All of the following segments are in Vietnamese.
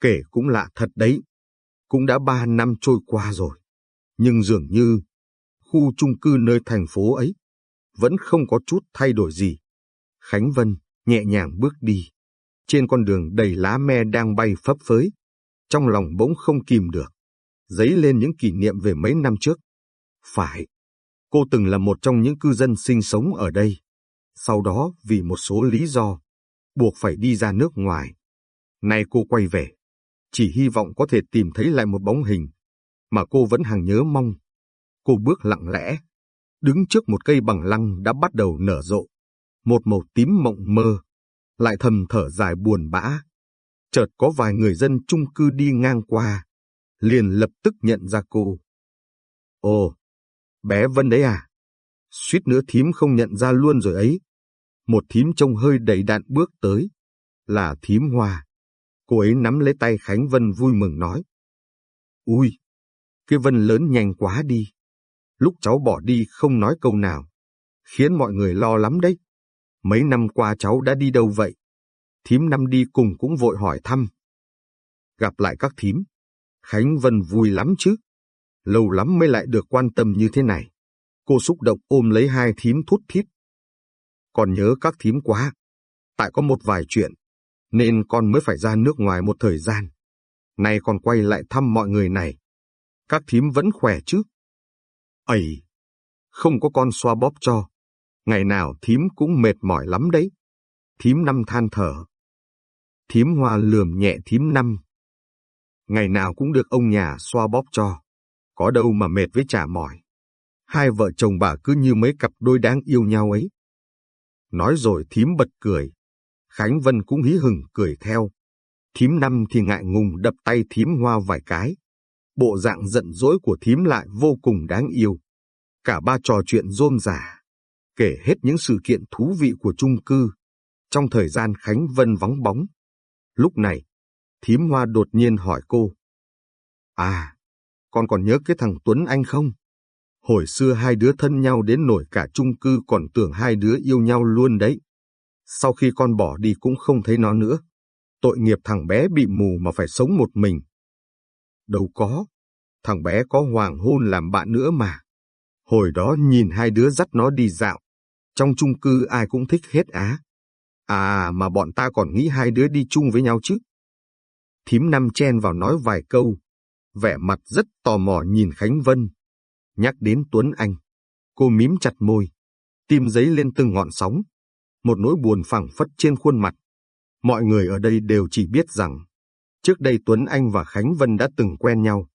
Kể cũng lạ thật đấy, cũng đã ba năm trôi qua rồi, nhưng dường như khu chung cư nơi thành phố ấy vẫn không có chút thay đổi gì. Khánh Vân nhẹ nhàng bước đi, trên con đường đầy lá me đang bay phấp phới, trong lòng bỗng không kìm được, dấy lên những kỷ niệm về mấy năm trước. Phải, cô từng là một trong những cư dân sinh sống ở đây, sau đó vì một số lý do, buộc phải đi ra nước ngoài. Nay cô quay về, chỉ hy vọng có thể tìm thấy lại một bóng hình mà cô vẫn hàng nhớ mong. Cô bước lặng lẽ, đứng trước một cây bằng lăng đã bắt đầu nở rộ, một màu tím mộng mơ, lại thầm thở dài buồn bã. Chợt có vài người dân chung cư đi ngang qua, liền lập tức nhận ra cô. Ồ, bé Vân đấy à? Suýt nữa thím không nhận ra luôn rồi ấy. Một thím trông hơi đầy đạn bước tới, là thím Hoa. Cô ấy nắm lấy tay Khánh Vân vui mừng nói. Ui, cái Vân lớn nhanh quá đi. Lúc cháu bỏ đi không nói câu nào, khiến mọi người lo lắm đấy. Mấy năm qua cháu đã đi đâu vậy? Thím năm đi cùng cũng vội hỏi thăm. Gặp lại các thím, Khánh Vân vui lắm chứ. Lâu lắm mới lại được quan tâm như thế này. Cô xúc động ôm lấy hai thím thút thít. Còn nhớ các thím quá. Tại có một vài chuyện, nên con mới phải ra nước ngoài một thời gian. Nay còn quay lại thăm mọi người này. Các thím vẫn khỏe chứ? Ây, không có con xoa bóp cho. Ngày nào thím cũng mệt mỏi lắm đấy. Thím năm than thở. Thím hoa lườm nhẹ thím năm. Ngày nào cũng được ông nhà xoa bóp cho. Có đâu mà mệt với chả mỏi. Hai vợ chồng bà cứ như mấy cặp đôi đáng yêu nhau ấy. Nói rồi thím bật cười. Khánh Vân cũng hí hừng cười theo. Thím năm thì ngại ngùng đập tay thím hoa vài cái. Bộ dạng giận dỗi của thím lại vô cùng đáng yêu. Cả ba trò chuyện rôm rả, kể hết những sự kiện thú vị của chung cư. Trong thời gian Khánh Vân vắng bóng. Lúc này, thím hoa đột nhiên hỏi cô. À, con còn nhớ cái thằng Tuấn Anh không? Hồi xưa hai đứa thân nhau đến nổi cả chung cư còn tưởng hai đứa yêu nhau luôn đấy. Sau khi con bỏ đi cũng không thấy nó nữa. Tội nghiệp thằng bé bị mù mà phải sống một mình. Đâu có, thằng bé có hoàng hôn làm bạn nữa mà. Hồi đó nhìn hai đứa dắt nó đi dạo, trong chung cư ai cũng thích hết á. À mà bọn ta còn nghĩ hai đứa đi chung với nhau chứ. Thím năm chen vào nói vài câu, vẻ mặt rất tò mò nhìn Khánh Vân. Nhắc đến Tuấn Anh, cô mím chặt môi, tim giấy lên từng ngọn sóng, một nỗi buồn phẳng phất trên khuôn mặt. Mọi người ở đây đều chỉ biết rằng, trước đây Tuấn Anh và Khánh Vân đã từng quen nhau,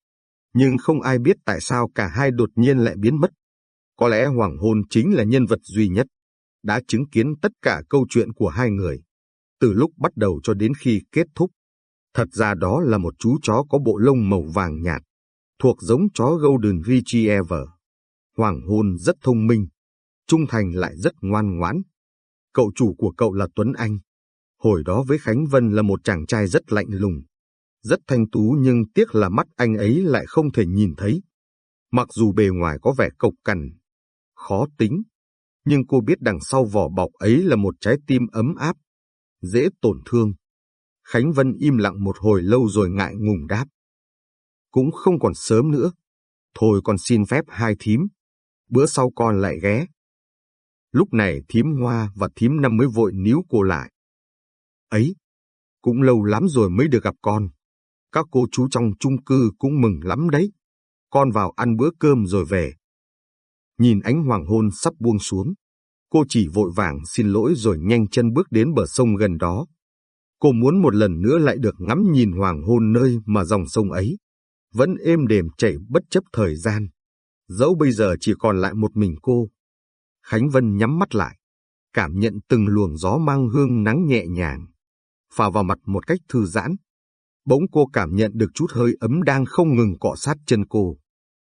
nhưng không ai biết tại sao cả hai đột nhiên lại biến mất. Có lẽ Hoàng Hôn chính là nhân vật duy nhất, đã chứng kiến tất cả câu chuyện của hai người, từ lúc bắt đầu cho đến khi kết thúc. Thật ra đó là một chú chó có bộ lông màu vàng nhạt, thuộc giống chó Golden Retriever. Hoàng Hôn rất thông minh, trung thành lại rất ngoan ngoãn. Cậu chủ của cậu là Tuấn Anh. Hồi đó với Khánh Vân là một chàng trai rất lạnh lùng, rất thanh tú nhưng tiếc là mắt anh ấy lại không thể nhìn thấy. Mặc dù bề ngoài có vẻ cộc cằn, khó tính, nhưng cô biết đằng sau vỏ bọc ấy là một trái tim ấm áp, dễ tổn thương. Khánh Vân im lặng một hồi lâu rồi ngại ngùng đáp. Cũng không còn sớm nữa. Thôi con xin phép hai thím. Bữa sau con lại ghé. Lúc này thím hoa và thím năm mới vội níu cô lại. Ấy, cũng lâu lắm rồi mới được gặp con. Các cô chú trong chung cư cũng mừng lắm đấy. Con vào ăn bữa cơm rồi về. Nhìn ánh hoàng hôn sắp buông xuống, cô chỉ vội vàng xin lỗi rồi nhanh chân bước đến bờ sông gần đó. Cô muốn một lần nữa lại được ngắm nhìn hoàng hôn nơi mà dòng sông ấy vẫn êm đềm chảy bất chấp thời gian. Dẫu bây giờ chỉ còn lại một mình cô. Khánh Vân nhắm mắt lại, cảm nhận từng luồng gió mang hương nắng nhẹ nhàng, phả vào mặt một cách thư giãn. Bỗng cô cảm nhận được chút hơi ấm đang không ngừng cọ sát chân cô.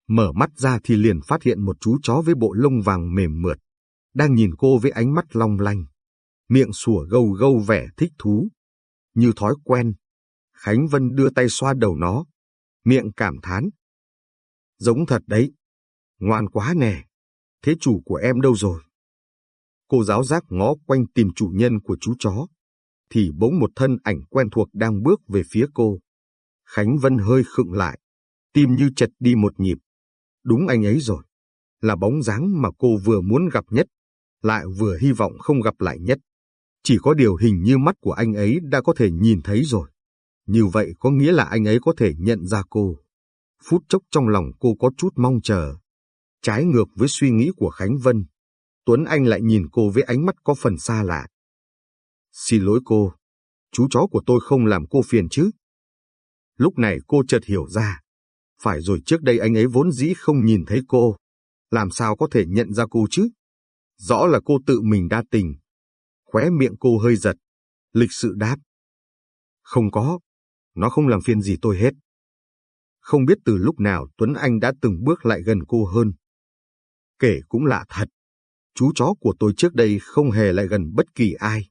Mở mắt ra thì liền phát hiện một chú chó với bộ lông vàng mềm mượt, đang nhìn cô với ánh mắt long lanh. Miệng sủa gâu gâu vẻ thích thú. Như thói quen, Khánh Vân đưa tay xoa đầu nó, miệng cảm thán. Giống thật đấy, ngoan quá nè, thế chủ của em đâu rồi? Cô giáo giác ngó quanh tìm chủ nhân của chú chó, thì bỗng một thân ảnh quen thuộc đang bước về phía cô. Khánh Vân hơi khựng lại, tim như chật đi một nhịp. Đúng anh ấy rồi, là bóng dáng mà cô vừa muốn gặp nhất, lại vừa hy vọng không gặp lại nhất. Chỉ có điều hình như mắt của anh ấy đã có thể nhìn thấy rồi. Như vậy có nghĩa là anh ấy có thể nhận ra cô. Phút chốc trong lòng cô có chút mong chờ. Trái ngược với suy nghĩ của Khánh Vân, Tuấn Anh lại nhìn cô với ánh mắt có phần xa lạ. Xin lỗi cô, chú chó của tôi không làm cô phiền chứ. Lúc này cô chợt hiểu ra. Phải rồi trước đây anh ấy vốn dĩ không nhìn thấy cô. Làm sao có thể nhận ra cô chứ? Rõ là cô tự mình đa tình. Khóe miệng cô hơi giật. Lịch sự đáp. Không có. Nó không làm phiền gì tôi hết. Không biết từ lúc nào Tuấn Anh đã từng bước lại gần cô hơn. Kể cũng lạ thật. Chú chó của tôi trước đây không hề lại gần bất kỳ ai.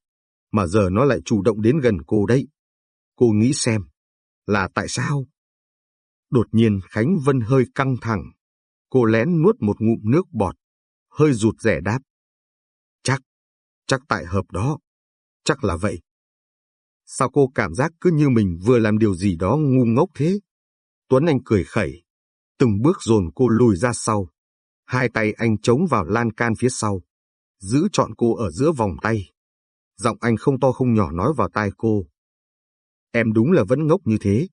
Mà giờ nó lại chủ động đến gần cô đấy. Cô nghĩ xem. Là tại sao? Đột nhiên Khánh Vân hơi căng thẳng. Cô lén nuốt một ngụm nước bọt. Hơi rụt rẻ đáp. Chắc, chắc tại hợp đó. Chắc là vậy. Sao cô cảm giác cứ như mình vừa làm điều gì đó ngu ngốc thế? Tuấn Anh cười khẩy, từng bước dồn cô lùi ra sau. Hai tay anh chống vào lan can phía sau, giữ trọn cô ở giữa vòng tay. Giọng anh không to không nhỏ nói vào tai cô. Em đúng là vẫn ngốc như thế.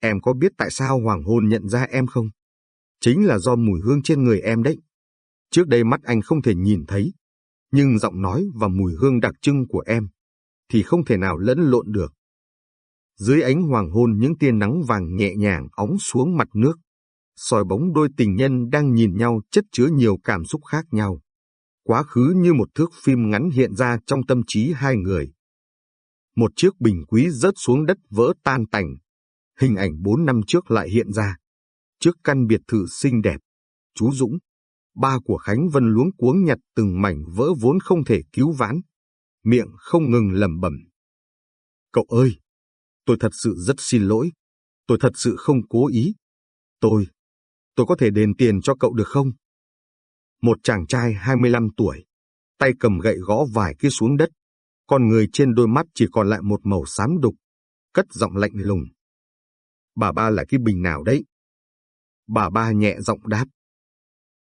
Em có biết tại sao Hoàng Hôn nhận ra em không? Chính là do mùi hương trên người em đấy. Trước đây mắt anh không thể nhìn thấy, nhưng giọng nói và mùi hương đặc trưng của em thì không thể nào lẫn lộn được. Dưới ánh hoàng hôn những tia nắng vàng nhẹ nhàng óng xuống mặt nước, soi bóng đôi tình nhân đang nhìn nhau chất chứa nhiều cảm xúc khác nhau. Quá khứ như một thước phim ngắn hiện ra trong tâm trí hai người. Một chiếc bình quý rớt xuống đất vỡ tan tành. Hình ảnh bốn năm trước lại hiện ra. Trước căn biệt thự xinh đẹp, chú Dũng, ba của Khánh Vân luống cuống nhặt từng mảnh vỡ vốn không thể cứu vãn, miệng không ngừng lẩm bẩm. Cậu ơi, tôi thật sự rất xin lỗi, tôi thật sự không cố ý. Tôi, tôi có thể đền tiền cho cậu được không? Một chàng trai 25 tuổi, tay cầm gậy gõ vài cái xuống đất, con người trên đôi mắt chỉ còn lại một màu xám đục, cất giọng lạnh lùng. Bà ba là cái bình nào đấy? Bà ba nhẹ giọng đáp.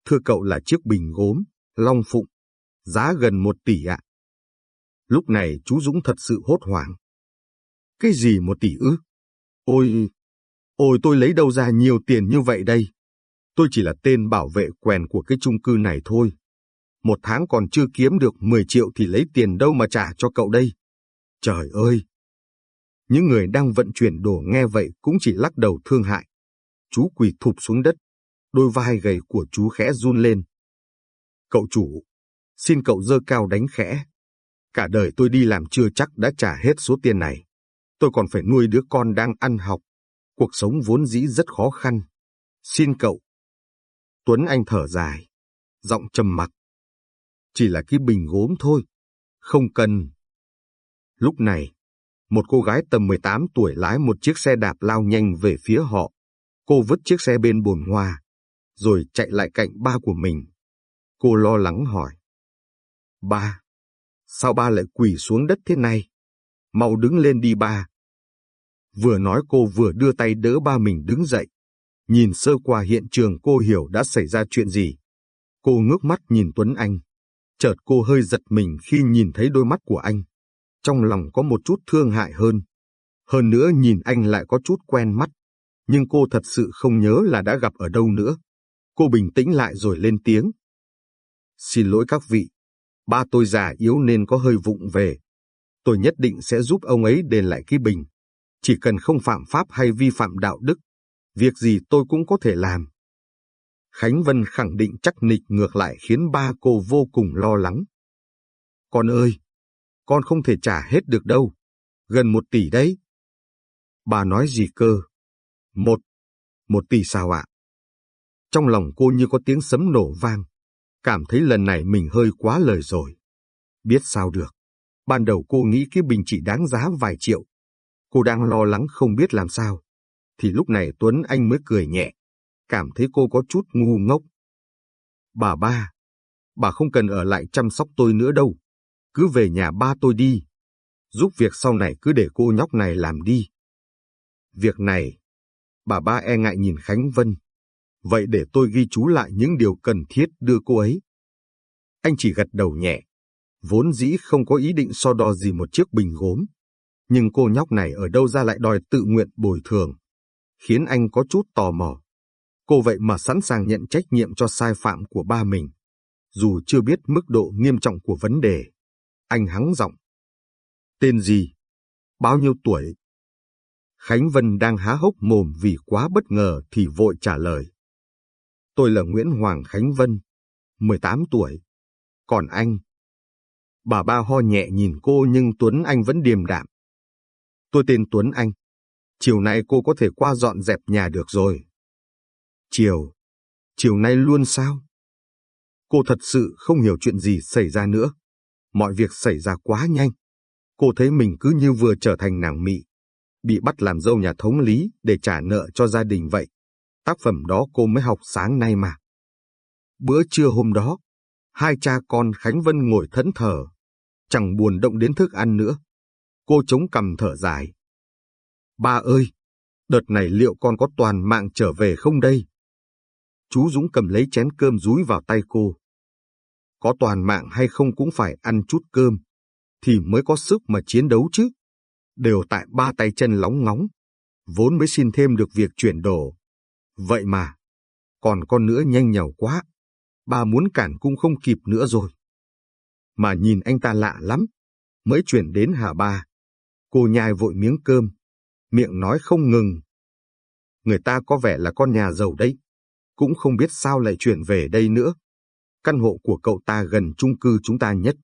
Thưa cậu là chiếc bình gốm, long phụng, giá gần một tỷ ạ. Lúc này chú Dũng thật sự hốt hoảng. Cái gì một tỷ ư? Ôi, ôi tôi lấy đâu ra nhiều tiền như vậy đây? Tôi chỉ là tên bảo vệ quèn của cái chung cư này thôi. Một tháng còn chưa kiếm được 10 triệu thì lấy tiền đâu mà trả cho cậu đây? Trời ơi! Những người đang vận chuyển đồ nghe vậy cũng chỉ lắc đầu thương hại. Chú quỳ thụp xuống đất, đôi vai gầy của chú khẽ run lên. Cậu chủ, xin cậu dơ cao đánh khẽ, Cả đời tôi đi làm chưa chắc đã trả hết số tiền này. Tôi còn phải nuôi đứa con đang ăn học. Cuộc sống vốn dĩ rất khó khăn. Xin cậu. Tuấn Anh thở dài, giọng trầm mặc. Chỉ là cái bình gốm thôi, không cần. Lúc này, một cô gái tầm 18 tuổi lái một chiếc xe đạp lao nhanh về phía họ. Cô vứt chiếc xe bên bồn hoa, rồi chạy lại cạnh ba của mình. Cô lo lắng hỏi. Ba, Sao ba lại quỳ xuống đất thế này? Mau đứng lên đi ba. Vừa nói cô vừa đưa tay đỡ ba mình đứng dậy. Nhìn sơ qua hiện trường cô hiểu đã xảy ra chuyện gì. Cô ngước mắt nhìn Tuấn Anh. Chợt cô hơi giật mình khi nhìn thấy đôi mắt của anh. Trong lòng có một chút thương hại hơn. Hơn nữa nhìn anh lại có chút quen mắt. Nhưng cô thật sự không nhớ là đã gặp ở đâu nữa. Cô bình tĩnh lại rồi lên tiếng. Xin lỗi các vị, Ba tôi già yếu nên có hơi vụng về. Tôi nhất định sẽ giúp ông ấy đền lại cái bình. Chỉ cần không phạm pháp hay vi phạm đạo đức, việc gì tôi cũng có thể làm. Khánh Vân khẳng định chắc nịch ngược lại khiến ba cô vô cùng lo lắng. Con ơi, con không thể trả hết được đâu. Gần một tỷ đấy. Bà nói gì cơ? Một, một tỷ sao ạ? Trong lòng cô như có tiếng sấm nổ vang cảm thấy lần này mình hơi quá lời rồi. Biết sao được, ban đầu cô nghĩ cái bình chỉ đáng giá vài triệu. Cô đang lo lắng không biết làm sao. Thì lúc này Tuấn Anh mới cười nhẹ, cảm thấy cô có chút ngu ngốc. Bà ba, bà không cần ở lại chăm sóc tôi nữa đâu. Cứ về nhà ba tôi đi. Giúp việc sau này cứ để cô nhóc này làm đi. Việc này, Bà ba e ngại nhìn Khánh Vân. Vậy để tôi ghi chú lại những điều cần thiết đưa cô ấy. Anh chỉ gật đầu nhẹ. Vốn dĩ không có ý định so đo gì một chiếc bình gốm. Nhưng cô nhóc này ở đâu ra lại đòi tự nguyện bồi thường. Khiến anh có chút tò mò. Cô vậy mà sẵn sàng nhận trách nhiệm cho sai phạm của ba mình. Dù chưa biết mức độ nghiêm trọng của vấn đề. Anh hắng giọng. Tên gì? Bao nhiêu tuổi? Khánh Vân đang há hốc mồm vì quá bất ngờ thì vội trả lời. Tôi là Nguyễn Hoàng Khánh Vân, 18 tuổi. Còn anh? Bà ba ho nhẹ nhìn cô nhưng Tuấn Anh vẫn điềm đạm. Tôi tên Tuấn Anh. Chiều nay cô có thể qua dọn dẹp nhà được rồi. Chiều? Chiều nay luôn sao? Cô thật sự không hiểu chuyện gì xảy ra nữa. Mọi việc xảy ra quá nhanh. Cô thấy mình cứ như vừa trở thành nàng mị, bị bắt làm dâu nhà thống lý để trả nợ cho gia đình vậy. Tác phẩm đó cô mới học sáng nay mà. Bữa trưa hôm đó, hai cha con Khánh Vân ngồi thẫn thờ, chẳng buồn động đến thức ăn nữa. Cô chống cằm thở dài. Ba ơi, đợt này liệu con có toàn mạng trở về không đây? Chú Dũng cầm lấy chén cơm rúi vào tay cô. Có toàn mạng hay không cũng phải ăn chút cơm, thì mới có sức mà chiến đấu chứ. Đều tại ba tay chân lóng ngóng, vốn mới xin thêm được việc chuyển đồ. Vậy mà, còn con nữa nhanh nhào quá, ba muốn cản cũng không kịp nữa rồi. Mà nhìn anh ta lạ lắm, mới chuyển đến Hà Ba. Cô nhai vội miếng cơm, miệng nói không ngừng. Người ta có vẻ là con nhà giàu đấy, cũng không biết sao lại chuyển về đây nữa. Căn hộ của cậu ta gần chung cư chúng ta nhất,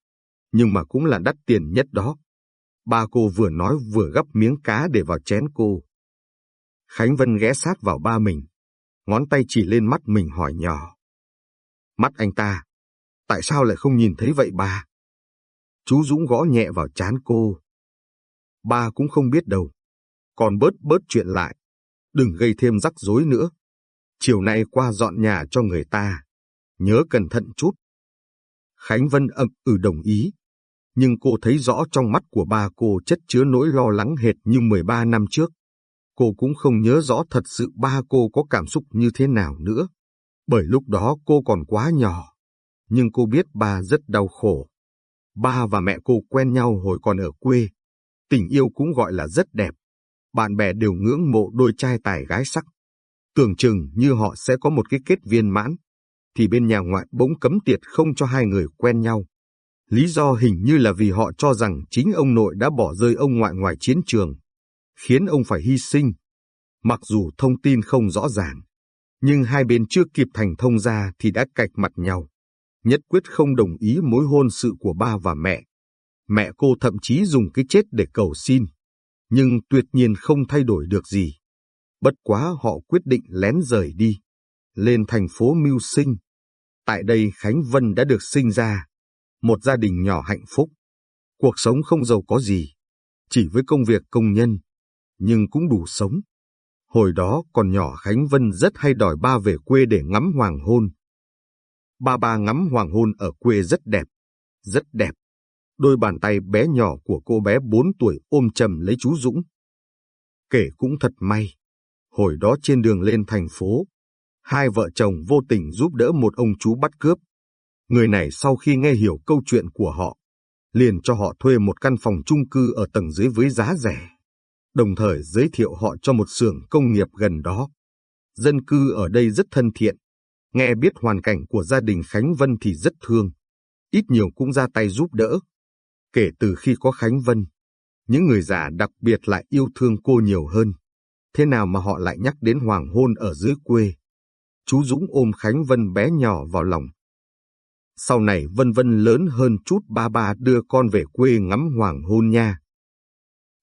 nhưng mà cũng là đắt tiền nhất đó. Ba cô vừa nói vừa gắp miếng cá để vào chén cô. Khánh Vân ghé sát vào ba mình, ngón tay chỉ lên mắt mình hỏi nhỏ. Mắt anh ta, tại sao lại không nhìn thấy vậy ba? Chú Dũng gõ nhẹ vào chán cô. Ba cũng không biết đâu, còn bớt bớt chuyện lại, đừng gây thêm rắc rối nữa. Chiều nay qua dọn nhà cho người ta, nhớ cẩn thận chút. Khánh Vân ậm ừ đồng ý, nhưng cô thấy rõ trong mắt của ba cô chất chứa nỗi lo lắng hệt như 13 năm trước. Cô cũng không nhớ rõ thật sự ba cô có cảm xúc như thế nào nữa, bởi lúc đó cô còn quá nhỏ. Nhưng cô biết ba rất đau khổ. Ba và mẹ cô quen nhau hồi còn ở quê. Tình yêu cũng gọi là rất đẹp. Bạn bè đều ngưỡng mộ đôi trai tài gái sắc. Tưởng chừng như họ sẽ có một cái kết viên mãn. Thì bên nhà ngoại bỗng cấm tiệt không cho hai người quen nhau. Lý do hình như là vì họ cho rằng chính ông nội đã bỏ rơi ông ngoại ngoài chiến trường, khiến ông phải hy sinh. Mặc dù thông tin không rõ ràng, nhưng hai bên chưa kịp thành thông ra thì đã cạch mặt nhau. Nhất quyết không đồng ý mối hôn sự của ba và mẹ. Mẹ cô thậm chí dùng cái chết để cầu xin, nhưng tuyệt nhiên không thay đổi được gì. Bất quá họ quyết định lén rời đi, lên thành phố mưu sinh. Tại đây Khánh Vân đã được sinh ra, một gia đình nhỏ hạnh phúc. Cuộc sống không giàu có gì, chỉ với công việc công nhân, nhưng cũng đủ sống. Hồi đó còn nhỏ Khánh Vân rất hay đòi ba về quê để ngắm hoàng hôn. Ba ba ngắm hoàng hôn ở quê rất đẹp, rất đẹp. Đôi bàn tay bé nhỏ của cô bé bốn tuổi ôm chầm lấy chú Dũng. Kể cũng thật may, hồi đó trên đường lên thành phố, hai vợ chồng vô tình giúp đỡ một ông chú bắt cướp. Người này sau khi nghe hiểu câu chuyện của họ, liền cho họ thuê một căn phòng chung cư ở tầng dưới với giá rẻ, đồng thời giới thiệu họ cho một xưởng công nghiệp gần đó. Dân cư ở đây rất thân thiện, nghe biết hoàn cảnh của gia đình Khánh Vân thì rất thương, ít nhiều cũng ra tay giúp đỡ. Kể từ khi có Khánh Vân, những người già đặc biệt lại yêu thương cô nhiều hơn. Thế nào mà họ lại nhắc đến hoàng hôn ở dưới quê? Chú Dũng ôm Khánh Vân bé nhỏ vào lòng, sau này vân vân lớn hơn chút ba ba đưa con về quê ngắm hoàng hôn nha.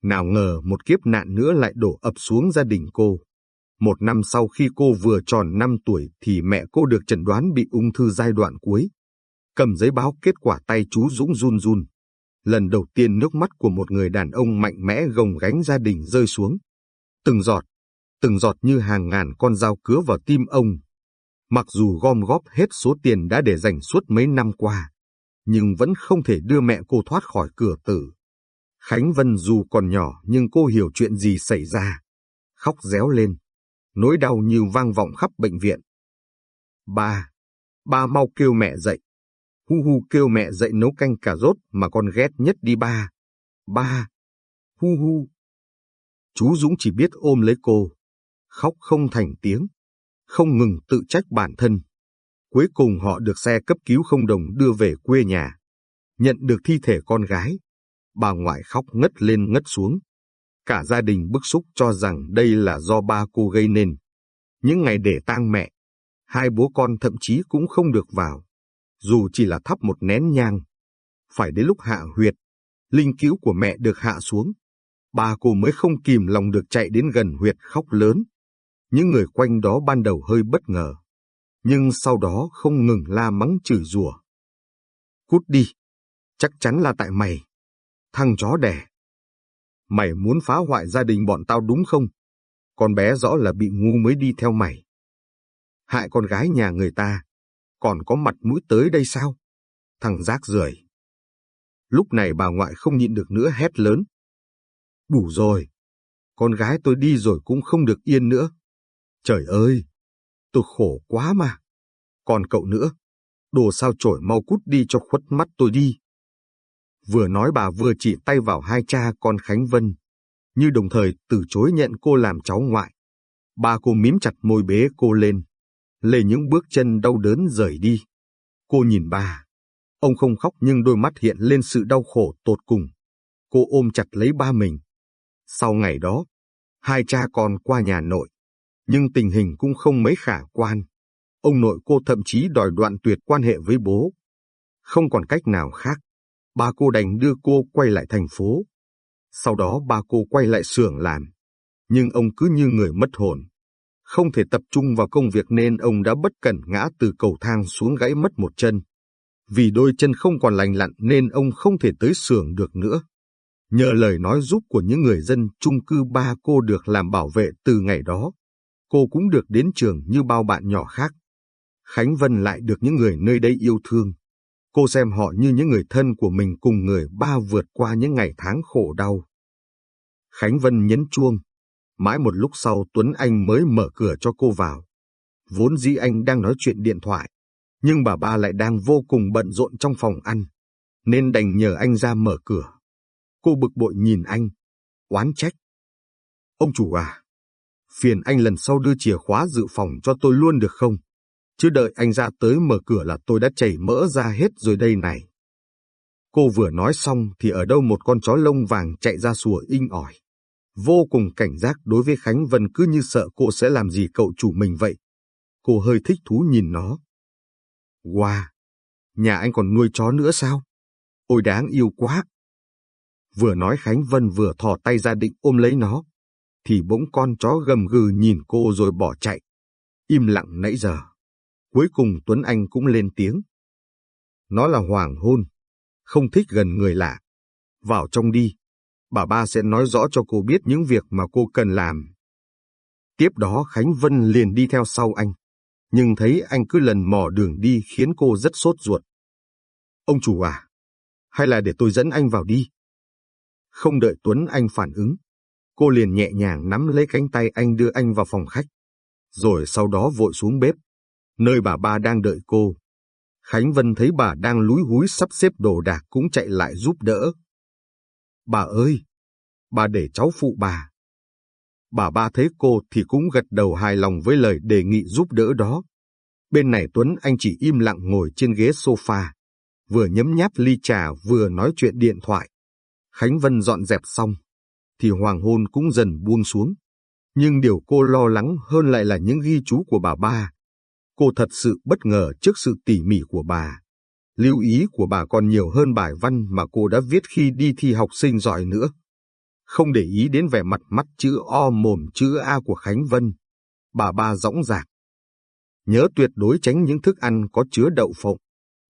Nào ngờ một kiếp nạn nữa lại đổ ập xuống gia đình cô. Một năm sau khi cô vừa tròn 5 tuổi thì mẹ cô được chẩn đoán bị ung thư giai đoạn cuối. Cầm giấy báo kết quả tay chú Dũng run run. Lần đầu tiên nước mắt của một người đàn ông mạnh mẽ gồng gánh gia đình rơi xuống. Từng giọt, từng giọt như hàng ngàn con dao cứa vào tim ông Mặc dù gom góp hết số tiền đã để dành suốt mấy năm qua, nhưng vẫn không thể đưa mẹ cô thoát khỏi cửa tử. Khánh Vân dù còn nhỏ nhưng cô hiểu chuyện gì xảy ra. Khóc réo lên. nỗi đau như vang vọng khắp bệnh viện. Ba, ba mau kêu mẹ dậy. Hu hu kêu mẹ dậy nấu canh cà rốt mà con ghét nhất đi ba. Ba, hu hu. Chú Dũng chỉ biết ôm lấy cô, khóc không thành tiếng, không ngừng tự trách bản thân. Cuối cùng họ được xe cấp cứu không đồng đưa về quê nhà. Nhận được thi thể con gái, bà ngoại khóc ngất lên ngất xuống. Cả gia đình bức xúc cho rằng đây là do ba cô gây nên. Những ngày để tang mẹ, hai bố con thậm chí cũng không được vào, dù chỉ là thắp một nén nhang. Phải đến lúc hạ huyệt, linh cứu của mẹ được hạ xuống, bà cô mới không kìm lòng được chạy đến gần huyệt khóc lớn. Những người quanh đó ban đầu hơi bất ngờ, nhưng sau đó không ngừng la mắng chửi rủa. Cút đi, chắc chắn là tại mày, thằng chó đẻ. Mày muốn phá hoại gia đình bọn tao đúng không? Con bé rõ là bị ngu mới đi theo mày. Hại con gái nhà người ta, còn có mặt mũi tới đây sao? Thằng rác rưởi. Lúc này bà ngoại không nhịn được nữa hét lớn. Đủ rồi, con gái tôi đi rồi cũng không được yên nữa. Trời ơi, tôi khổ quá mà. Còn cậu nữa, đồ sao chổi mau cút đi cho khuất mắt tôi đi. Vừa nói bà vừa chỉ tay vào hai cha con Khánh Vân, như đồng thời từ chối nhận cô làm cháu ngoại. Ba cô mím chặt môi bế cô lên, lê những bước chân đau đớn rời đi. Cô nhìn bà. Ông không khóc nhưng đôi mắt hiện lên sự đau khổ tột cùng. Cô ôm chặt lấy ba mình. Sau ngày đó, hai cha con qua nhà nội, nhưng tình hình cũng không mấy khả quan. Ông nội cô thậm chí đòi đoạn tuyệt quan hệ với bố. Không còn cách nào khác, ba cô đành đưa cô quay lại thành phố. Sau đó ba cô quay lại xưởng làm. Nhưng ông cứ như người mất hồn. Không thể tập trung vào công việc nên ông đã bất cẩn ngã từ cầu thang xuống gãy mất một chân. Vì đôi chân không còn lành lặn nên ông không thể tới xưởng được nữa. Nhờ lời nói giúp của những người dân chung cư ba cô được làm bảo vệ từ ngày đó. Cô cũng được đến trường như bao bạn nhỏ khác. Khánh Vân lại được những người nơi đây yêu thương. Cô xem họ như những người thân của mình cùng người ba vượt qua những ngày tháng khổ đau. Khánh Vân nhấn chuông. Mãi một lúc sau Tuấn Anh mới mở cửa cho cô vào. Vốn dĩ anh đang nói chuyện điện thoại, nhưng bà ba lại đang vô cùng bận rộn trong phòng ăn, nên đành nhờ anh ra mở cửa. Cô bực bội nhìn anh, oán trách. Ông chủ à, phiền anh lần sau đưa chìa khóa dự phòng cho tôi luôn được không? Chứ đợi anh ra tới mở cửa là tôi đã chảy mỡ ra hết rồi đây này. Cô vừa nói xong thì ở đâu một con chó lông vàng chạy ra sủa inh ỏi. Vô cùng cảnh giác đối với Khánh Vân cứ như sợ cô sẽ làm gì cậu chủ mình vậy. Cô hơi thích thú nhìn nó. Wow, nhà anh còn nuôi chó nữa sao? Ôi đáng yêu quá. Vừa nói Khánh Vân vừa thò tay ra định ôm lấy nó, thì bỗng con chó gầm gừ nhìn cô rồi bỏ chạy. Im lặng nãy giờ. Cuối cùng Tuấn Anh cũng lên tiếng. Nó là hoàng hôn, không thích gần người lạ. Vào trong đi, bà ba sẽ nói rõ cho cô biết những việc mà cô cần làm. Tiếp đó Khánh Vân liền đi theo sau anh, nhưng thấy anh cứ lần mò đường đi khiến cô rất sốt ruột. Ông chủ à, hay là để tôi dẫn anh vào đi? Không đợi Tuấn Anh phản ứng, cô liền nhẹ nhàng nắm lấy cánh tay anh đưa anh vào phòng khách, rồi sau đó vội xuống bếp, nơi bà ba đang đợi cô. Khánh Vân thấy bà đang lúi húi sắp xếp đồ đạc cũng chạy lại giúp đỡ. Bà ơi, bà để cháu phụ bà. Bà ba thấy cô thì cũng gật đầu hài lòng với lời đề nghị giúp đỡ đó. Bên này Tuấn Anh chỉ im lặng ngồi trên ghế sofa, vừa nhấm nháp ly trà vừa nói chuyện điện thoại. Khánh Vân dọn dẹp xong, thì hoàng hôn cũng dần buông xuống. Nhưng điều cô lo lắng hơn lại là những ghi chú của bà ba. Cô thật sự bất ngờ trước sự tỉ mỉ của bà. Lưu ý của bà còn nhiều hơn bài văn mà cô đã viết khi đi thi học sinh giỏi nữa. Không để ý đến vẻ mặt mắt chữ O mồm chữ A của Khánh Vân. Bà ba dõng dạc. Nhớ tuyệt đối tránh những thức ăn có chứa đậu phộng.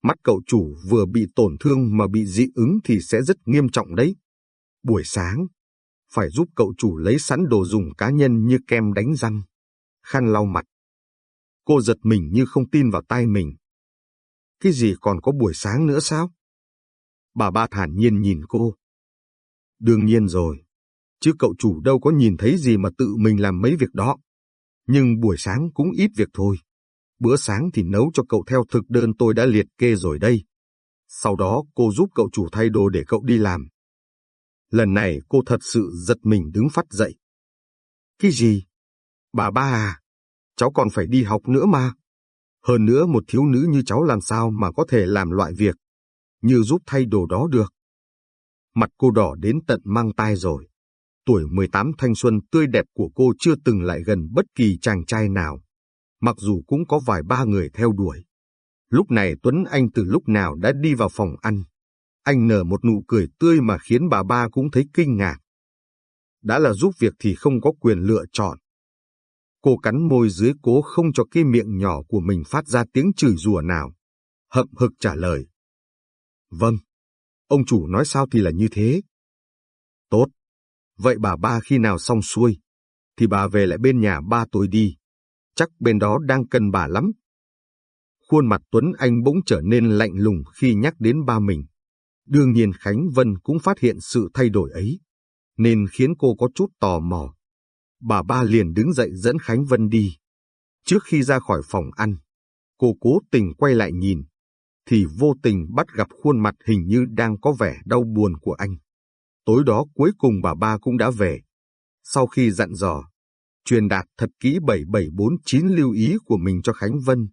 Mắt cậu chủ vừa bị tổn thương mà bị dị ứng thì sẽ rất nghiêm trọng đấy. Buổi sáng, phải giúp cậu chủ lấy sẵn đồ dùng cá nhân như kem đánh răng, khăn lau mặt. Cô giật mình như không tin vào tai mình. Cái gì còn có buổi sáng nữa sao? Bà ba thản nhiên nhìn cô. Đương nhiên rồi, chứ cậu chủ đâu có nhìn thấy gì mà tự mình làm mấy việc đó. Nhưng buổi sáng cũng ít việc thôi. Bữa sáng thì nấu cho cậu theo thực đơn tôi đã liệt kê rồi đây. Sau đó cô giúp cậu chủ thay đồ để cậu đi làm. Lần này cô thật sự giật mình đứng phát dậy. Cái gì? Bà ba à? Cháu còn phải đi học nữa mà. Hơn nữa một thiếu nữ như cháu làm sao mà có thể làm loại việc, như giúp thay đồ đó được. Mặt cô đỏ đến tận mang tai rồi. Tuổi 18 thanh xuân tươi đẹp của cô chưa từng lại gần bất kỳ chàng trai nào, mặc dù cũng có vài ba người theo đuổi. Lúc này Tuấn Anh từ lúc nào đã đi vào phòng ăn. Anh nở một nụ cười tươi mà khiến bà ba cũng thấy kinh ngạc. Đã là giúp việc thì không có quyền lựa chọn. Cô cắn môi dưới cố không cho cái miệng nhỏ của mình phát ra tiếng chửi rủa nào. Hậm hực trả lời. Vâng, ông chủ nói sao thì là như thế. Tốt, vậy bà ba khi nào xong xuôi, thì bà về lại bên nhà ba tôi đi. Chắc bên đó đang cần bà lắm. Khuôn mặt Tuấn Anh bỗng trở nên lạnh lùng khi nhắc đến ba mình. Đương nhiên Khánh Vân cũng phát hiện sự thay đổi ấy, nên khiến cô có chút tò mò. Bà ba liền đứng dậy dẫn Khánh Vân đi. Trước khi ra khỏi phòng ăn, cô cố tình quay lại nhìn, thì vô tình bắt gặp khuôn mặt hình như đang có vẻ đau buồn của anh. Tối đó cuối cùng bà ba cũng đã về. Sau khi dặn dò, truyền đạt thật kỹ 7749 lưu ý của mình cho Khánh Vân,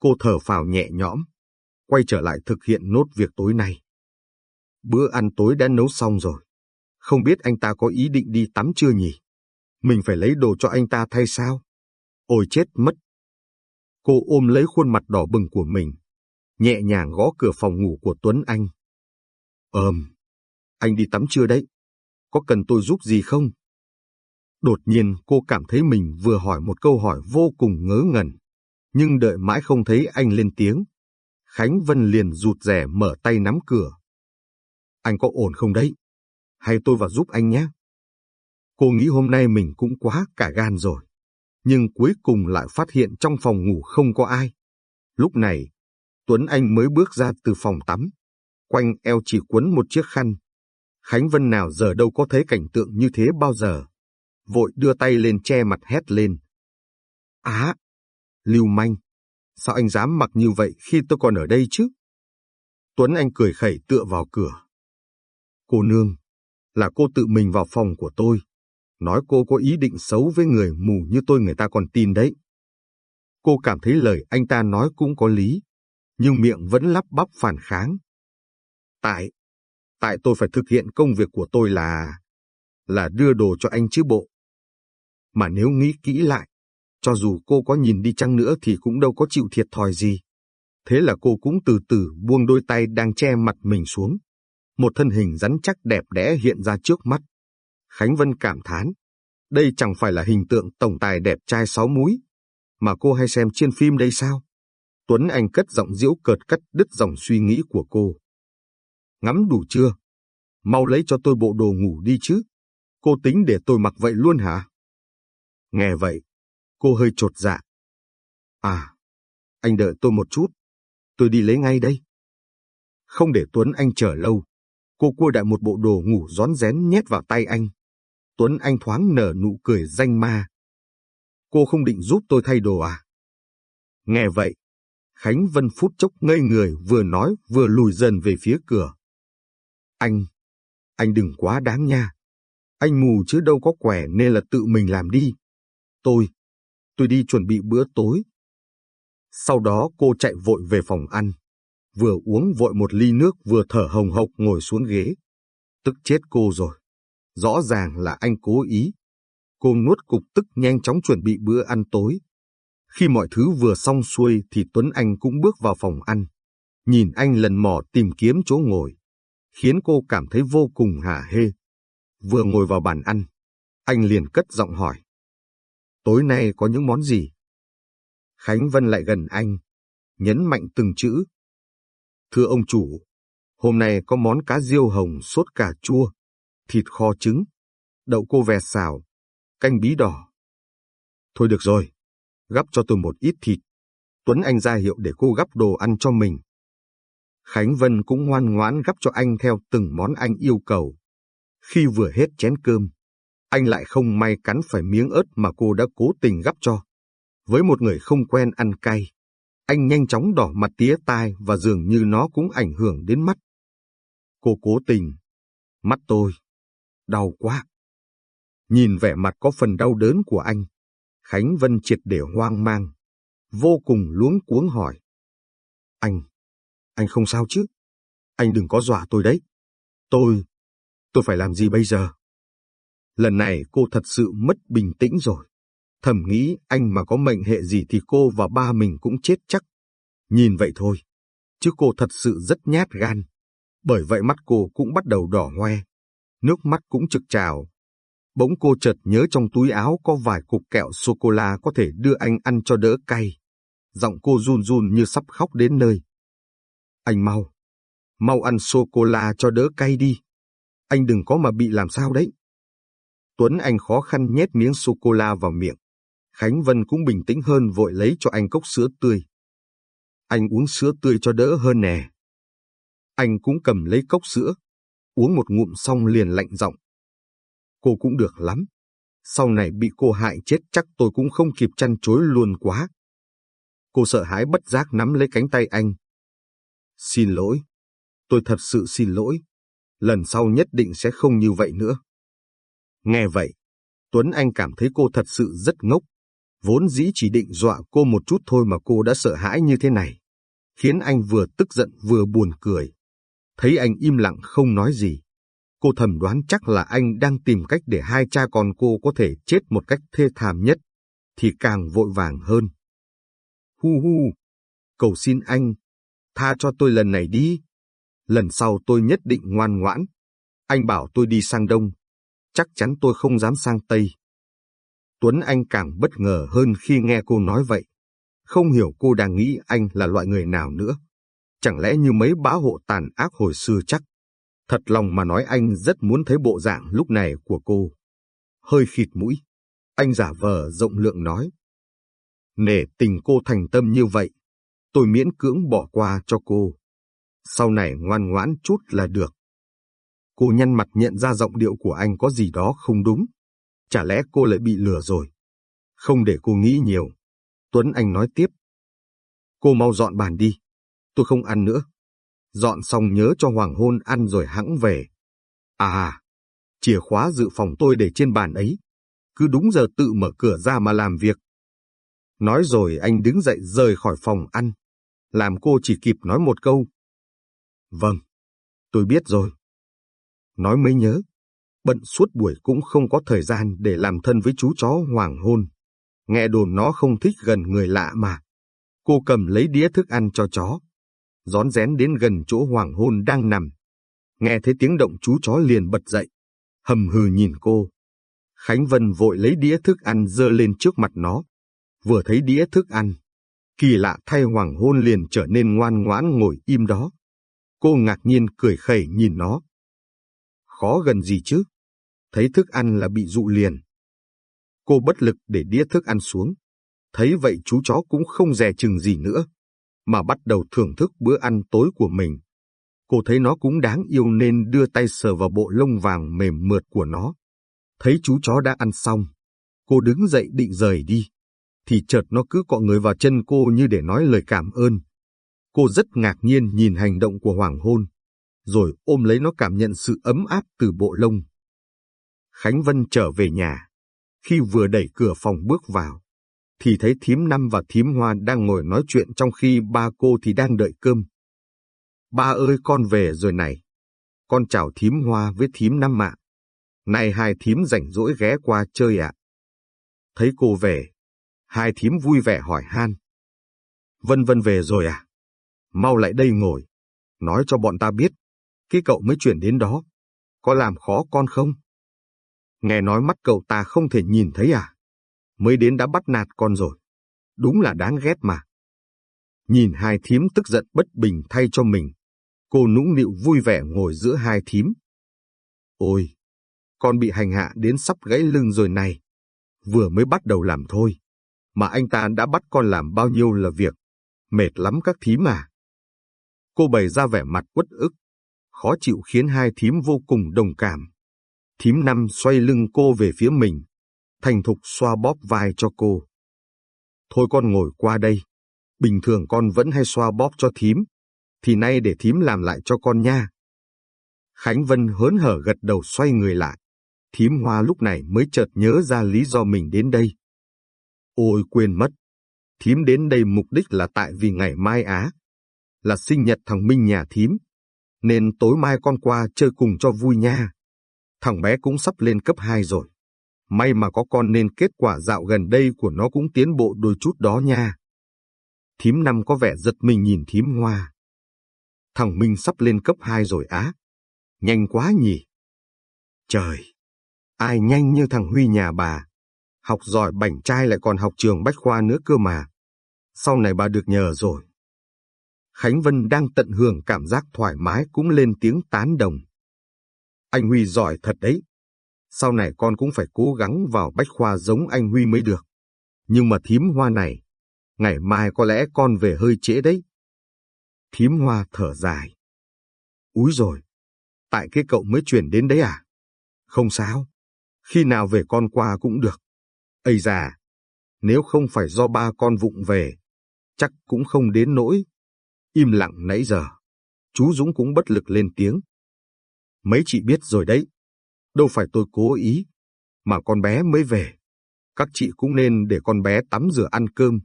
cô thở phào nhẹ nhõm, quay trở lại thực hiện nốt việc tối nay. Bữa ăn tối đã nấu xong rồi. Không biết anh ta có ý định đi tắm chưa nhỉ? Mình phải lấy đồ cho anh ta thay sao? Ôi chết mất! Cô ôm lấy khuôn mặt đỏ bừng của mình, nhẹ nhàng gõ cửa phòng ngủ của Tuấn Anh. Ờm, anh đi tắm chưa đấy? Có cần tôi giúp gì không? Đột nhiên cô cảm thấy mình vừa hỏi một câu hỏi vô cùng ngớ ngẩn, nhưng đợi mãi không thấy anh lên tiếng. Khánh Vân liền rụt rẻ mở tay nắm cửa. Anh có ổn không đấy? Hay tôi vào giúp anh nhé? Cô nghĩ hôm nay mình cũng quá cả gan rồi. Nhưng cuối cùng lại phát hiện trong phòng ngủ không có ai. Lúc này, Tuấn Anh mới bước ra từ phòng tắm. Quanh eo chỉ quấn một chiếc khăn. Khánh Vân nào giờ đâu có thấy cảnh tượng như thế bao giờ. Vội đưa tay lên che mặt hét lên. Á! lưu manh! Sao anh dám mặc như vậy khi tôi còn ở đây chứ? Tuấn Anh cười khẩy tựa vào cửa. Cô nương, là cô tự mình vào phòng của tôi. Nói cô có ý định xấu với người mù như tôi người ta còn tin đấy. Cô cảm thấy lời anh ta nói cũng có lý, nhưng miệng vẫn lắp bắp phản kháng. Tại, tại tôi phải thực hiện công việc của tôi là, là đưa đồ cho anh chứ bộ. Mà nếu nghĩ kỹ lại, cho dù cô có nhìn đi chăng nữa thì cũng đâu có chịu thiệt thòi gì. Thế là cô cũng từ từ buông đôi tay đang che mặt mình xuống. Một thân hình rắn chắc đẹp đẽ hiện ra trước mắt. Khánh Vân cảm thán. Đây chẳng phải là hình tượng tổng tài đẹp trai sáu múi, mà cô hay xem trên phim đây sao? Tuấn Anh cất giọng diễu cợt cắt đứt dòng suy nghĩ của cô. Ngắm đủ chưa? Mau lấy cho tôi bộ đồ ngủ đi chứ. Cô tính để tôi mặc vậy luôn hả? Nghe vậy, cô hơi trột dạ. À, anh đợi tôi một chút. Tôi đi lấy ngay đây. Không để Tuấn Anh chờ lâu, cô cua đại một bộ đồ ngủ rón rén nhét vào tay anh. Tuấn Anh thoáng nở nụ cười danh ma. Cô không định giúp tôi thay đồ à? Nghe vậy, Khánh Vân phút chốc ngây người vừa nói vừa lùi dần về phía cửa. Anh, anh đừng quá đáng nha. Anh mù chứ đâu có quẻ nên là tự mình làm đi. Tôi, tôi đi chuẩn bị bữa tối. Sau đó cô chạy vội về phòng ăn, vừa uống vội một ly nước vừa thở hồng hộc ngồi xuống ghế. Tức chết cô rồi. Rõ ràng là anh cố ý. Cô nuốt cục tức nhanh chóng chuẩn bị bữa ăn tối. Khi mọi thứ vừa xong xuôi thì Tuấn Anh cũng bước vào phòng ăn. Nhìn anh lần mò tìm kiếm chỗ ngồi, khiến cô cảm thấy vô cùng hả hê. Vừa ngồi vào bàn ăn, anh liền cất giọng hỏi. Tối nay có những món gì? Khánh Vân lại gần anh, nhấn mạnh từng chữ. Thưa ông chủ, hôm nay có món cá riêu hồng sốt cà chua, thịt kho trứng, đậu cô vẹt xào, canh bí đỏ. Thôi được rồi, gắp cho tôi một ít thịt. Tuấn Anh ra hiệu để cô gắp đồ ăn cho mình. Khánh Vân cũng ngoan ngoãn gắp cho anh theo từng món anh yêu cầu. Khi vừa hết chén cơm, Anh lại không may cắn phải miếng ớt mà cô đã cố tình gắp cho. Với một người không quen ăn cay, anh nhanh chóng đỏ mặt tía tai và dường như nó cũng ảnh hưởng đến mắt. Cô cố tình. Mắt tôi. Đau quá. Nhìn vẻ mặt có phần đau đớn của anh, Khánh Vân triệt để hoang mang, vô cùng luống cuống hỏi. Anh, anh không sao chứ? Anh đừng có dọa tôi đấy. Tôi, tôi phải làm gì bây giờ? Lần này cô thật sự mất bình tĩnh rồi. Thầm nghĩ anh mà có mệnh hệ gì thì cô và ba mình cũng chết chắc. Nhìn vậy thôi, chứ cô thật sự rất nhát gan. Bởi vậy mắt cô cũng bắt đầu đỏ hoe, nước mắt cũng trực trào. Bỗng cô chợt nhớ trong túi áo có vài cục kẹo sô-cô-la có thể đưa anh ăn cho đỡ cay. Giọng cô run run như sắp khóc đến nơi. Anh mau, mau ăn sô-cô-la cho đỡ cay đi. Anh đừng có mà bị làm sao đấy. Tuấn Anh khó khăn nhét miếng sô-cô-la vào miệng. Khánh Vân cũng bình tĩnh hơn vội lấy cho anh cốc sữa tươi. Anh uống sữa tươi cho đỡ hơn nè. Anh cũng cầm lấy cốc sữa, uống một ngụm xong liền lạnh giọng. Cô cũng được lắm. Sau này bị cô hại chết chắc tôi cũng không kịp chăn chối luôn quá. Cô sợ hãi bất giác nắm lấy cánh tay anh. Xin lỗi. Tôi thật sự xin lỗi. Lần sau nhất định sẽ không như vậy nữa. Nghe vậy, Tuấn Anh cảm thấy cô thật sự rất ngốc. Vốn dĩ chỉ định dọa cô một chút thôi mà cô đã sợ hãi như thế này. Khiến anh vừa tức giận vừa buồn cười. Thấy anh im lặng không nói gì. Cô thầm đoán chắc là anh đang tìm cách để hai cha con cô có thể chết một cách thê thảm nhất. Thì càng vội vàng hơn. Hu hu, cầu xin anh, tha cho tôi lần này đi. Lần sau tôi nhất định ngoan ngoãn. Anh bảo tôi đi sang Đông, chắc chắn tôi không dám sang Tây. Tuấn Anh càng bất ngờ hơn khi nghe cô nói vậy. Không hiểu cô đang nghĩ anh là loại người nào nữa. Chẳng lẽ như mấy bá hộ tàn ác hồi xưa chắc. Thật lòng mà nói anh rất muốn thấy bộ dạng lúc này của cô. Hơi khịt mũi. Anh giả vờ rộng lượng nói. Nể tình cô thành tâm như vậy, tôi miễn cưỡng bỏ qua cho cô. Sau này ngoan ngoãn chút là được. Cô nhăn mặt nhận ra giọng điệu của anh có gì đó không đúng. Chả lẽ cô lại bị lừa rồi? Không để cô nghĩ nhiều. Tuấn Anh nói tiếp. Cô mau dọn bàn đi. Tôi không ăn nữa. Dọn xong nhớ cho hoàng hôn ăn rồi hãng về. À, chìa khóa dự phòng tôi để trên bàn ấy. Cứ đúng giờ tự mở cửa ra mà làm việc. Nói rồi anh đứng dậy rời khỏi phòng ăn. Làm cô chỉ kịp nói một câu. Vâng, tôi biết rồi. Nói mới nhớ, bận suốt buổi cũng không có thời gian để làm thân với chú chó hoàng hôn. Nghe đồn nó không thích gần người lạ mà. Cô cầm lấy đĩa thức ăn cho chó rón rén đến gần chỗ hoàng hôn đang nằm. Nghe thấy tiếng động chú chó liền bật dậy. Hầm hừ nhìn cô. Khánh Vân vội lấy đĩa thức ăn dơ lên trước mặt nó. Vừa thấy đĩa thức ăn. Kỳ lạ thay hoàng hôn liền trở nên ngoan ngoãn ngồi im đó. Cô ngạc nhiên cười khẩy nhìn nó khó gần gì chứ. Thấy thức ăn là bị dụ liền. Cô bất lực để đĩa thức ăn xuống. Thấy vậy chú chó cũng không dè chừng gì nữa, mà bắt đầu thưởng thức bữa ăn tối của mình. Cô thấy nó cũng đáng yêu nên đưa tay sờ vào bộ lông vàng mềm mượt của nó. Thấy chú chó đã ăn xong, cô đứng dậy định rời đi, thì chợt nó cứ cọ người vào chân cô như để nói lời cảm ơn. Cô rất ngạc nhiên nhìn hành động của hoàng hôn rồi ôm lấy nó cảm nhận sự ấm áp từ bộ lông. Khánh Vân trở về nhà. Khi vừa đẩy cửa phòng bước vào, thì thấy thím năm và thím hoa đang ngồi nói chuyện trong khi ba cô thì đang đợi cơm. Ba ơi con về rồi này. Con chào thím hoa với thím năm ạ. Này hai thím rảnh rỗi ghé qua chơi ạ. Thấy cô về, hai thím vui vẻ hỏi han. Vân Vân về rồi à? Mau lại đây ngồi, nói cho bọn ta biết cái cậu mới chuyển đến đó, có làm khó con không? Nghe nói mắt cậu ta không thể nhìn thấy à? Mới đến đã bắt nạt con rồi. Đúng là đáng ghét mà. Nhìn hai thím tức giận bất bình thay cho mình. Cô nũng nịu vui vẻ ngồi giữa hai thím. Ôi, con bị hành hạ đến sắp gãy lưng rồi này. Vừa mới bắt đầu làm thôi. Mà anh ta đã bắt con làm bao nhiêu là việc. Mệt lắm các thím à. Cô bày ra vẻ mặt uất ức khó chịu khiến hai thím vô cùng đồng cảm. Thím năm xoay lưng cô về phía mình, thành thục xoa bóp vai cho cô. Thôi con ngồi qua đây, bình thường con vẫn hay xoa bóp cho thím, thì nay để thím làm lại cho con nha. Khánh Vân hớn hở gật đầu xoay người lại. Thím Hoa lúc này mới chợt nhớ ra lý do mình đến đây. Ôi quên mất, thím đến đây mục đích là tại vì ngày mai Á, là sinh nhật thằng Minh nhà thím, nên tối mai con qua chơi cùng cho vui nha. Thằng bé cũng sắp lên cấp 2 rồi. May mà có con nên kết quả dạo gần đây của nó cũng tiến bộ đôi chút đó nha. Thím năm có vẻ giật mình nhìn thím hoa. Thằng Minh sắp lên cấp 2 rồi á. Nhanh quá nhỉ. Trời, ai nhanh như thằng Huy nhà bà. Học giỏi bảnh trai lại còn học trường bách khoa nữa cơ mà. Sau này bà được nhờ rồi. Khánh Vân đang tận hưởng cảm giác thoải mái cũng lên tiếng tán đồng. Anh Huy giỏi thật đấy. Sau này con cũng phải cố gắng vào bách khoa giống anh Huy mới được. Nhưng mà thím hoa này, ngày mai có lẽ con về hơi trễ đấy. Thím hoa thở dài. Úi rồi, tại cái cậu mới chuyển đến đấy à? Không sao, khi nào về con qua cũng được. Ây già, nếu không phải do ba con vụng về, chắc cũng không đến nỗi. Im lặng nãy giờ, chú Dũng cũng bất lực lên tiếng. Mấy chị biết rồi đấy, đâu phải tôi cố ý, mà con bé mới về. Các chị cũng nên để con bé tắm rửa ăn cơm,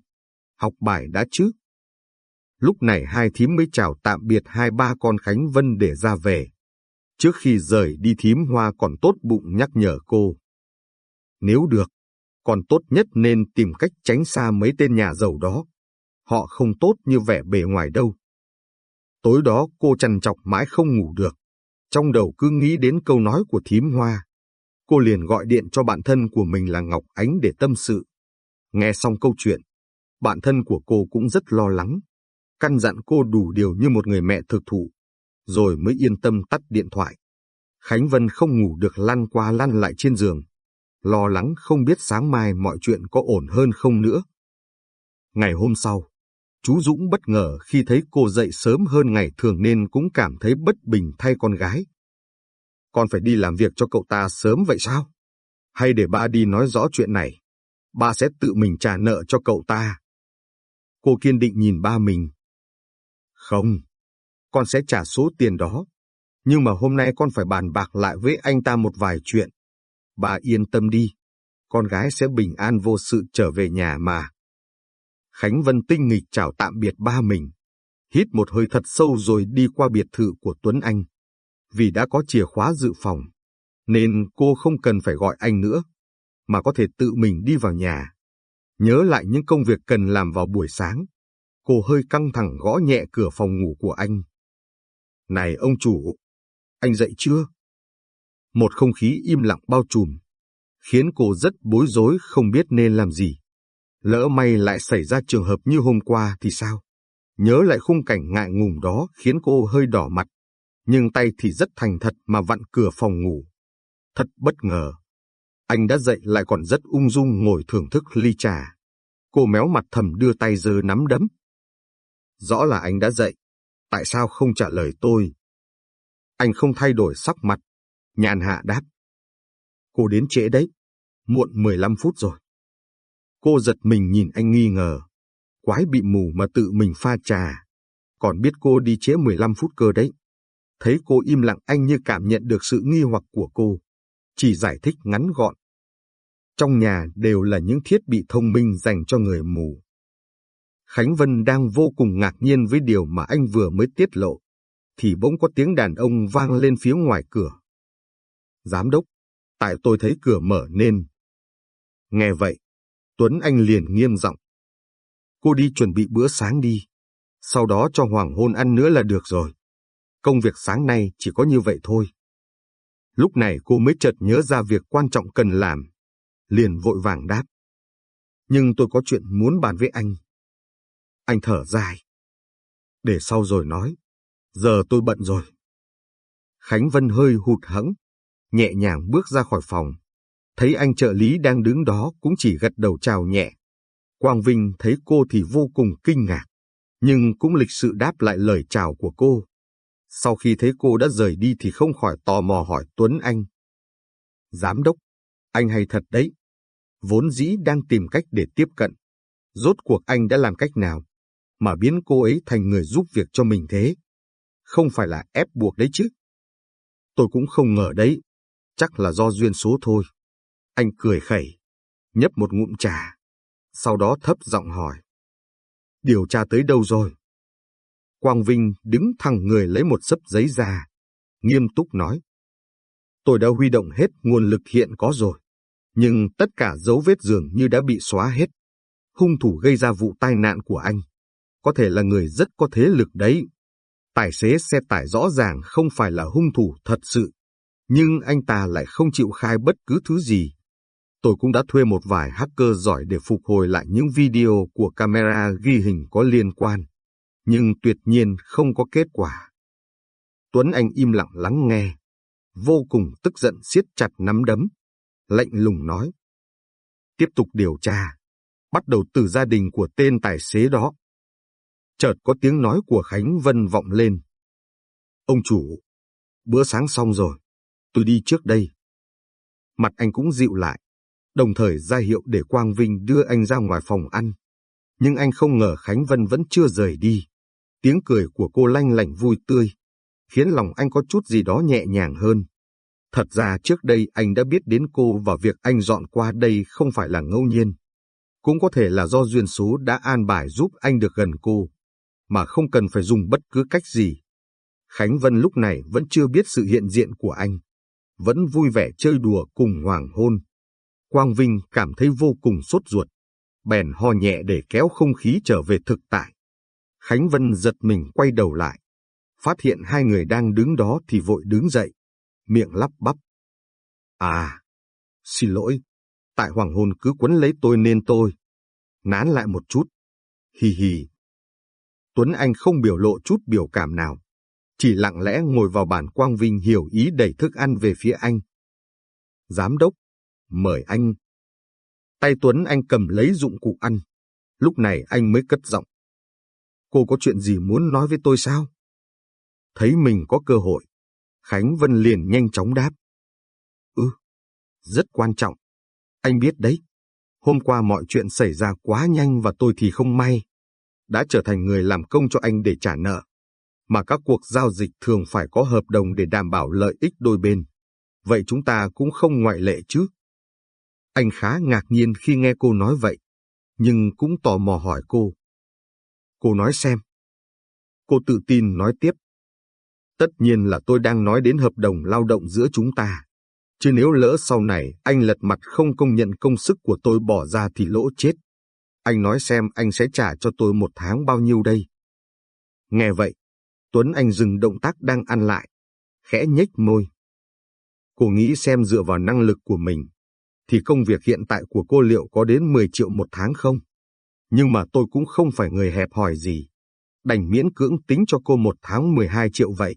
học bài đã chứ. Lúc này hai thím mới chào tạm biệt hai ba con Khánh Vân để ra về. Trước khi rời đi thím hoa còn tốt bụng nhắc nhở cô. Nếu được, còn tốt nhất nên tìm cách tránh xa mấy tên nhà giàu đó. Họ không tốt như vẻ bề ngoài đâu. Tối đó cô chằn chọc mãi không ngủ được. Trong đầu cứ nghĩ đến câu nói của thím hoa. Cô liền gọi điện cho bạn thân của mình là Ngọc Ánh để tâm sự. Nghe xong câu chuyện, bạn thân của cô cũng rất lo lắng. Căn dặn cô đủ điều như một người mẹ thực thụ, rồi mới yên tâm tắt điện thoại. Khánh Vân không ngủ được lăn qua lăn lại trên giường, lo lắng không biết sáng mai mọi chuyện có ổn hơn không nữa. Ngày hôm sau, chú Dũng bất ngờ khi thấy cô dậy sớm hơn ngày thường nên cũng cảm thấy bất bình thay con gái. Con phải đi làm việc cho cậu ta sớm vậy sao? Hay để ba đi nói rõ chuyện này? Ba sẽ tự mình trả nợ cho cậu ta. Cô kiên định nhìn ba mình. Không, con sẽ trả số tiền đó. Nhưng mà hôm nay con phải bàn bạc lại với anh ta một vài chuyện. Bà yên tâm đi, con gái sẽ bình an vô sự trở về nhà mà. Khánh Vân tinh nghịch chào tạm biệt ba mình. Hít một hơi thật sâu rồi đi qua biệt thự của Tuấn Anh. Vì đã có chìa khóa dự phòng, nên cô không cần phải gọi anh nữa, mà có thể tự mình đi vào nhà. Nhớ lại những công việc cần làm vào buổi sáng, cô hơi căng thẳng gõ nhẹ cửa phòng ngủ của anh. Này ông chủ, anh dậy chưa? Một không khí im lặng bao trùm, khiến cô rất bối rối không biết nên làm gì. Lỡ may lại xảy ra trường hợp như hôm qua thì sao? Nhớ lại khung cảnh ngại ngùng đó khiến cô hơi đỏ mặt, nhưng tay thì rất thành thật mà vặn cửa phòng ngủ. Thật bất ngờ. Anh đã dậy lại còn rất ung dung ngồi thưởng thức ly trà. Cô méo mặt thầm đưa tay giơ nắm đấm. Rõ là anh đã dậy. Tại sao không trả lời tôi? Anh không thay đổi sắc mặt. Nhàn hạ đáp. Cô đến trễ đấy. Muộn 15 phút rồi. Cô giật mình nhìn anh nghi ngờ. Quái bị mù mà tự mình pha trà. Còn biết cô đi chế 15 phút cơ đấy. Thấy cô im lặng anh như cảm nhận được sự nghi hoặc của cô. Chỉ giải thích ngắn gọn. Trong nhà đều là những thiết bị thông minh dành cho người mù. Khánh Vân đang vô cùng ngạc nhiên với điều mà anh vừa mới tiết lộ, thì bỗng có tiếng đàn ông vang lên phía ngoài cửa. Giám đốc, tại tôi thấy cửa mở nên. Nghe vậy, Tuấn Anh liền nghiêm giọng. Cô đi chuẩn bị bữa sáng đi, sau đó cho hoàng hôn ăn nữa là được rồi. Công việc sáng nay chỉ có như vậy thôi. Lúc này cô mới chợt nhớ ra việc quan trọng cần làm, liền vội vàng đáp. Nhưng tôi có chuyện muốn bàn với anh. Anh thở dài. Để sau rồi nói, giờ tôi bận rồi. Khánh Vân hơi hụt hẫng, nhẹ nhàng bước ra khỏi phòng. Thấy anh trợ lý đang đứng đó cũng chỉ gật đầu chào nhẹ. Quang Vinh thấy cô thì vô cùng kinh ngạc, nhưng cũng lịch sự đáp lại lời chào của cô. Sau khi thấy cô đã rời đi thì không khỏi tò mò hỏi Tuấn Anh. Giám đốc, anh hay thật đấy. Vốn dĩ đang tìm cách để tiếp cận. Rốt cuộc anh đã làm cách nào mà biến cô ấy thành người giúp việc cho mình thế? Không phải là ép buộc đấy chứ? Tôi cũng không ngờ đấy. Chắc là do duyên số thôi. Anh cười khẩy, nhấp một ngụm trà. Sau đó thấp giọng hỏi. Điều tra tới đâu rồi? Quang Vinh đứng thẳng người lấy một sấp giấy ra, nghiêm túc nói. Tôi đã huy động hết nguồn lực hiện có rồi, nhưng tất cả dấu vết dường như đã bị xóa hết. Hung thủ gây ra vụ tai nạn của anh, có thể là người rất có thế lực đấy. Tài xế xe tải rõ ràng không phải là hung thủ thật sự, nhưng anh ta lại không chịu khai bất cứ thứ gì. Tôi cũng đã thuê một vài hacker giỏi để phục hồi lại những video của camera ghi hình có liên quan, nhưng tuyệt nhiên không có kết quả. Tuấn Anh im lặng lắng nghe, vô cùng tức giận siết chặt nắm đấm, lạnh lùng nói. Tiếp tục điều tra, bắt đầu từ gia đình của tên tài xế đó. Chợt có tiếng nói của Khánh Vân vọng lên. Ông chủ, bữa sáng xong rồi, tôi đi trước đây. Mặt anh cũng dịu lại, đồng thời ra hiệu để Quang Vinh đưa anh ra ngoài phòng ăn. Nhưng anh không ngờ Khánh Vân vẫn chưa rời đi. Tiếng cười của cô lanh lảnh vui tươi, khiến lòng anh có chút gì đó nhẹ nhàng hơn. Thật ra trước đây anh đã biết đến cô và việc anh dọn qua đây không phải là ngẫu nhiên. Cũng có thể là do duyên số đã an bài giúp anh được gần cô, mà không cần phải dùng bất cứ cách gì. Khánh Vân lúc này vẫn chưa biết sự hiện diện của anh, vẫn vui vẻ chơi đùa cùng hoàng hôn. Quang Vinh cảm thấy vô cùng sốt ruột, bèn ho nhẹ để kéo không khí trở về thực tại. Khánh Vân giật mình quay đầu lại, phát hiện hai người đang đứng đó thì vội đứng dậy, miệng lắp bắp. À, xin lỗi, tại hoàng hôn cứ quấn lấy tôi nên tôi. Nán lại một chút. Hì hì. Tuấn Anh không biểu lộ chút biểu cảm nào, chỉ lặng lẽ ngồi vào bàn Quang Vinh hiểu ý đẩy thức ăn về phía anh. Giám đốc, mời anh. Tay Tuấn Anh cầm lấy dụng cụ ăn. Lúc này anh mới cất giọng. Cô có chuyện gì muốn nói với tôi sao? Thấy mình có cơ hội, Khánh Vân liền nhanh chóng đáp. Ừ, rất quan trọng. Anh biết đấy, hôm qua mọi chuyện xảy ra quá nhanh và tôi thì không may. Đã trở thành người làm công cho anh để trả nợ. Mà các cuộc giao dịch thường phải có hợp đồng để đảm bảo lợi ích đôi bên. Vậy chúng ta cũng không ngoại lệ chứ. Anh khá ngạc nhiên khi nghe cô nói vậy, nhưng cũng tò mò hỏi cô. Cô nói xem. Cô tự tin nói tiếp. Tất nhiên là tôi đang nói đến hợp đồng lao động giữa chúng ta. Chứ nếu lỡ sau này anh lật mặt không công nhận công sức của tôi bỏ ra thì lỗ chết. Anh nói xem anh sẽ trả cho tôi một tháng bao nhiêu đây. Nghe vậy, Tuấn Anh dừng động tác đang ăn lại, khẽ nhếch môi. Cô nghĩ xem dựa vào năng lực của mình, thì công việc hiện tại của cô liệu có đến 10 triệu một tháng không? Nhưng mà tôi cũng không phải người hẹp hòi gì. Đành miễn cưỡng tính cho cô một tháng 12 triệu vậy.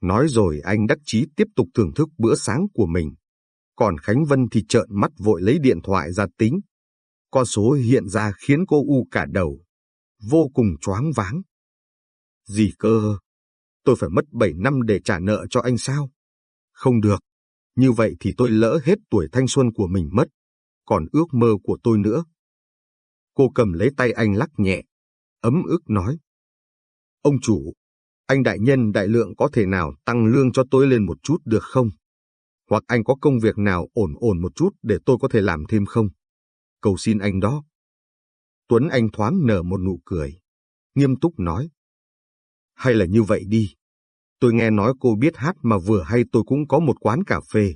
Nói rồi anh đắc chí tiếp tục thưởng thức bữa sáng của mình. Còn Khánh Vân thì trợn mắt vội lấy điện thoại ra tính. Con số hiện ra khiến cô u cả đầu. Vô cùng choáng váng. Gì cơ? Tôi phải mất 7 năm để trả nợ cho anh sao? Không được. Như vậy thì tôi lỡ hết tuổi thanh xuân của mình mất. Còn ước mơ của tôi nữa. Cô cầm lấy tay anh lắc nhẹ. Ấm ức nói. Ông chủ, anh đại nhân đại lượng có thể nào tăng lương cho tôi lên một chút được không? Hoặc anh có công việc nào ổn ổn một chút để tôi có thể làm thêm không? Cầu xin anh đó. Tuấn Anh thoáng nở một nụ cười, nghiêm túc nói. Hay là như vậy đi. Tôi nghe nói cô biết hát mà vừa hay tôi cũng có một quán cà phê.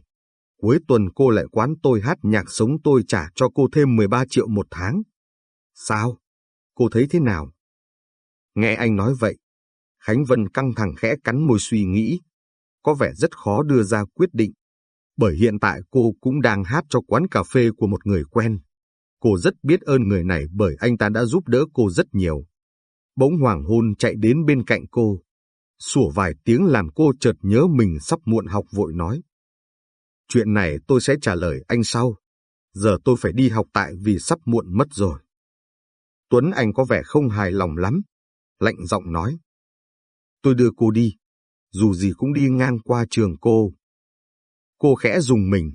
Cuối tuần cô lại quán tôi hát nhạc sống tôi trả cho cô thêm 13 triệu một tháng. Sao? Cô thấy thế nào? Nghe anh nói vậy, Khánh Vân căng thẳng khẽ cắn môi suy nghĩ. Có vẻ rất khó đưa ra quyết định. Bởi hiện tại cô cũng đang hát cho quán cà phê của một người quen. Cô rất biết ơn người này bởi anh ta đã giúp đỡ cô rất nhiều. Bỗng hoàng hôn chạy đến bên cạnh cô. Sủa vài tiếng làm cô chợt nhớ mình sắp muộn học vội nói. Chuyện này tôi sẽ trả lời anh sau. Giờ tôi phải đi học tại vì sắp muộn mất rồi. Tuấn Anh có vẻ không hài lòng lắm. Lạnh giọng nói. Tôi đưa cô đi. Dù gì cũng đi ngang qua trường cô. Cô khẽ dùng mình,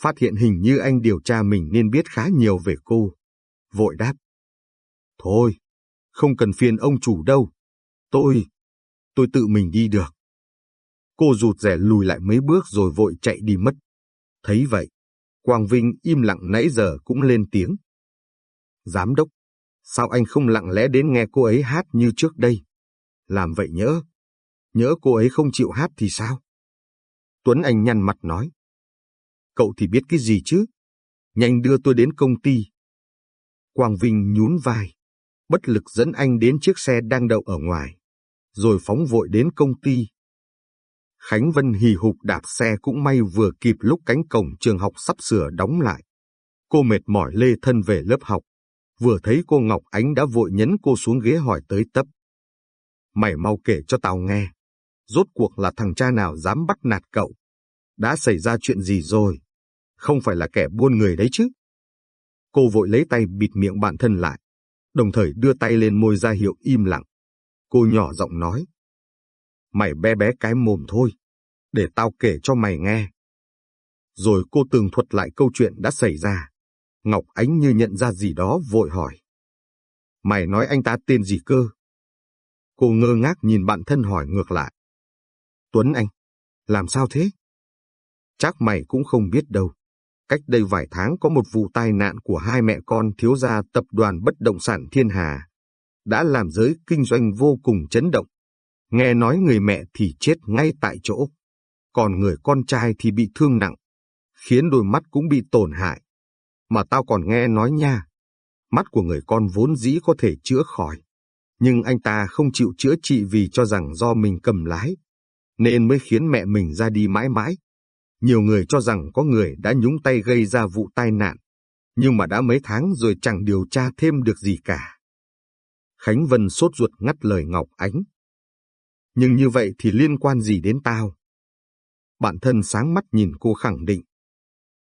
phát hiện hình như anh điều tra mình nên biết khá nhiều về cô. Vội đáp. Thôi, không cần phiền ông chủ đâu. Tôi, tôi tự mình đi được. Cô rụt rẻ lùi lại mấy bước rồi vội chạy đi mất. Thấy vậy, Quang Vinh im lặng nãy giờ cũng lên tiếng. Giám đốc, sao anh không lặng lẽ đến nghe cô ấy hát như trước đây? Làm vậy nhỡ, nhỡ cô ấy không chịu hát thì sao? Tuấn Anh nhăn mặt nói. Cậu thì biết cái gì chứ? Nhanh đưa tôi đến công ty. Quang Vinh nhún vai, bất lực dẫn anh đến chiếc xe đang đậu ở ngoài, rồi phóng vội đến công ty. Khánh Vân hì hục đạp xe cũng may vừa kịp lúc cánh cổng trường học sắp sửa đóng lại. Cô mệt mỏi lê thân về lớp học, vừa thấy cô Ngọc Ánh đã vội nhấn cô xuống ghế hỏi tới tấp. Mày mau kể cho tao nghe, rốt cuộc là thằng cha nào dám bắt nạt cậu? Đã xảy ra chuyện gì rồi? Không phải là kẻ buôn người đấy chứ? Cô vội lấy tay bịt miệng bạn thân lại, đồng thời đưa tay lên môi ra hiệu im lặng. Cô nhỏ giọng nói. Mày bé bé cái mồm thôi, để tao kể cho mày nghe. Rồi cô tường thuật lại câu chuyện đã xảy ra. Ngọc Ánh như nhận ra gì đó vội hỏi. Mày nói anh ta tên gì cơ? Cô ngơ ngác nhìn bạn thân hỏi ngược lại. Tuấn Anh, làm sao thế? Chắc mày cũng không biết đâu. Cách đây vài tháng có một vụ tai nạn của hai mẹ con thiếu gia tập đoàn bất động sản Thiên Hà. Đã làm giới kinh doanh vô cùng chấn động. Nghe nói người mẹ thì chết ngay tại chỗ. Còn người con trai thì bị thương nặng. Khiến đôi mắt cũng bị tổn hại. Mà tao còn nghe nói nha. Mắt của người con vốn dĩ có thể chữa khỏi. Nhưng anh ta không chịu chữa trị vì cho rằng do mình cầm lái. Nên mới khiến mẹ mình ra đi mãi mãi. Nhiều người cho rằng có người đã nhúng tay gây ra vụ tai nạn, nhưng mà đã mấy tháng rồi chẳng điều tra thêm được gì cả. Khánh Vân sốt ruột ngắt lời Ngọc Ánh. Nhưng như vậy thì liên quan gì đến tao? Bạn thân sáng mắt nhìn cô khẳng định.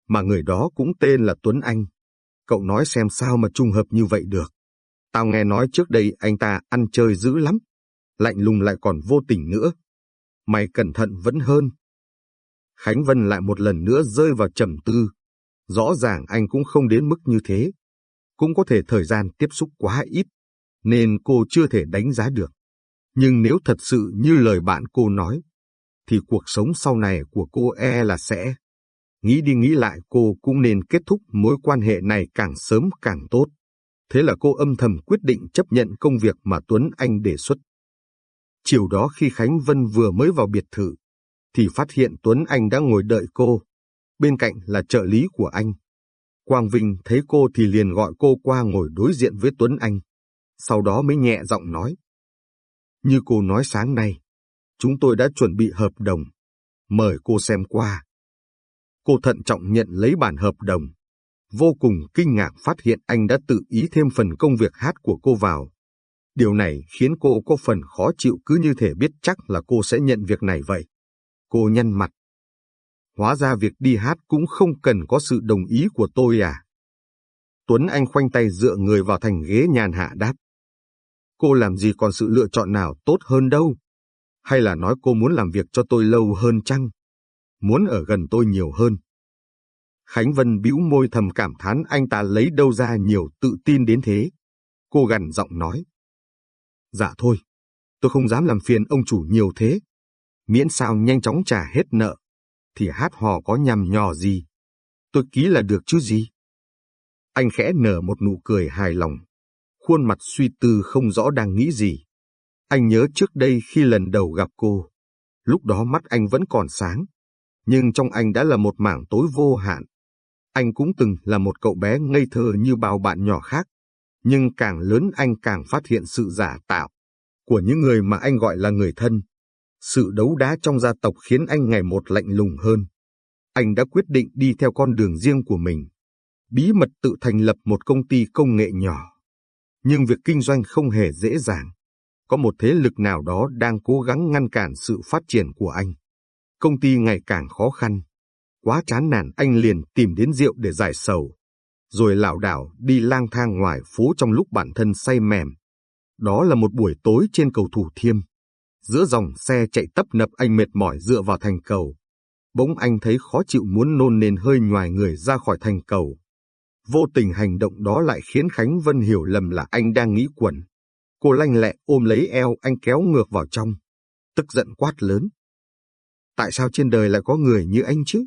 Mà người đó cũng tên là Tuấn Anh. Cậu nói xem sao mà trùng hợp như vậy được. Tao nghe nói trước đây anh ta ăn chơi dữ lắm. Lạnh lùng lại còn vô tình nữa. Mày cẩn thận vẫn hơn. Khánh Vân lại một lần nữa rơi vào trầm tư. Rõ ràng anh cũng không đến mức như thế. Cũng có thể thời gian tiếp xúc quá ít, nên cô chưa thể đánh giá được. Nhưng nếu thật sự như lời bạn cô nói, thì cuộc sống sau này của cô e là sẽ. Nghĩ đi nghĩ lại cô cũng nên kết thúc mối quan hệ này càng sớm càng tốt. Thế là cô âm thầm quyết định chấp nhận công việc mà Tuấn Anh đề xuất. Chiều đó khi Khánh Vân vừa mới vào biệt thự, thì phát hiện Tuấn Anh đã ngồi đợi cô. Bên cạnh là trợ lý của anh. Quang Vinh thấy cô thì liền gọi cô qua ngồi đối diện với Tuấn Anh. Sau đó mới nhẹ giọng nói. Như cô nói sáng nay, chúng tôi đã chuẩn bị hợp đồng. Mời cô xem qua. Cô thận trọng nhận lấy bản hợp đồng. Vô cùng kinh ngạc phát hiện anh đã tự ý thêm phần công việc hát của cô vào. Điều này khiến cô có phần khó chịu cứ như thể biết chắc là cô sẽ nhận việc này vậy. Cô nhăn mặt. Hóa ra việc đi hát cũng không cần có sự đồng ý của tôi à? Tuấn Anh khoanh tay dựa người vào thành ghế nhàn hạ đáp. Cô làm gì còn sự lựa chọn nào tốt hơn đâu? Hay là nói cô muốn làm việc cho tôi lâu hơn chăng? Muốn ở gần tôi nhiều hơn? Khánh Vân bĩu môi thầm cảm thán anh ta lấy đâu ra nhiều tự tin đến thế. Cô gằn giọng nói. Dạ thôi, tôi không dám làm phiền ông chủ nhiều thế miễn sao nhanh chóng trả hết nợ, thì hát hò có nhằm nhò gì. Tôi ký là được chứ gì. Anh khẽ nở một nụ cười hài lòng, khuôn mặt suy tư không rõ đang nghĩ gì. Anh nhớ trước đây khi lần đầu gặp cô, lúc đó mắt anh vẫn còn sáng, nhưng trong anh đã là một mảng tối vô hạn. Anh cũng từng là một cậu bé ngây thơ như bao bạn nhỏ khác, nhưng càng lớn anh càng phát hiện sự giả tạo của những người mà anh gọi là người thân. Sự đấu đá trong gia tộc khiến anh ngày một lạnh lùng hơn. Anh đã quyết định đi theo con đường riêng của mình, bí mật tự thành lập một công ty công nghệ nhỏ. Nhưng việc kinh doanh không hề dễ dàng. Có một thế lực nào đó đang cố gắng ngăn cản sự phát triển của anh. Công ty ngày càng khó khăn. Quá chán nản, anh liền tìm đến rượu để giải sầu. Rồi lảo đảo đi lang thang ngoài phố trong lúc bản thân say mềm. Đó là một buổi tối trên cầu Thủ Thiêm. Giữa dòng xe chạy tấp nập, anh mệt mỏi dựa vào thành cầu. bỗng anh thấy khó chịu muốn nôn nên hơi nhoài người ra khỏi thành cầu. Vô tình hành động đó lại khiến Khánh Vân hiểu lầm là anh đang nghĩ quẩn. Cô lanh lẹ ôm lấy eo anh kéo ngược vào trong, tức giận quát lớn. Tại sao trên đời lại có người như anh chứ?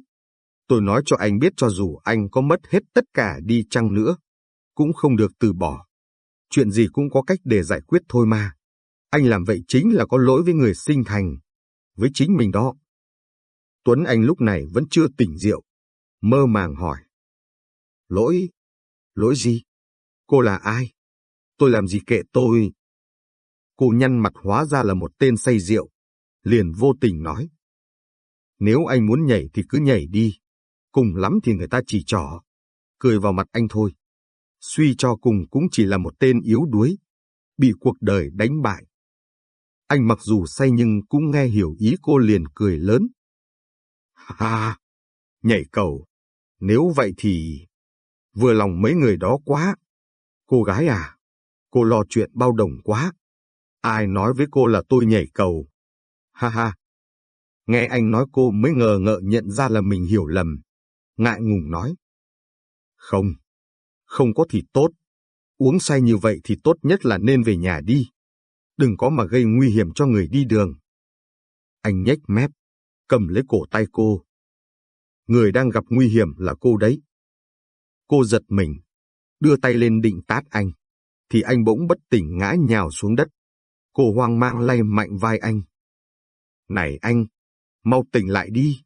Tôi nói cho anh biết cho dù anh có mất hết tất cả đi chăng nữa, cũng không được từ bỏ. Chuyện gì cũng có cách để giải quyết thôi mà. Anh làm vậy chính là có lỗi với người sinh thành, với chính mình đó. Tuấn Anh lúc này vẫn chưa tỉnh rượu, mơ màng hỏi. Lỗi? Lỗi gì? Cô là ai? Tôi làm gì kệ tôi? Cô nhăn mặt hóa ra là một tên say rượu, liền vô tình nói. Nếu anh muốn nhảy thì cứ nhảy đi, cùng lắm thì người ta chỉ trỏ, cười vào mặt anh thôi. Suy cho cùng cũng chỉ là một tên yếu đuối, bị cuộc đời đánh bại. Anh mặc dù say nhưng cũng nghe hiểu ý cô liền cười lớn. Ha, nhảy cầu, nếu vậy thì... Vừa lòng mấy người đó quá. Cô gái à, cô lo chuyện bao đồng quá. Ai nói với cô là tôi nhảy cầu? Ha ha. Nghe anh nói cô mới ngờ ngợ nhận ra là mình hiểu lầm. Ngại ngùng nói. Không, không có thì tốt. Uống say như vậy thì tốt nhất là nên về nhà đi. Đừng có mà gây nguy hiểm cho người đi đường. Anh nhếch mép, cầm lấy cổ tay cô. Người đang gặp nguy hiểm là cô đấy. Cô giật mình, đưa tay lên định tát anh, thì anh bỗng bất tỉnh ngã nhào xuống đất. Cô hoang mang lay mạnh vai anh. Này anh, mau tỉnh lại đi.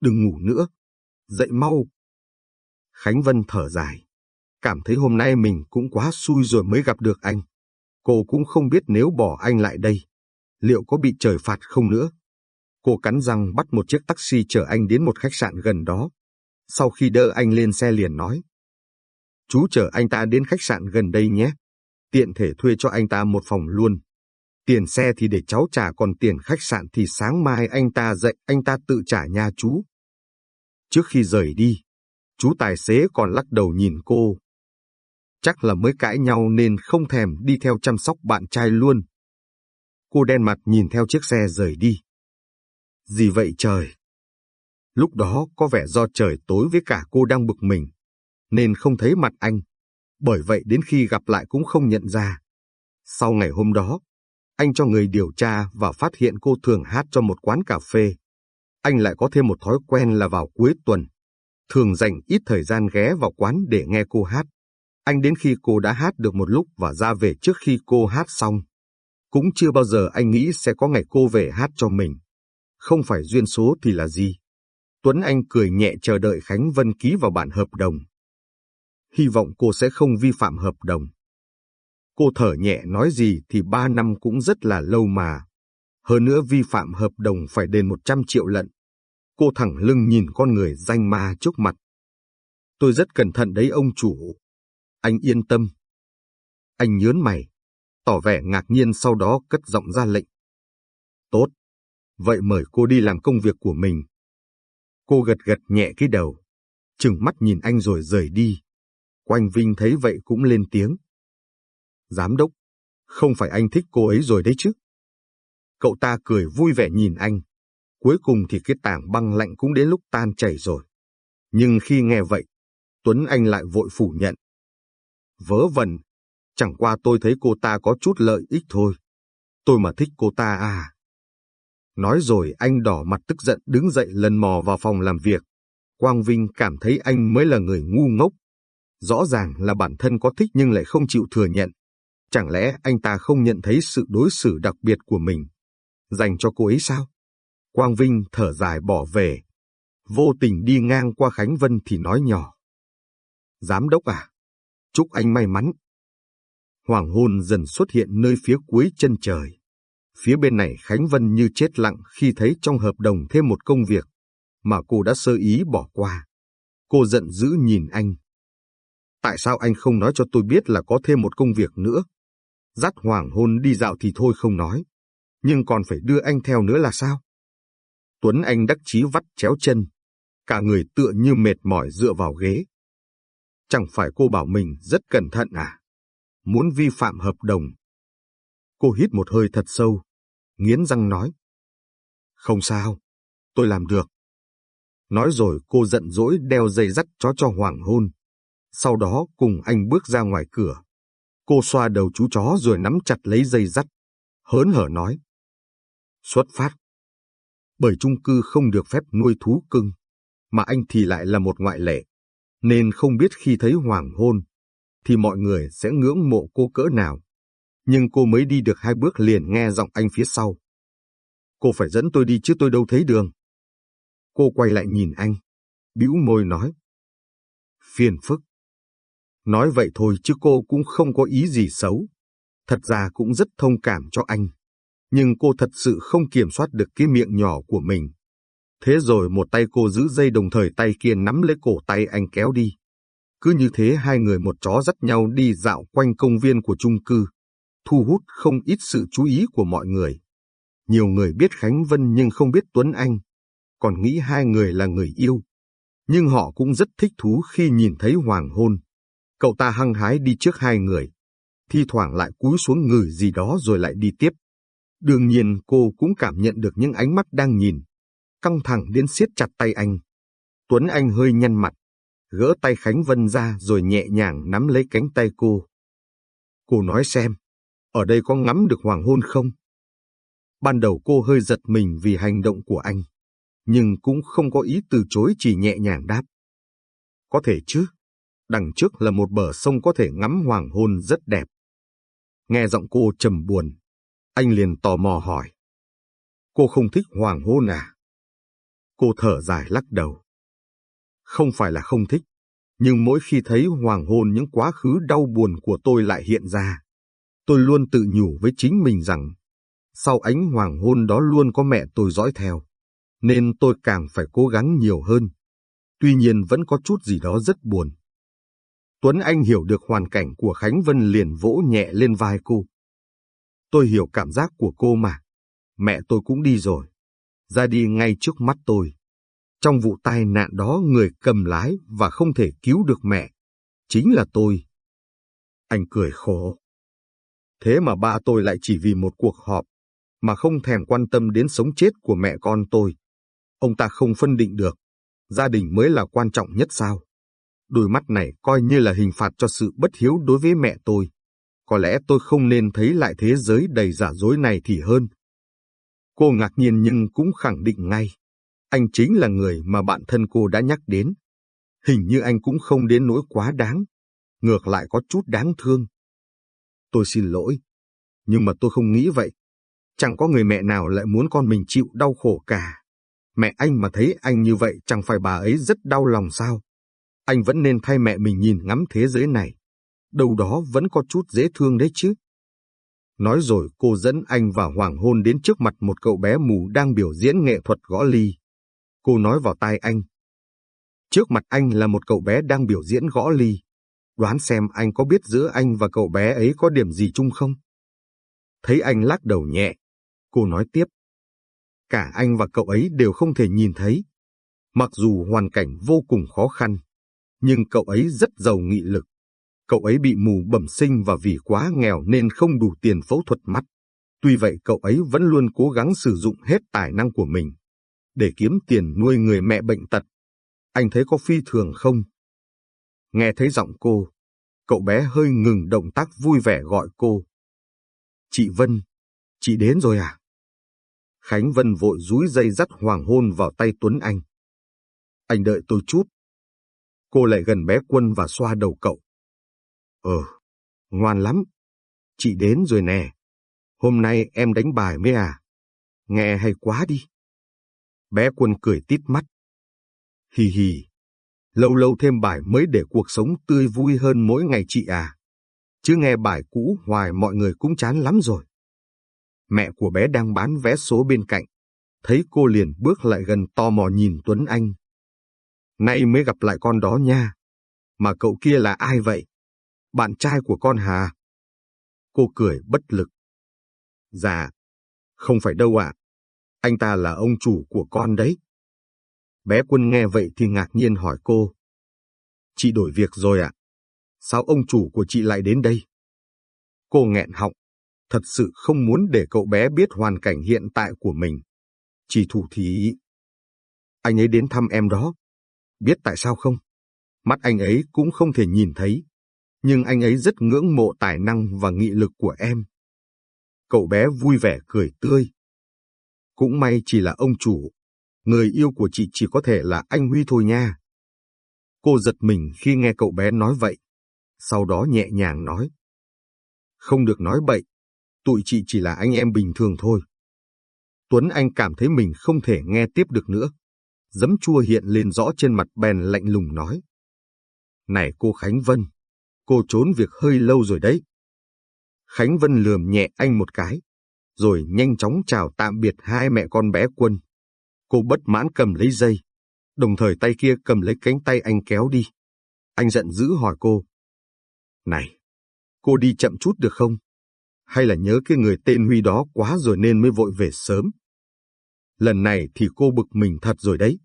Đừng ngủ nữa. Dậy mau. Khánh Vân thở dài. Cảm thấy hôm nay mình cũng quá xui rồi mới gặp được anh. Cô cũng không biết nếu bỏ anh lại đây, liệu có bị trời phạt không nữa. Cô cắn răng bắt một chiếc taxi chở anh đến một khách sạn gần đó. Sau khi đỡ anh lên xe liền nói. Chú chở anh ta đến khách sạn gần đây nhé. Tiện thể thuê cho anh ta một phòng luôn. Tiền xe thì để cháu trả còn tiền khách sạn thì sáng mai anh ta dậy anh ta tự trả nha chú. Trước khi rời đi, chú tài xế còn lắc đầu nhìn cô. Chắc là mới cãi nhau nên không thèm đi theo chăm sóc bạn trai luôn. Cô đen mặt nhìn theo chiếc xe rời đi. Gì vậy trời? Lúc đó có vẻ do trời tối với cả cô đang bực mình, nên không thấy mặt anh. Bởi vậy đến khi gặp lại cũng không nhận ra. Sau ngày hôm đó, anh cho người điều tra và phát hiện cô thường hát cho một quán cà phê. Anh lại có thêm một thói quen là vào cuối tuần, thường dành ít thời gian ghé vào quán để nghe cô hát. Anh đến khi cô đã hát được một lúc và ra về trước khi cô hát xong. Cũng chưa bao giờ anh nghĩ sẽ có ngày cô về hát cho mình. Không phải duyên số thì là gì? Tuấn Anh cười nhẹ chờ đợi Khánh Vân ký vào bản hợp đồng. Hy vọng cô sẽ không vi phạm hợp đồng. Cô thở nhẹ nói gì thì ba năm cũng rất là lâu mà. Hơn nữa vi phạm hợp đồng phải đền 100 triệu lận. Cô thẳng lưng nhìn con người danh ma trước mặt. Tôi rất cẩn thận đấy ông chủ. Anh yên tâm. Anh nhớn mày, tỏ vẻ ngạc nhiên sau đó cất giọng ra lệnh. Tốt, vậy mời cô đi làm công việc của mình. Cô gật gật nhẹ cái đầu, chừng mắt nhìn anh rồi rời đi. Quanh Vinh thấy vậy cũng lên tiếng. Giám đốc, không phải anh thích cô ấy rồi đấy chứ? Cậu ta cười vui vẻ nhìn anh. Cuối cùng thì cái tảng băng lạnh cũng đến lúc tan chảy rồi. Nhưng khi nghe vậy, Tuấn Anh lại vội phủ nhận. Vớ vẩn, chẳng qua tôi thấy cô ta có chút lợi ích thôi. Tôi mà thích cô ta à. Nói rồi anh đỏ mặt tức giận đứng dậy lần mò vào phòng làm việc. Quang Vinh cảm thấy anh mới là người ngu ngốc. Rõ ràng là bản thân có thích nhưng lại không chịu thừa nhận. Chẳng lẽ anh ta không nhận thấy sự đối xử đặc biệt của mình? Dành cho cô ấy sao? Quang Vinh thở dài bỏ về. Vô tình đi ngang qua Khánh Vân thì nói nhỏ. Giám đốc à? Chúc anh may mắn. Hoàng hôn dần xuất hiện nơi phía cuối chân trời. Phía bên này Khánh Vân như chết lặng khi thấy trong hợp đồng thêm một công việc mà cô đã sơ ý bỏ qua. Cô giận dữ nhìn anh. Tại sao anh không nói cho tôi biết là có thêm một công việc nữa? Dắt hoàng hôn đi dạo thì thôi không nói, nhưng còn phải đưa anh theo nữa là sao? Tuấn Anh đắc chí vắt chéo chân, cả người tựa như mệt mỏi dựa vào ghế. Chẳng phải cô bảo mình rất cẩn thận à? Muốn vi phạm hợp đồng. Cô hít một hơi thật sâu, nghiến răng nói. Không sao, tôi làm được. Nói rồi cô giận dỗi đeo dây dắt chó cho hoàng hôn. Sau đó cùng anh bước ra ngoài cửa. Cô xoa đầu chú chó rồi nắm chặt lấy dây dắt. Hớn hở nói. Xuất phát. Bởi chung cư không được phép nuôi thú cưng, mà anh thì lại là một ngoại lệ. Nên không biết khi thấy hoàng hôn, thì mọi người sẽ ngưỡng mộ cô cỡ nào. Nhưng cô mới đi được hai bước liền nghe giọng anh phía sau. Cô phải dẫn tôi đi chứ tôi đâu thấy đường. Cô quay lại nhìn anh, bĩu môi nói. Phiền phức. Nói vậy thôi chứ cô cũng không có ý gì xấu. Thật ra cũng rất thông cảm cho anh. Nhưng cô thật sự không kiểm soát được cái miệng nhỏ của mình. Thế rồi một tay cô giữ dây đồng thời tay kia nắm lấy cổ tay anh kéo đi. Cứ như thế hai người một chó dắt nhau đi dạo quanh công viên của chung cư, thu hút không ít sự chú ý của mọi người. Nhiều người biết Khánh Vân nhưng không biết Tuấn Anh, còn nghĩ hai người là người yêu. Nhưng họ cũng rất thích thú khi nhìn thấy hoàng hôn. Cậu ta hăng hái đi trước hai người, thi thoảng lại cúi xuống ngửi gì đó rồi lại đi tiếp. Đương nhiên cô cũng cảm nhận được những ánh mắt đang nhìn, căng thẳng đến siết chặt tay anh. Tuấn Anh hơi nhăn mặt, gỡ tay Khánh Vân ra rồi nhẹ nhàng nắm lấy cánh tay cô. Cô nói xem, ở đây có ngắm được hoàng hôn không? Ban đầu cô hơi giật mình vì hành động của anh, nhưng cũng không có ý từ chối chỉ nhẹ nhàng đáp. Có thể chứ, đằng trước là một bờ sông có thể ngắm hoàng hôn rất đẹp. Nghe giọng cô trầm buồn, anh liền tò mò hỏi. Cô không thích hoàng hôn à? Cô thở dài lắc đầu. Không phải là không thích, nhưng mỗi khi thấy hoàng hôn những quá khứ đau buồn của tôi lại hiện ra. Tôi luôn tự nhủ với chính mình rằng, sau ánh hoàng hôn đó luôn có mẹ tôi dõi theo, nên tôi càng phải cố gắng nhiều hơn. Tuy nhiên vẫn có chút gì đó rất buồn. Tuấn Anh hiểu được hoàn cảnh của Khánh Vân liền vỗ nhẹ lên vai cô. Tôi hiểu cảm giác của cô mà. Mẹ tôi cũng đi rồi. Ra đi ngay trước mắt tôi. Trong vụ tai nạn đó người cầm lái và không thể cứu được mẹ. Chính là tôi. Anh cười khổ. Thế mà ba tôi lại chỉ vì một cuộc họp mà không thèm quan tâm đến sống chết của mẹ con tôi. Ông ta không phân định được, gia đình mới là quan trọng nhất sao. Đôi mắt này coi như là hình phạt cho sự bất hiếu đối với mẹ tôi. Có lẽ tôi không nên thấy lại thế giới đầy giả dối này thì hơn. Cô ngạc nhiên nhưng cũng khẳng định ngay. Anh chính là người mà bạn thân cô đã nhắc đến. Hình như anh cũng không đến nỗi quá đáng. Ngược lại có chút đáng thương. Tôi xin lỗi. Nhưng mà tôi không nghĩ vậy. Chẳng có người mẹ nào lại muốn con mình chịu đau khổ cả. Mẹ anh mà thấy anh như vậy, chẳng phải bà ấy rất đau lòng sao? Anh vẫn nên thay mẹ mình nhìn ngắm thế giới này. Đâu đó vẫn có chút dễ thương đấy chứ. Nói rồi, cô dẫn anh và hoàng hôn đến trước mặt một cậu bé mù đang biểu diễn nghệ thuật gõ ly. Cô nói vào tai anh. Trước mặt anh là một cậu bé đang biểu diễn gõ ly. Đoán xem anh có biết giữa anh và cậu bé ấy có điểm gì chung không? Thấy anh lắc đầu nhẹ. Cô nói tiếp. Cả anh và cậu ấy đều không thể nhìn thấy. Mặc dù hoàn cảnh vô cùng khó khăn, nhưng cậu ấy rất giàu nghị lực. Cậu ấy bị mù bẩm sinh và vì quá nghèo nên không đủ tiền phẫu thuật mắt. Tuy vậy cậu ấy vẫn luôn cố gắng sử dụng hết tài năng của mình để kiếm tiền nuôi người mẹ bệnh tật. Anh thấy có phi thường không? Nghe thấy giọng cô, cậu bé hơi ngừng động tác vui vẻ gọi cô. Chị Vân, chị đến rồi à? Khánh Vân vội rúi dây dắt hoàng hôn vào tay Tuấn Anh. Anh đợi tôi chút. Cô lại gần bé Quân và xoa đầu cậu. Ờ, ngoan lắm. Chị đến rồi nè. Hôm nay em đánh bài mới à? Nghe hay quá đi. Bé Quân cười tít mắt. Hì hì. Lâu lâu thêm bài mới để cuộc sống tươi vui hơn mỗi ngày chị à. Chứ nghe bài cũ hoài mọi người cũng chán lắm rồi. Mẹ của bé đang bán vé số bên cạnh. Thấy cô liền bước lại gần to mò nhìn Tuấn Anh. Nay mới gặp lại con đó nha. Mà cậu kia là ai vậy? Bạn trai của con hà? Cô cười bất lực. Dạ, không phải đâu ạ. Anh ta là ông chủ của con đấy. Bé quân nghe vậy thì ngạc nhiên hỏi cô. Chị đổi việc rồi ạ? Sao ông chủ của chị lại đến đây? Cô nghẹn họng, thật sự không muốn để cậu bé biết hoàn cảnh hiện tại của mình. Chỉ thủ thí. Anh ấy đến thăm em đó. Biết tại sao không? Mắt anh ấy cũng không thể nhìn thấy, nhưng anh ấy rất ngưỡng mộ tài năng và nghị lực của em. Cậu bé vui vẻ cười tươi. Cũng may chỉ là ông chủ, người yêu của chị chỉ có thể là anh Huy thôi nha. Cô giật mình khi nghe cậu bé nói vậy, sau đó nhẹ nhàng nói. Không được nói bậy, tụi chị chỉ là anh em bình thường thôi. Tuấn Anh cảm thấy mình không thể nghe tiếp được nữa. Dấm chua hiện lên rõ trên mặt bèn lạnh lùng nói. Này cô Khánh Vân, cô trốn việc hơi lâu rồi đấy. Khánh Vân lườm nhẹ anh một cái, rồi nhanh chóng chào tạm biệt hai mẹ con bé quân. Cô bất mãn cầm lấy dây, đồng thời tay kia cầm lấy cánh tay anh kéo đi. Anh giận dữ hỏi cô. Này, cô đi chậm chút được không? Hay là nhớ cái người tên Huy đó quá rồi nên mới vội về sớm? Lần này thì cô bực mình thật rồi đấy.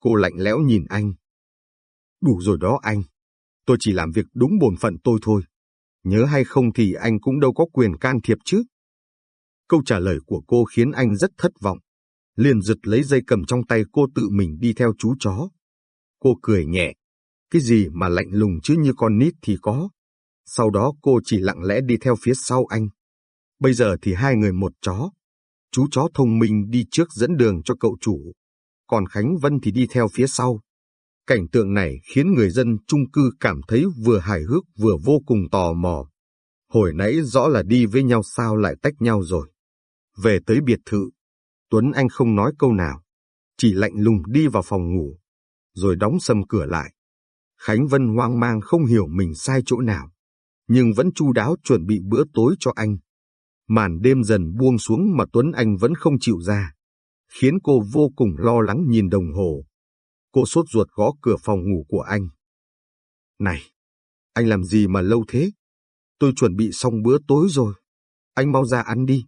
Cô lạnh lẽo nhìn anh. Đủ rồi đó anh. Tôi chỉ làm việc đúng bổn phận tôi thôi. Nhớ hay không thì anh cũng đâu có quyền can thiệp chứ. Câu trả lời của cô khiến anh rất thất vọng. Liền giật lấy dây cầm trong tay cô tự mình đi theo chú chó. Cô cười nhẹ. Cái gì mà lạnh lùng chứ như con nít thì có. Sau đó cô chỉ lặng lẽ đi theo phía sau anh. Bây giờ thì hai người một chó. Chú chó thông minh đi trước dẫn đường cho cậu chủ. Còn Khánh Vân thì đi theo phía sau. Cảnh tượng này khiến người dân chung cư cảm thấy vừa hài hước vừa vô cùng tò mò. Hồi nãy rõ là đi với nhau sao lại tách nhau rồi. Về tới biệt thự, Tuấn Anh không nói câu nào, chỉ lạnh lùng đi vào phòng ngủ, rồi đóng sầm cửa lại. Khánh Vân hoang mang không hiểu mình sai chỗ nào, nhưng vẫn chu đáo chuẩn bị bữa tối cho anh. Màn đêm dần buông xuống mà Tuấn Anh vẫn không chịu ra, khiến cô vô cùng lo lắng nhìn đồng hồ. Cô sốt ruột gõ cửa phòng ngủ của anh. Này, anh làm gì mà lâu thế? Tôi chuẩn bị xong bữa tối rồi. Anh mau ra ăn đi.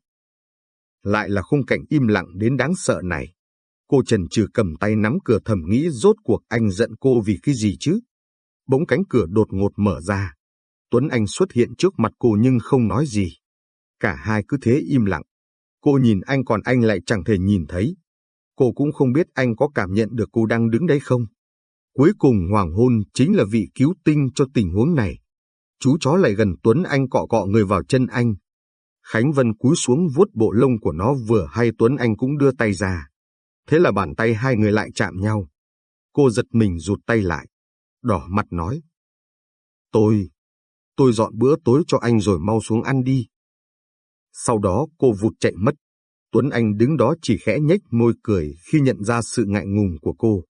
Lại là khung cảnh im lặng đến đáng sợ này. Cô trần trừ cầm tay nắm cửa thầm nghĩ rốt cuộc anh giận cô vì cái gì chứ? Bỗng cánh cửa đột ngột mở ra. Tuấn Anh xuất hiện trước mặt cô nhưng không nói gì. Cả hai cứ thế im lặng. Cô nhìn anh còn anh lại chẳng thể nhìn thấy. Cô cũng không biết anh có cảm nhận được cô đang đứng đấy không. Cuối cùng hoàng hôn chính là vị cứu tinh cho tình huống này. Chú chó lại gần Tuấn Anh cọ cọ người vào chân anh. Khánh Vân cúi xuống vuốt bộ lông của nó vừa hay Tuấn Anh cũng đưa tay ra. Thế là bàn tay hai người lại chạm nhau. Cô giật mình rụt tay lại. Đỏ mặt nói. Tôi, tôi dọn bữa tối cho anh rồi mau xuống ăn đi. Sau đó cô vụt chạy mất. Tuấn Anh đứng đó chỉ khẽ nhếch môi cười khi nhận ra sự ngại ngùng của cô.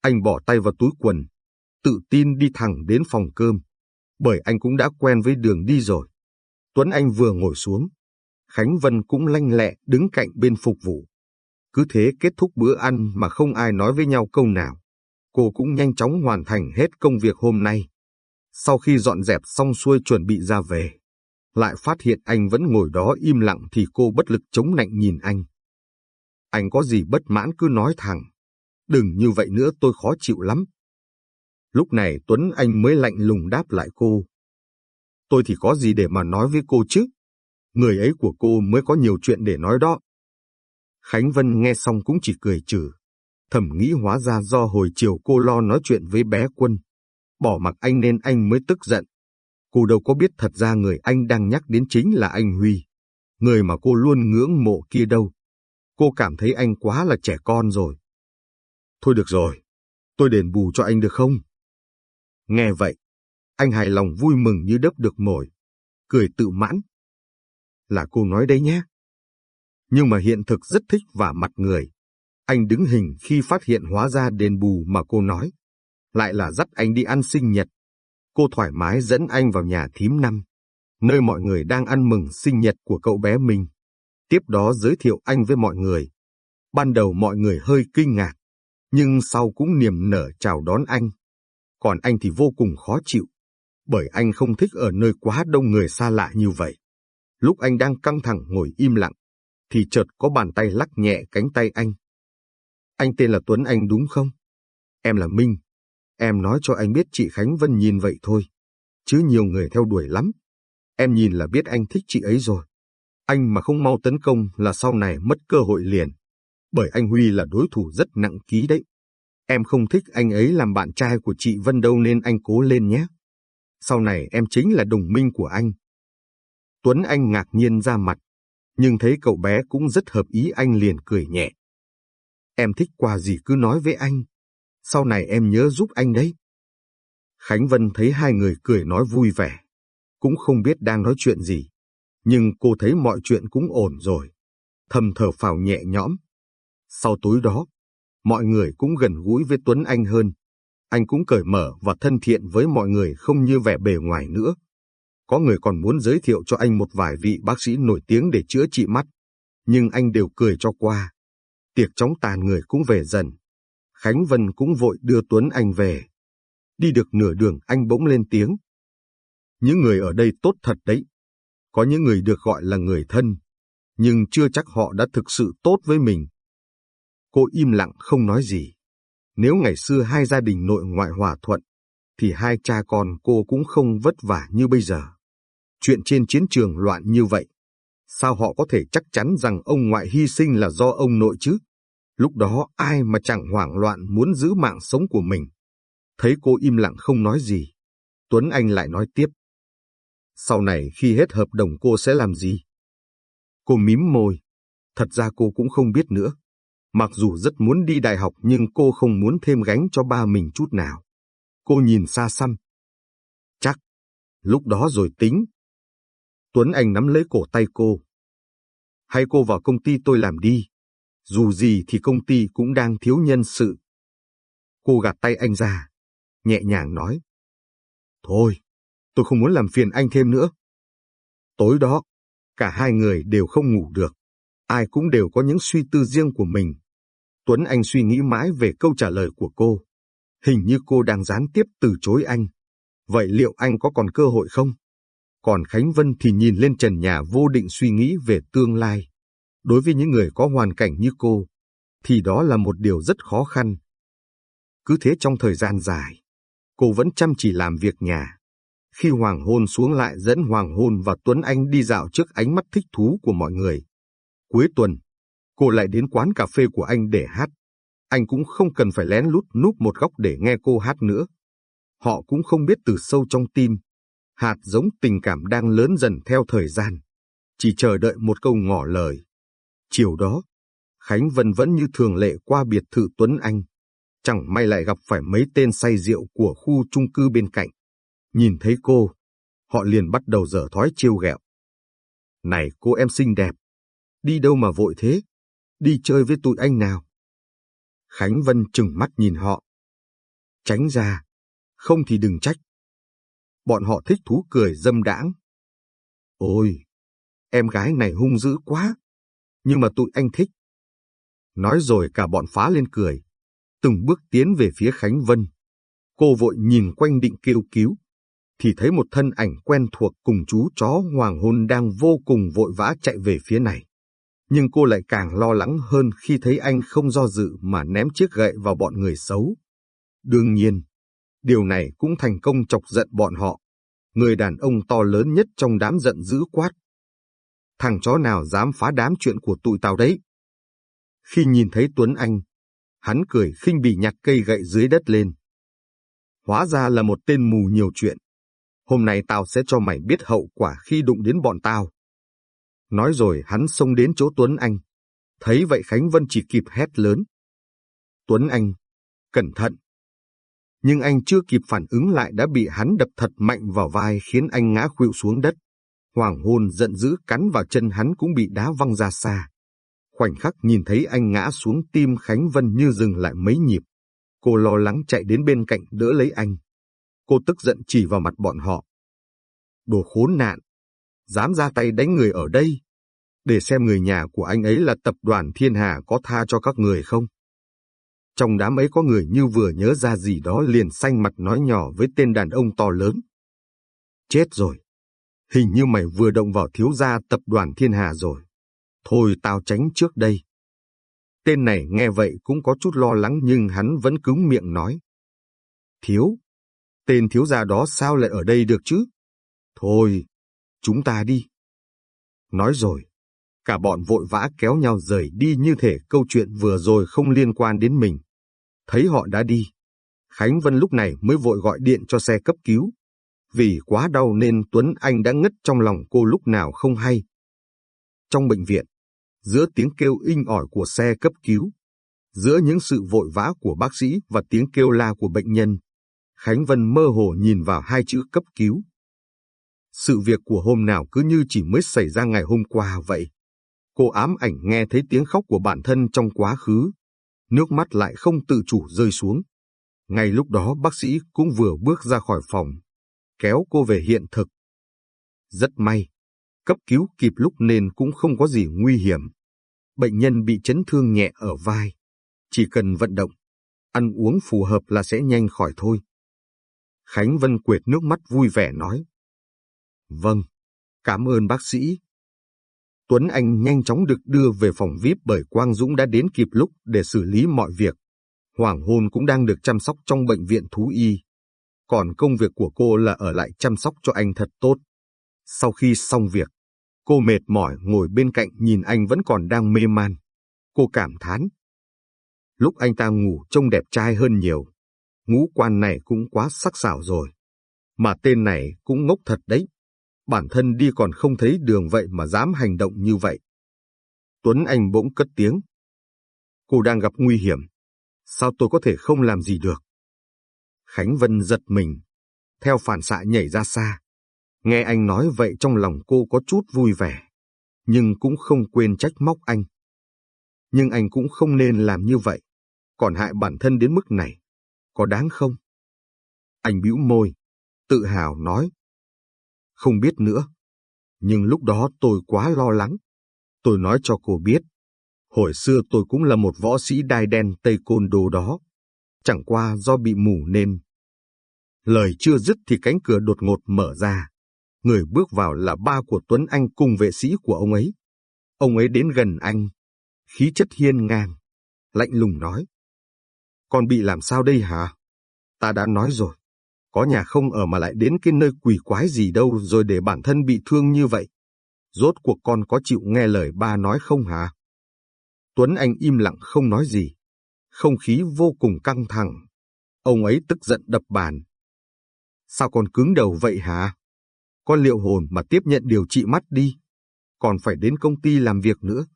Anh bỏ tay vào túi quần, tự tin đi thẳng đến phòng cơm, bởi anh cũng đã quen với đường đi rồi. Tuấn Anh vừa ngồi xuống, Khánh Vân cũng lanh lẹ đứng cạnh bên phục vụ. Cứ thế kết thúc bữa ăn mà không ai nói với nhau câu nào. Cô cũng nhanh chóng hoàn thành hết công việc hôm nay. Sau khi dọn dẹp xong xuôi chuẩn bị ra về, lại phát hiện anh vẫn ngồi đó im lặng thì cô bất lực chống nạnh nhìn anh. Anh có gì bất mãn cứ nói thẳng. Đừng như vậy nữa tôi khó chịu lắm. Lúc này Tuấn Anh mới lạnh lùng đáp lại cô. Tôi thì có gì để mà nói với cô chứ? Người ấy của cô mới có nhiều chuyện để nói đó. Khánh Vân nghe xong cũng chỉ cười trừ. Thầm nghĩ hóa ra do hồi chiều cô lo nói chuyện với bé Quân. Bỏ mặc anh nên anh mới tức giận. Cô đâu có biết thật ra người anh đang nhắc đến chính là anh Huy. Người mà cô luôn ngưỡng mộ kia đâu. Cô cảm thấy anh quá là trẻ con rồi. Thôi được rồi, tôi đền bù cho anh được không? Nghe vậy, anh hài lòng vui mừng như đớp được mồi, cười tự mãn. Là cô nói đấy nhé. Nhưng mà hiện thực rất thích và mặt người. Anh đứng hình khi phát hiện hóa ra đền bù mà cô nói. Lại là dắt anh đi ăn sinh nhật. Cô thoải mái dẫn anh vào nhà thím năm, nơi mọi người đang ăn mừng sinh nhật của cậu bé mình. Tiếp đó giới thiệu anh với mọi người. Ban đầu mọi người hơi kinh ngạc, nhưng sau cũng niềm nở chào đón anh. Còn anh thì vô cùng khó chịu, bởi anh không thích ở nơi quá đông người xa lạ như vậy. Lúc anh đang căng thẳng ngồi im lặng, thì chợt có bàn tay lắc nhẹ cánh tay anh. Anh tên là Tuấn Anh đúng không? Em là Minh. Em nói cho anh biết chị Khánh Vân nhìn vậy thôi. Chứ nhiều người theo đuổi lắm. Em nhìn là biết anh thích chị ấy rồi. Anh mà không mau tấn công là sau này mất cơ hội liền. Bởi anh Huy là đối thủ rất nặng ký đấy. Em không thích anh ấy làm bạn trai của chị Vân đâu nên anh cố lên nhé. Sau này em chính là đồng minh của anh. Tuấn Anh ngạc nhiên ra mặt, nhưng thấy cậu bé cũng rất hợp ý anh liền cười nhẹ. Em thích quà gì cứ nói với anh. Sau này em nhớ giúp anh đấy. Khánh Vân thấy hai người cười nói vui vẻ, cũng không biết đang nói chuyện gì. Nhưng cô thấy mọi chuyện cũng ổn rồi, thầm thở phào nhẹ nhõm. Sau tối đó, mọi người cũng gần gũi với Tuấn Anh hơn. Anh cũng cởi mở và thân thiện với mọi người không như vẻ bề ngoài nữa. Có người còn muốn giới thiệu cho anh một vài vị bác sĩ nổi tiếng để chữa trị mắt, nhưng anh đều cười cho qua. Tiệc chóng tàn người cũng về dần. Khánh Vân cũng vội đưa Tuấn Anh về. Đi được nửa đường anh bỗng lên tiếng. Những người ở đây tốt thật đấy. Có những người được gọi là người thân, nhưng chưa chắc họ đã thực sự tốt với mình. Cô im lặng không nói gì. Nếu ngày xưa hai gia đình nội ngoại hòa thuận, thì hai cha con cô cũng không vất vả như bây giờ. Chuyện trên chiến trường loạn như vậy, sao họ có thể chắc chắn rằng ông ngoại hy sinh là do ông nội chứ? Lúc đó ai mà chẳng hoảng loạn muốn giữ mạng sống của mình. Thấy cô im lặng không nói gì, Tuấn Anh lại nói tiếp. Sau này khi hết hợp đồng cô sẽ làm gì? Cô mím môi. Thật ra cô cũng không biết nữa. Mặc dù rất muốn đi đại học nhưng cô không muốn thêm gánh cho ba mình chút nào. Cô nhìn xa xăm. Chắc, lúc đó rồi tính. Tuấn Anh nắm lấy cổ tay cô. Hay cô vào công ty tôi làm đi. Dù gì thì công ty cũng đang thiếu nhân sự. Cô gạt tay anh ra, nhẹ nhàng nói. Thôi, tôi không muốn làm phiền anh thêm nữa. Tối đó, cả hai người đều không ngủ được. Ai cũng đều có những suy tư riêng của mình. Tuấn Anh suy nghĩ mãi về câu trả lời của cô. Hình như cô đang gián tiếp từ chối anh. Vậy liệu anh có còn cơ hội không? Còn Khánh Vân thì nhìn lên trần nhà vô định suy nghĩ về tương lai. Đối với những người có hoàn cảnh như cô, thì đó là một điều rất khó khăn. Cứ thế trong thời gian dài, cô vẫn chăm chỉ làm việc nhà. Khi hoàng hôn xuống lại dẫn hoàng hôn và Tuấn Anh đi dạo trước ánh mắt thích thú của mọi người. Cuối tuần, cô lại đến quán cà phê của anh để hát. Anh cũng không cần phải lén lút núp một góc để nghe cô hát nữa. Họ cũng không biết từ sâu trong tim, hạt giống tình cảm đang lớn dần theo thời gian. Chỉ chờ đợi một câu ngỏ lời. Chiều đó, Khánh Vân vẫn như thường lệ qua biệt thự Tuấn Anh. Chẳng may lại gặp phải mấy tên say rượu của khu chung cư bên cạnh. Nhìn thấy cô, họ liền bắt đầu dở thói trêu ghẹo. Này cô em xinh đẹp, đi đâu mà vội thế? Đi chơi với tụi anh nào? Khánh Vân chừng mắt nhìn họ. Tránh ra, không thì đừng trách. Bọn họ thích thú cười dâm đãng. Ôi, em gái này hung dữ quá, nhưng mà tụi anh thích. Nói rồi cả bọn phá lên cười, từng bước tiến về phía Khánh Vân. Cô vội nhìn quanh định kêu cứu, thì thấy một thân ảnh quen thuộc cùng chú chó hoàng hôn đang vô cùng vội vã chạy về phía này. Nhưng cô lại càng lo lắng hơn khi thấy anh không do dự mà ném chiếc gậy vào bọn người xấu. Đương nhiên, điều này cũng thành công chọc giận bọn họ. Người đàn ông to lớn nhất trong đám giận dữ quát. Thằng chó nào dám phá đám chuyện của tụi tao đấy? Khi nhìn thấy Tuấn Anh, hắn cười khinh bỉ nhặt cây gậy dưới đất lên. Hóa ra là một tên mù nhiều chuyện. Hôm nay tao sẽ cho mày biết hậu quả khi đụng đến bọn tao. Nói rồi hắn xông đến chỗ Tuấn Anh. Thấy vậy Khánh Vân chỉ kịp hét lớn. Tuấn Anh, cẩn thận. Nhưng anh chưa kịp phản ứng lại đã bị hắn đập thật mạnh vào vai khiến anh ngã khuỵu xuống đất. Hoàng hôn giận dữ cắn vào chân hắn cũng bị đá văng ra xa. Khoảnh khắc nhìn thấy anh ngã xuống tim Khánh Vân như dừng lại mấy nhịp. Cô lo lắng chạy đến bên cạnh đỡ lấy anh. Cô tức giận chỉ vào mặt bọn họ. Đồ khốn nạn, dám ra tay đánh người ở đây. Để xem người nhà của anh ấy là tập đoàn Thiên Hà có tha cho các người không. Trong đám ấy có người như vừa nhớ ra gì đó liền xanh mặt nói nhỏ với tên đàn ông to lớn. Chết rồi. Hình như mày vừa động vào thiếu gia tập đoàn Thiên Hà rồi. Thôi tao tránh trước đây. Tên này nghe vậy cũng có chút lo lắng nhưng hắn vẫn cứng miệng nói. Thiếu, tên thiếu gia đó sao lại ở đây được chứ? Thôi, chúng ta đi. Nói rồi, cả bọn vội vã kéo nhau rời đi như thể câu chuyện vừa rồi không liên quan đến mình. Thấy họ đã đi, Khánh Vân lúc này mới vội gọi điện cho xe cấp cứu. Vì quá đau nên Tuấn Anh đã ngất trong lòng cô lúc nào không hay. Trong bệnh viện, giữa tiếng kêu inh ỏi của xe cấp cứu, giữa những sự vội vã của bác sĩ và tiếng kêu la của bệnh nhân, Khánh Vân mơ hồ nhìn vào hai chữ cấp cứu. Sự việc của hôm nào cứ như chỉ mới xảy ra ngày hôm qua vậy. Cô ám ảnh nghe thấy tiếng khóc của bản thân trong quá khứ. Nước mắt lại không tự chủ rơi xuống. Ngay lúc đó bác sĩ cũng vừa bước ra khỏi phòng, kéo cô về hiện thực. Rất may, cấp cứu kịp lúc nên cũng không có gì nguy hiểm. Bệnh nhân bị chấn thương nhẹ ở vai. Chỉ cần vận động, ăn uống phù hợp là sẽ nhanh khỏi thôi. Khánh Vân quệt nước mắt vui vẻ nói. Vâng, cảm ơn bác sĩ. Tuấn Anh nhanh chóng được đưa về phòng VIP bởi Quang Dũng đã đến kịp lúc để xử lý mọi việc. Hoàng Hôn cũng đang được chăm sóc trong bệnh viện thú y. Còn công việc của cô là ở lại chăm sóc cho anh thật tốt. Sau khi xong việc, cô mệt mỏi ngồi bên cạnh nhìn anh vẫn còn đang mê man. Cô cảm thán. Lúc anh ta ngủ trông đẹp trai hơn nhiều. Ngũ quan này cũng quá sắc sảo rồi. Mà tên này cũng ngốc thật đấy. Bản thân đi còn không thấy đường vậy mà dám hành động như vậy. Tuấn Anh bỗng cất tiếng. Cô đang gặp nguy hiểm. Sao tôi có thể không làm gì được? Khánh Vân giật mình. Theo phản xạ nhảy ra xa. Nghe anh nói vậy trong lòng cô có chút vui vẻ. Nhưng cũng không quên trách móc anh. Nhưng anh cũng không nên làm như vậy. Còn hại bản thân đến mức này. Có đáng không? Anh bĩu môi. Tự hào nói. Không biết nữa. Nhưng lúc đó tôi quá lo lắng. Tôi nói cho cô biết. Hồi xưa tôi cũng là một võ sĩ đai đen Tây Côn Đồ đó. Chẳng qua do bị mù nên. Lời chưa dứt thì cánh cửa đột ngột mở ra. Người bước vào là ba của Tuấn Anh cùng vệ sĩ của ông ấy. Ông ấy đến gần anh. Khí chất hiên ngang. Lạnh lùng nói. Con bị làm sao đây hả? Ta đã nói rồi có nhà không ở mà lại đến cái nơi quỷ quái gì đâu rồi để bản thân bị thương như vậy. Rốt cuộc con có chịu nghe lời ba nói không hả? Tuấn Anh im lặng không nói gì. Không khí vô cùng căng thẳng. Ông ấy tức giận đập bàn. Sao con cứng đầu vậy hả? Con liệu hồn mà tiếp nhận điều trị mắt đi. Còn phải đến công ty làm việc nữa.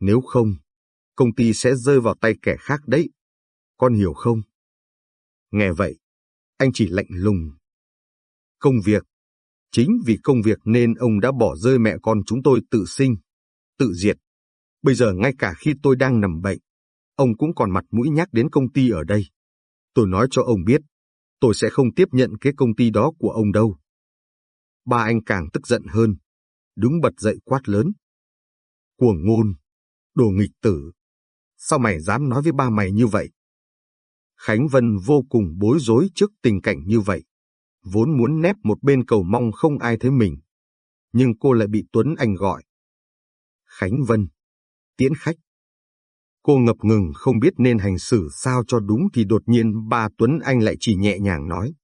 Nếu không, công ty sẽ rơi vào tay kẻ khác đấy. Con hiểu không? Nghe vậy, anh chỉ lạnh lùng. Công việc. Chính vì công việc nên ông đã bỏ rơi mẹ con chúng tôi tự sinh, tự diệt. Bây giờ ngay cả khi tôi đang nằm bệnh, ông cũng còn mặt mũi nhắc đến công ty ở đây. Tôi nói cho ông biết, tôi sẽ không tiếp nhận cái công ty đó của ông đâu. Ba anh càng tức giận hơn, đứng bật dậy quát lớn. Cuồng ngôn, đồ nghịch tử, sao mày dám nói với ba mày như vậy? Khánh Vân vô cùng bối rối trước tình cảnh như vậy. Vốn muốn nép một bên cầu mong không ai thấy mình. Nhưng cô lại bị Tuấn Anh gọi. Khánh Vân. Tiễn khách. Cô ngập ngừng không biết nên hành xử sao cho đúng thì đột nhiên ba Tuấn Anh lại chỉ nhẹ nhàng nói.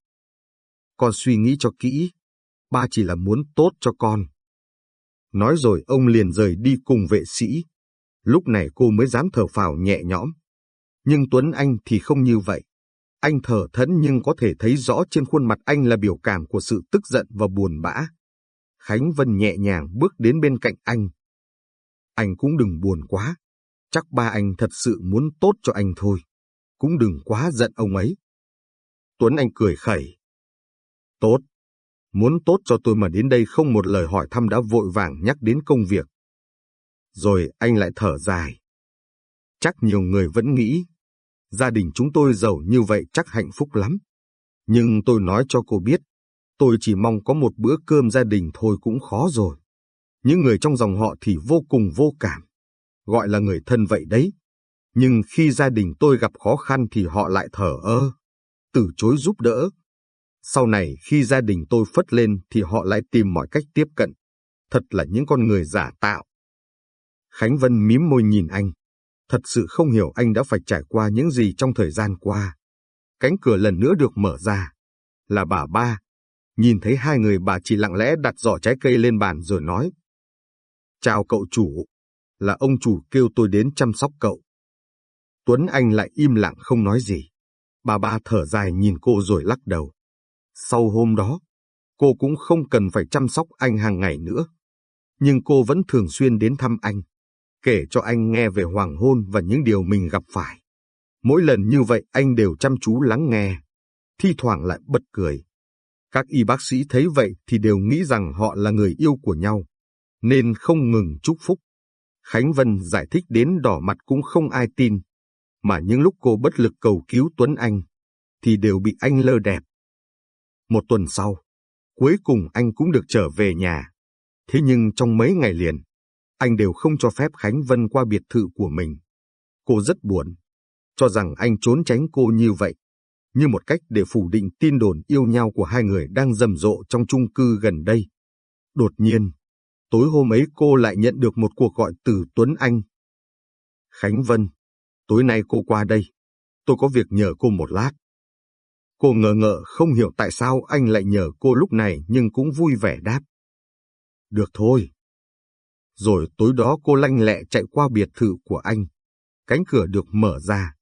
Con suy nghĩ cho kỹ. Ba chỉ là muốn tốt cho con. Nói rồi ông liền rời đi cùng vệ sĩ. Lúc này cô mới dám thở phào nhẹ nhõm. Nhưng Tuấn Anh thì không như vậy. Anh thở thẫn nhưng có thể thấy rõ trên khuôn mặt anh là biểu cảm của sự tức giận và buồn bã. Khánh Vân nhẹ nhàng bước đến bên cạnh anh. Anh cũng đừng buồn quá. Chắc ba anh thật sự muốn tốt cho anh thôi. Cũng đừng quá giận ông ấy. Tuấn Anh cười khẩy. Tốt. Muốn tốt cho tôi mà đến đây không một lời hỏi thăm đã vội vàng nhắc đến công việc. Rồi anh lại thở dài. Chắc nhiều người vẫn nghĩ Gia đình chúng tôi giàu như vậy chắc hạnh phúc lắm. Nhưng tôi nói cho cô biết, tôi chỉ mong có một bữa cơm gia đình thôi cũng khó rồi. Những người trong dòng họ thì vô cùng vô cảm, gọi là người thân vậy đấy. Nhưng khi gia đình tôi gặp khó khăn thì họ lại thở ơ, từ chối giúp đỡ. Sau này khi gia đình tôi phất lên thì họ lại tìm mọi cách tiếp cận. Thật là những con người giả tạo. Khánh Vân mím môi nhìn anh, Thật sự không hiểu anh đã phải trải qua những gì trong thời gian qua. Cánh cửa lần nữa được mở ra. Là bà ba. Nhìn thấy hai người bà chỉ lặng lẽ đặt giỏ trái cây lên bàn rồi nói. Chào cậu chủ. Là ông chủ kêu tôi đến chăm sóc cậu. Tuấn Anh lại im lặng không nói gì. Bà ba thở dài nhìn cô rồi lắc đầu. Sau hôm đó, cô cũng không cần phải chăm sóc anh hàng ngày nữa. Nhưng cô vẫn thường xuyên đến thăm anh, kể cho anh nghe về hoàng hôn và những điều mình gặp phải. Mỗi lần như vậy anh đều chăm chú lắng nghe, thi thoảng lại bật cười. Các y bác sĩ thấy vậy thì đều nghĩ rằng họ là người yêu của nhau, nên không ngừng chúc phúc. Khánh Vân giải thích đến đỏ mặt cũng không ai tin, mà những lúc cô bất lực cầu cứu Tuấn Anh, thì đều bị anh lơ đẹp. Một tuần sau, cuối cùng anh cũng được trở về nhà. Thế nhưng trong mấy ngày liền, anh đều không cho phép Khánh Vân qua biệt thự của mình. Cô rất buồn, cho rằng anh trốn tránh cô như vậy, như một cách để phủ định tin đồn yêu nhau của hai người đang rầm rộ trong chung cư gần đây. Đột nhiên, tối hôm ấy cô lại nhận được một cuộc gọi từ Tuấn Anh. Khánh Vân, tối nay cô qua đây, tôi có việc nhờ cô một lát. Cô ngờ ngợ không hiểu tại sao anh lại nhờ cô lúc này nhưng cũng vui vẻ đáp. Được thôi. Rồi tối đó cô lanh lẹ chạy qua biệt thự của anh. Cánh cửa được mở ra.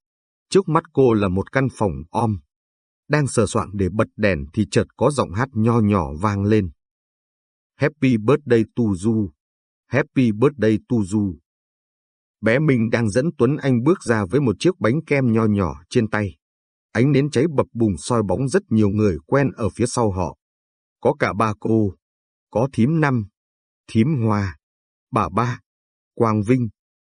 Trước mắt cô là một căn phòng om. Đang sờ soạn để bật đèn thì chợt có giọng hát nho nhỏ vang lên. Happy birthday to you. Happy birthday to you. Bé Minh đang dẫn Tuấn Anh bước ra với một chiếc bánh kem nho nhỏ trên tay. Ánh nến cháy bập bùng soi bóng rất nhiều người quen ở phía sau họ. Có cả ba cô, có thím năm, thím hoa, bà ba, Quang Vinh,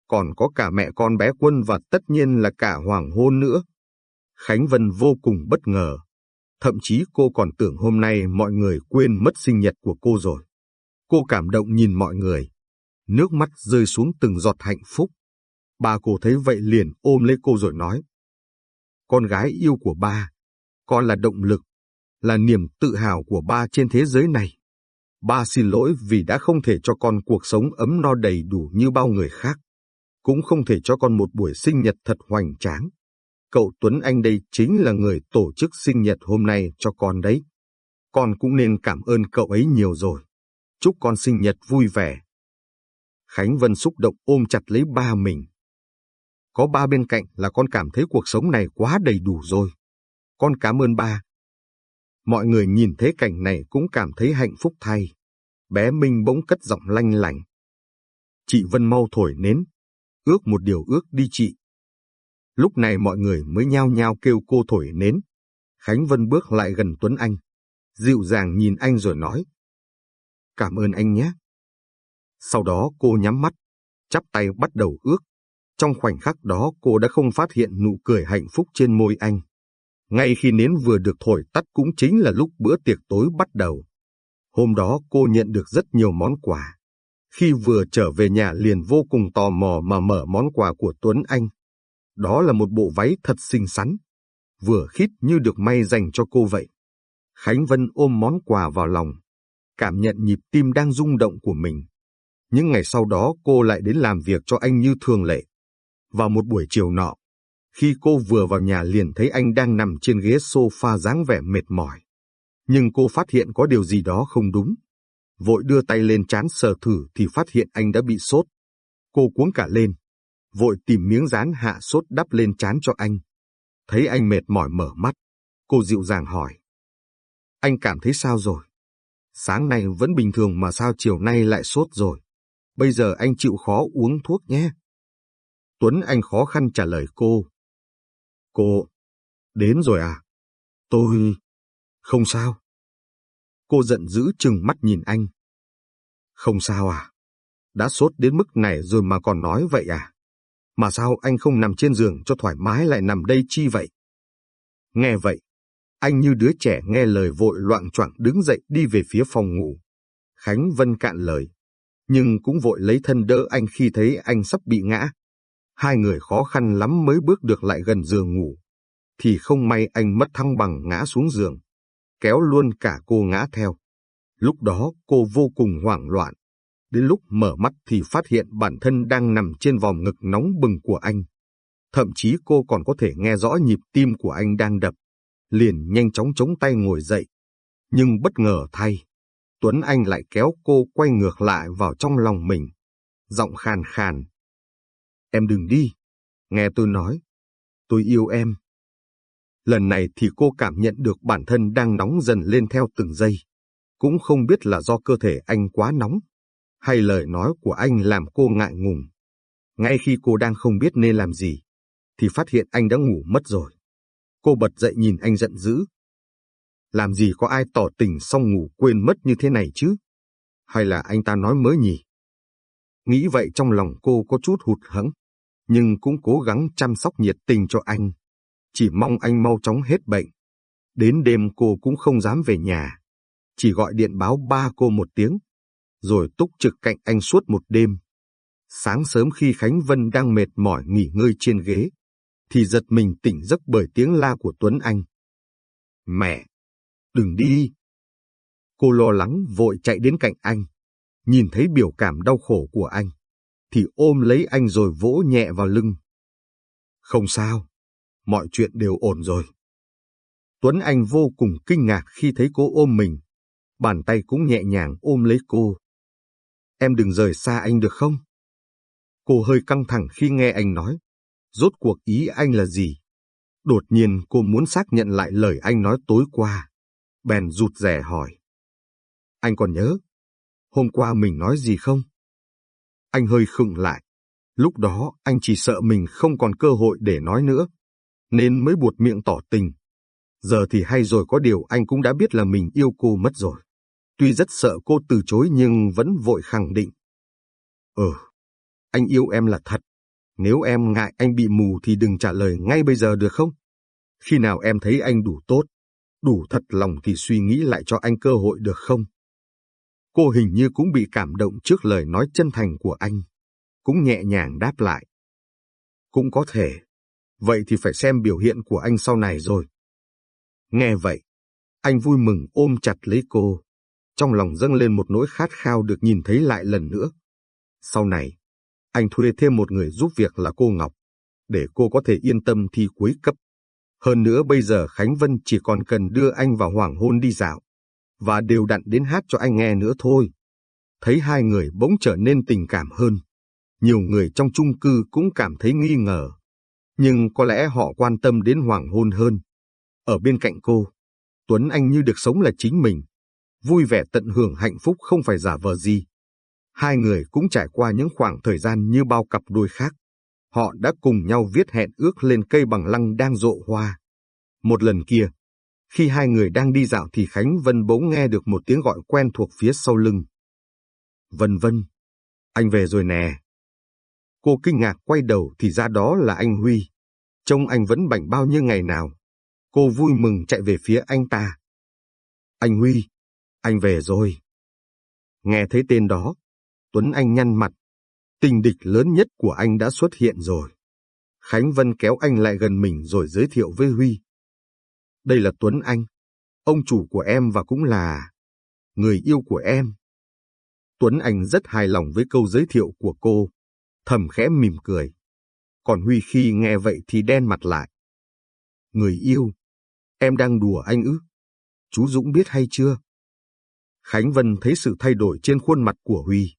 còn có cả mẹ con bé Quân và tất nhiên là cả Hoàng Hôn nữa. Khánh Vân vô cùng bất ngờ. Thậm chí cô còn tưởng hôm nay mọi người quên mất sinh nhật của cô rồi. Cô cảm động nhìn mọi người. Nước mắt rơi xuống từng giọt hạnh phúc. Bà cô thấy vậy liền ôm lấy cô rồi nói. Con gái yêu của ba, con là động lực, là niềm tự hào của ba trên thế giới này. Ba xin lỗi vì đã không thể cho con cuộc sống ấm no đầy đủ như bao người khác. Cũng không thể cho con một buổi sinh nhật thật hoành tráng. Cậu Tuấn Anh đây chính là người tổ chức sinh nhật hôm nay cho con đấy. Con cũng nên cảm ơn cậu ấy nhiều rồi. Chúc con sinh nhật vui vẻ. Khánh Vân xúc động ôm chặt lấy ba mình. Có ba bên cạnh là con cảm thấy cuộc sống này quá đầy đủ rồi. Con cảm ơn ba. Mọi người nhìn thấy cảnh này cũng cảm thấy hạnh phúc thay. Bé Minh bỗng cất giọng lanh lành. Chị Vân mau thổi nến. Ước một điều ước đi chị. Lúc này mọi người mới nhao nhao kêu cô thổi nến. Khánh Vân bước lại gần Tuấn Anh. Dịu dàng nhìn anh rồi nói. Cảm ơn anh nhé. Sau đó cô nhắm mắt, chắp tay bắt đầu ước. Trong khoảnh khắc đó cô đã không phát hiện nụ cười hạnh phúc trên môi anh. Ngay khi nến vừa được thổi tắt cũng chính là lúc bữa tiệc tối bắt đầu. Hôm đó cô nhận được rất nhiều món quà. Khi vừa trở về nhà liền vô cùng tò mò mà mở món quà của Tuấn Anh. Đó là một bộ váy thật xinh xắn, vừa khít như được may dành cho cô vậy. Khánh Vân ôm món quà vào lòng, cảm nhận nhịp tim đang rung động của mình. Những ngày sau đó cô lại đến làm việc cho anh như thường lệ. Vào một buổi chiều nọ, khi cô vừa vào nhà liền thấy anh đang nằm trên ghế sofa dáng vẻ mệt mỏi. Nhưng cô phát hiện có điều gì đó không đúng. Vội đưa tay lên chán sờ thử thì phát hiện anh đã bị sốt. Cô cuống cả lên. Vội tìm miếng dán hạ sốt đắp lên chán cho anh. Thấy anh mệt mỏi mở mắt. Cô dịu dàng hỏi. Anh cảm thấy sao rồi? Sáng nay vẫn bình thường mà sao chiều nay lại sốt rồi? Bây giờ anh chịu khó uống thuốc nhé. Tuấn Anh khó khăn trả lời cô. Cô, đến rồi à? Tôi, không sao. Cô giận dữ chừng mắt nhìn anh. Không sao à? Đã sốt đến mức này rồi mà còn nói vậy à? Mà sao anh không nằm trên giường cho thoải mái lại nằm đây chi vậy? Nghe vậy, anh như đứa trẻ nghe lời vội loạn choạng đứng dậy đi về phía phòng ngủ. Khánh Vân cạn lời, nhưng cũng vội lấy thân đỡ anh khi thấy anh sắp bị ngã. Hai người khó khăn lắm mới bước được lại gần giường ngủ. Thì không may anh mất thăng bằng ngã xuống giường, kéo luôn cả cô ngã theo. Lúc đó cô vô cùng hoảng loạn. Đến lúc mở mắt thì phát hiện bản thân đang nằm trên vòng ngực nóng bừng của anh. Thậm chí cô còn có thể nghe rõ nhịp tim của anh đang đập. Liền nhanh chóng chống tay ngồi dậy. Nhưng bất ngờ thay, Tuấn Anh lại kéo cô quay ngược lại vào trong lòng mình. Giọng khàn khàn, Em đừng đi. Nghe tôi nói, tôi yêu em. Lần này thì cô cảm nhận được bản thân đang nóng dần lên theo từng giây. Cũng không biết là do cơ thể anh quá nóng, hay lời nói của anh làm cô ngại ngùng. Ngay khi cô đang không biết nên làm gì, thì phát hiện anh đã ngủ mất rồi. Cô bật dậy nhìn anh giận dữ. Làm gì có ai tỏ tình xong ngủ quên mất như thế này chứ? Hay là anh ta nói mới nhỉ? Nghĩ vậy trong lòng cô có chút hụt hẫng, nhưng cũng cố gắng chăm sóc nhiệt tình cho anh. Chỉ mong anh mau chóng hết bệnh. Đến đêm cô cũng không dám về nhà. Chỉ gọi điện báo ba cô một tiếng, rồi túc trực cạnh anh suốt một đêm. Sáng sớm khi Khánh Vân đang mệt mỏi nghỉ ngơi trên ghế, thì giật mình tỉnh giấc bởi tiếng la của Tuấn Anh. Mẹ! Đừng đi! Cô lo lắng vội chạy đến cạnh anh, nhìn thấy biểu cảm đau khổ của anh, thì ôm lấy anh rồi vỗ nhẹ vào lưng. Không sao, mọi chuyện đều ổn rồi. Tuấn Anh vô cùng kinh ngạc khi thấy cô ôm mình, bàn tay cũng nhẹ nhàng ôm lấy cô. Em đừng rời xa anh được không? Cô hơi căng thẳng khi nghe anh nói. Rốt cuộc ý anh là gì? Đột nhiên cô muốn xác nhận lại lời anh nói tối qua. Bèn rụt rẻ hỏi. Anh còn nhớ, hôm qua mình nói gì không? Anh hơi khựng lại. Lúc đó anh chỉ sợ mình không còn cơ hội để nói nữa, nên mới buột miệng tỏ tình. Giờ thì hay rồi có điều anh cũng đã biết là mình yêu cô mất rồi. Tuy rất sợ cô từ chối nhưng vẫn vội khẳng định. Ừ, anh yêu em là thật. Nếu em ngại anh bị mù thì đừng trả lời ngay bây giờ được không? Khi nào em thấy anh đủ tốt, đủ thật lòng thì suy nghĩ lại cho anh cơ hội được không? Cô hình như cũng bị cảm động trước lời nói chân thành của anh. Cũng nhẹ nhàng đáp lại. Cũng có thể. Vậy thì phải xem biểu hiện của anh sau này rồi. Nghe vậy, anh vui mừng ôm chặt lấy cô. Trong lòng dâng lên một nỗi khát khao được nhìn thấy lại lần nữa. Sau này, anh thuê thêm một người giúp việc là cô Ngọc, để cô có thể yên tâm thi cuối cấp. Hơn nữa bây giờ Khánh Vân chỉ còn cần đưa anh vào hoàng hôn đi dạo, và đều đặn đến hát cho anh nghe nữa thôi. Thấy hai người bỗng trở nên tình cảm hơn. Nhiều người trong chung cư cũng cảm thấy nghi ngờ. Nhưng có lẽ họ quan tâm đến hoàng hôn hơn. Ở bên cạnh cô, Tuấn Anh như được sống là chính mình. Vui vẻ tận hưởng hạnh phúc không phải giả vờ gì. Hai người cũng trải qua những khoảng thời gian như bao cặp đôi khác. Họ đã cùng nhau viết hẹn ước lên cây bằng lăng đang rộ hoa. Một lần kia, khi hai người đang đi dạo thì Khánh Vân bỗng nghe được một tiếng gọi quen thuộc phía sau lưng. Vân Vân, anh về rồi nè. Cô kinh ngạc quay đầu thì ra đó là anh Huy. Trông anh vẫn bảnh bao như ngày nào. Cô vui mừng chạy về phía anh ta. Anh Huy, anh về rồi. Nghe thấy tên đó, Tuấn Anh nhăn mặt. Tình địch lớn nhất của anh đã xuất hiện rồi. Khánh Vân kéo anh lại gần mình rồi giới thiệu với Huy. Đây là Tuấn Anh, ông chủ của em và cũng là người yêu của em. Tuấn Anh rất hài lòng với câu giới thiệu của cô, thầm khẽ mỉm cười. Còn Huy khi nghe vậy thì đen mặt lại. Người yêu, em đang đùa anh ư? Chú Dũng biết hay chưa? Khánh Vân thấy sự thay đổi trên khuôn mặt của Huy.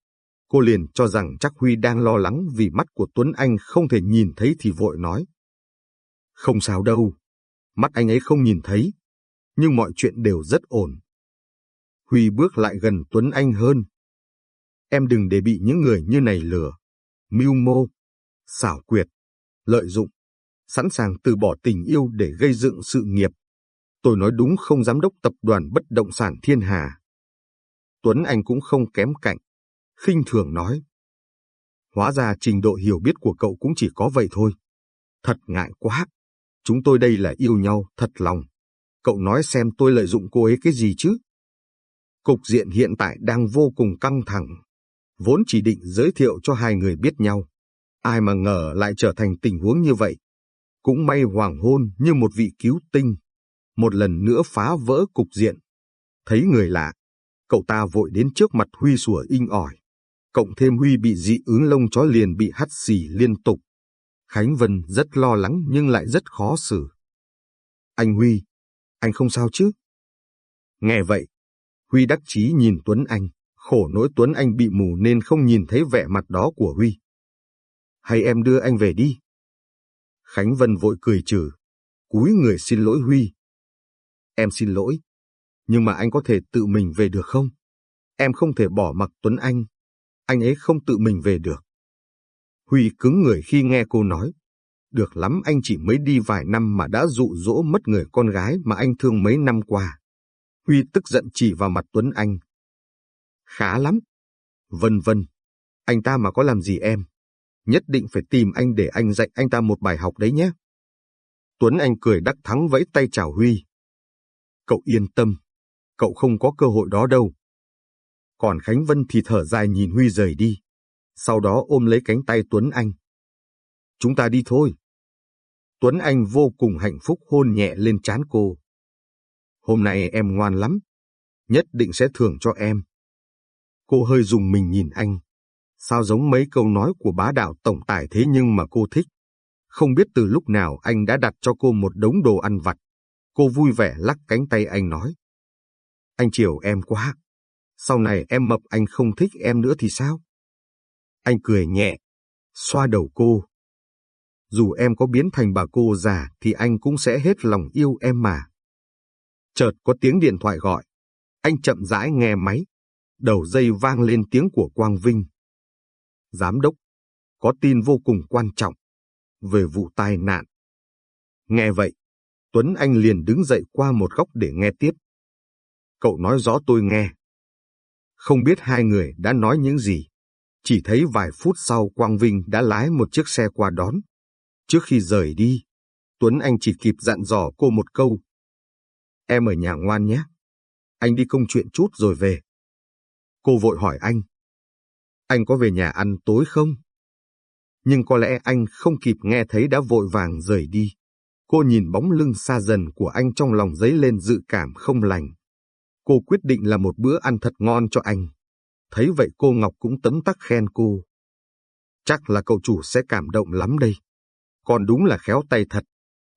Cô liền cho rằng chắc Huy đang lo lắng vì mắt của Tuấn Anh không thể nhìn thấy thì vội nói. Không sao đâu, mắt anh ấy không nhìn thấy, nhưng mọi chuyện đều rất ổn. Huy bước lại gần Tuấn Anh hơn. Em đừng để bị những người như này lừa, mưu mô, xảo quyệt, lợi dụng, sẵn sàng từ bỏ tình yêu để gây dựng sự nghiệp. Tôi nói đúng không giám đốc tập đoàn bất động sản thiên hà. Tuấn Anh cũng không kém cạnh, khinh thường nói. Hóa ra trình độ hiểu biết của cậu cũng chỉ có vậy thôi. Thật ngại quá. Chúng tôi đây là yêu nhau, thật lòng. Cậu nói xem tôi lợi dụng cô ấy cái gì chứ? Cục diện hiện tại đang vô cùng căng thẳng. Vốn chỉ định giới thiệu cho hai người biết nhau. Ai mà ngờ lại trở thành tình huống như vậy. Cũng may hoàng hôn như một vị cứu tinh. Một lần nữa phá vỡ cục diện. Thấy người lạ, cậu ta vội đến trước mặt Huy sủa inh ỏi. Cộng thêm Huy bị dị ứng lông chó liền bị hắt xì liên tục. Khánh Vân rất lo lắng nhưng lại rất khó xử. Anh Huy, anh không sao chứ? Nghe vậy, Huy đắc chí nhìn Tuấn Anh, khổ nỗi Tuấn Anh bị mù nên không nhìn thấy vẻ mặt đó của Huy. Hay em đưa anh về đi? Khánh Vân vội cười trừ, cúi người xin lỗi Huy. Em xin lỗi, nhưng mà anh có thể tự mình về được không? Em không thể bỏ mặc Tuấn Anh, anh ấy không tự mình về được. Huy cứng người khi nghe cô nói. Được lắm anh chỉ mới đi vài năm mà đã dụ dỗ mất người con gái mà anh thương mấy năm qua. Huy tức giận chỉ vào mặt Tuấn Anh. Khá lắm. Vân vân, anh ta mà có làm gì em? Nhất định phải tìm anh để anh dạy anh ta một bài học đấy nhé. Tuấn Anh cười đắc thắng vẫy tay chào Huy. Cậu yên tâm, cậu không có cơ hội đó đâu. Còn Khánh Vân thì thở dài nhìn Huy rời đi, sau đó ôm lấy cánh tay Tuấn Anh. Chúng ta đi thôi. Tuấn Anh vô cùng hạnh phúc hôn nhẹ lên trán cô. Hôm nay em ngoan lắm, nhất định sẽ thưởng cho em. Cô hơi dùng mình nhìn anh. Sao giống mấy câu nói của bá đạo tổng tài thế nhưng mà cô thích. Không biết từ lúc nào anh đã đặt cho cô một đống đồ ăn vặt. Cô vui vẻ lắc cánh tay anh nói. Anh chiều em quá. Sau này em mập anh không thích em nữa thì sao? Anh cười nhẹ, xoa đầu cô. Dù em có biến thành bà cô già thì anh cũng sẽ hết lòng yêu em mà. Chợt có tiếng điện thoại gọi. Anh chậm rãi nghe máy. Đầu dây vang lên tiếng của Quang Vinh. Giám đốc, có tin vô cùng quan trọng về vụ tai nạn. Nghe vậy, Tuấn Anh liền đứng dậy qua một góc để nghe tiếp. Cậu nói rõ tôi nghe. Không biết hai người đã nói những gì. Chỉ thấy vài phút sau Quang Vinh đã lái một chiếc xe qua đón. Trước khi rời đi, Tuấn Anh chỉ kịp dặn dò cô một câu. Em ở nhà ngoan nhé. Anh đi công chuyện chút rồi về. Cô vội hỏi anh. Anh có về nhà ăn tối không? Nhưng có lẽ anh không kịp nghe thấy đã vội vàng rời đi. Cô nhìn bóng lưng xa dần của anh trong lòng dấy lên dự cảm không lành. Cô quyết định là một bữa ăn thật ngon cho anh. Thấy vậy cô Ngọc cũng tấm tắc khen cô. Chắc là cậu chủ sẽ cảm động lắm đây. Còn đúng là khéo tay thật.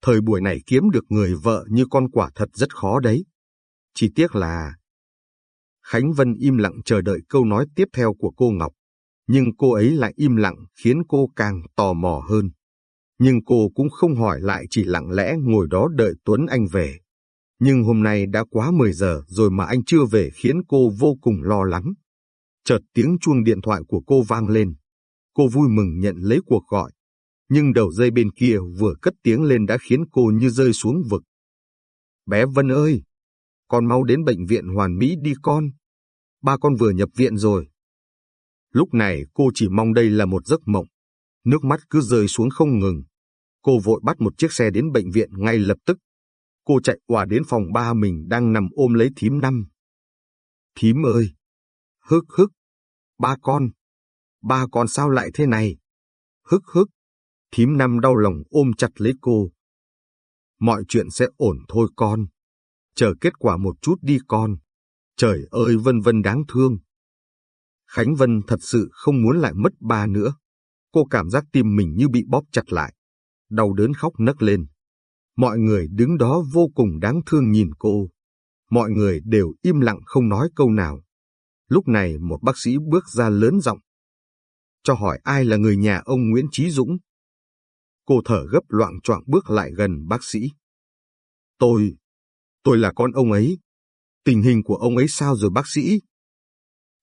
Thời buổi này kiếm được người vợ như con quả thật rất khó đấy. Chỉ tiếc là... Khánh Vân im lặng chờ đợi câu nói tiếp theo của cô Ngọc. Nhưng cô ấy lại im lặng khiến cô càng tò mò hơn. Nhưng cô cũng không hỏi lại chỉ lặng lẽ ngồi đó đợi Tuấn Anh về. Nhưng hôm nay đã quá 10 giờ rồi mà anh chưa về khiến cô vô cùng lo lắng. Chợt tiếng chuông điện thoại của cô vang lên. Cô vui mừng nhận lấy cuộc gọi. Nhưng đầu dây bên kia vừa cất tiếng lên đã khiến cô như rơi xuống vực. Bé Vân ơi! Con mau đến bệnh viện Hoàn Mỹ đi con. Ba con vừa nhập viện rồi. Lúc này, cô chỉ mong đây là một giấc mộng. Nước mắt cứ rơi xuống không ngừng. Cô vội bắt một chiếc xe đến bệnh viện ngay lập tức. Cô chạy qua đến phòng ba mình đang nằm ôm lấy thím năm. Thím ơi! Hức hức! Ba con! Ba con sao lại thế này? Hức hức! Thím năm đau lòng ôm chặt lấy cô. Mọi chuyện sẽ ổn thôi con. Chờ kết quả một chút đi con. Trời ơi vân vân đáng thương. Khánh Vân thật sự không muốn lại mất ba nữa. Cô cảm giác tim mình như bị bóp chặt lại. Đau đớn khóc nấc lên. Mọi người đứng đó vô cùng đáng thương nhìn cô. Mọi người đều im lặng không nói câu nào. Lúc này một bác sĩ bước ra lớn giọng. Cho hỏi ai là người nhà ông Nguyễn Trí Dũng? Cô thở gấp loạn choạng bước lại gần bác sĩ. Tôi, tôi là con ông ấy. Tình hình của ông ấy sao rồi bác sĩ?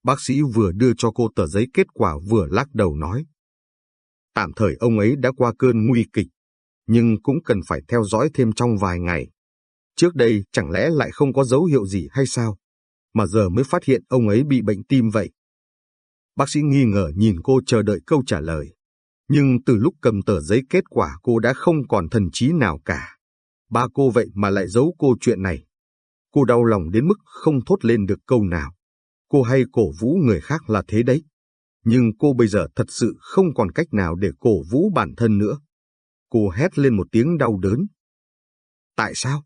Bác sĩ vừa đưa cho cô tờ giấy kết quả vừa lắc đầu nói. Tạm thời ông ấy đã qua cơn nguy kịch, nhưng cũng cần phải theo dõi thêm trong vài ngày. Trước đây chẳng lẽ lại không có dấu hiệu gì hay sao? Mà giờ mới phát hiện ông ấy bị bệnh tim vậy. Bác sĩ nghi ngờ nhìn cô chờ đợi câu trả lời. Nhưng từ lúc cầm tờ giấy kết quả cô đã không còn thần trí nào cả. Ba cô vậy mà lại giấu cô chuyện này. Cô đau lòng đến mức không thốt lên được câu nào. Cô hay cổ vũ người khác là thế đấy. Nhưng cô bây giờ thật sự không còn cách nào để cổ vũ bản thân nữa. Cô hét lên một tiếng đau đớn. Tại sao?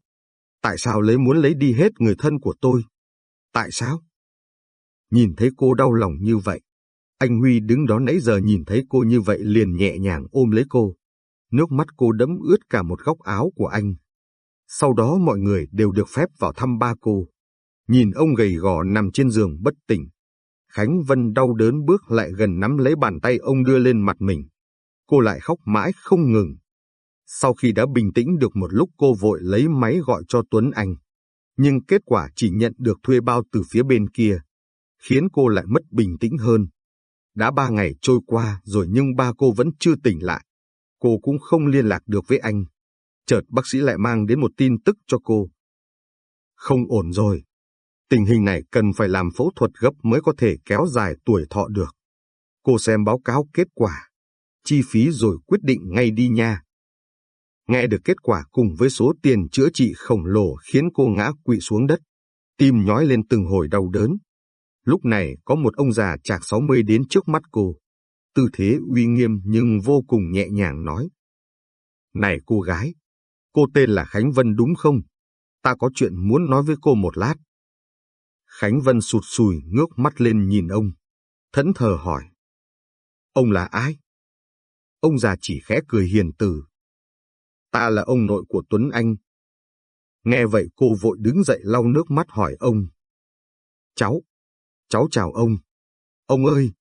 Tại sao lấy muốn lấy đi hết người thân của tôi? Tại sao? Nhìn thấy cô đau lòng như vậy, anh Huy đứng đó nãy giờ nhìn thấy cô như vậy liền nhẹ nhàng ôm lấy cô. Nước mắt cô đẫm ướt cả một góc áo của anh. Sau đó mọi người đều được phép vào thăm ba cô. Nhìn ông gầy gò nằm trên giường bất tỉnh. Khánh Vân đau đớn bước lại gần nắm lấy bàn tay ông đưa lên mặt mình. Cô lại khóc mãi không ngừng. Sau khi đã bình tĩnh được một lúc cô vội lấy máy gọi cho Tuấn Anh. Nhưng kết quả chỉ nhận được thuê bao từ phía bên kia, khiến cô lại mất bình tĩnh hơn. Đã ba ngày trôi qua rồi nhưng ba cô vẫn chưa tỉnh lại. Cô cũng không liên lạc được với anh. Chợt bác sĩ lại mang đến một tin tức cho cô. Không ổn rồi. Tình hình này cần phải làm phẫu thuật gấp mới có thể kéo dài tuổi thọ được. Cô xem báo cáo kết quả, chi phí rồi quyết định ngay đi nha. Nghe được kết quả cùng với số tiền chữa trị khổng lồ khiến cô ngã quỵ xuống đất, tim nhói lên từng hồi đau đớn. Lúc này có một ông già chạc 60 đến trước mắt cô. Tư thế uy nghiêm nhưng vô cùng nhẹ nhàng nói. Này cô gái, cô tên là Khánh Vân đúng không? Ta có chuyện muốn nói với cô một lát. Khánh Vân sụt sùi ngước mắt lên nhìn ông. Thẫn thờ hỏi. Ông là ai? Ông già chỉ khẽ cười hiền từ. Ta là ông nội của Tuấn Anh. Nghe vậy cô vội đứng dậy lau nước mắt hỏi ông. Cháu, cháu chào ông. Ông ơi,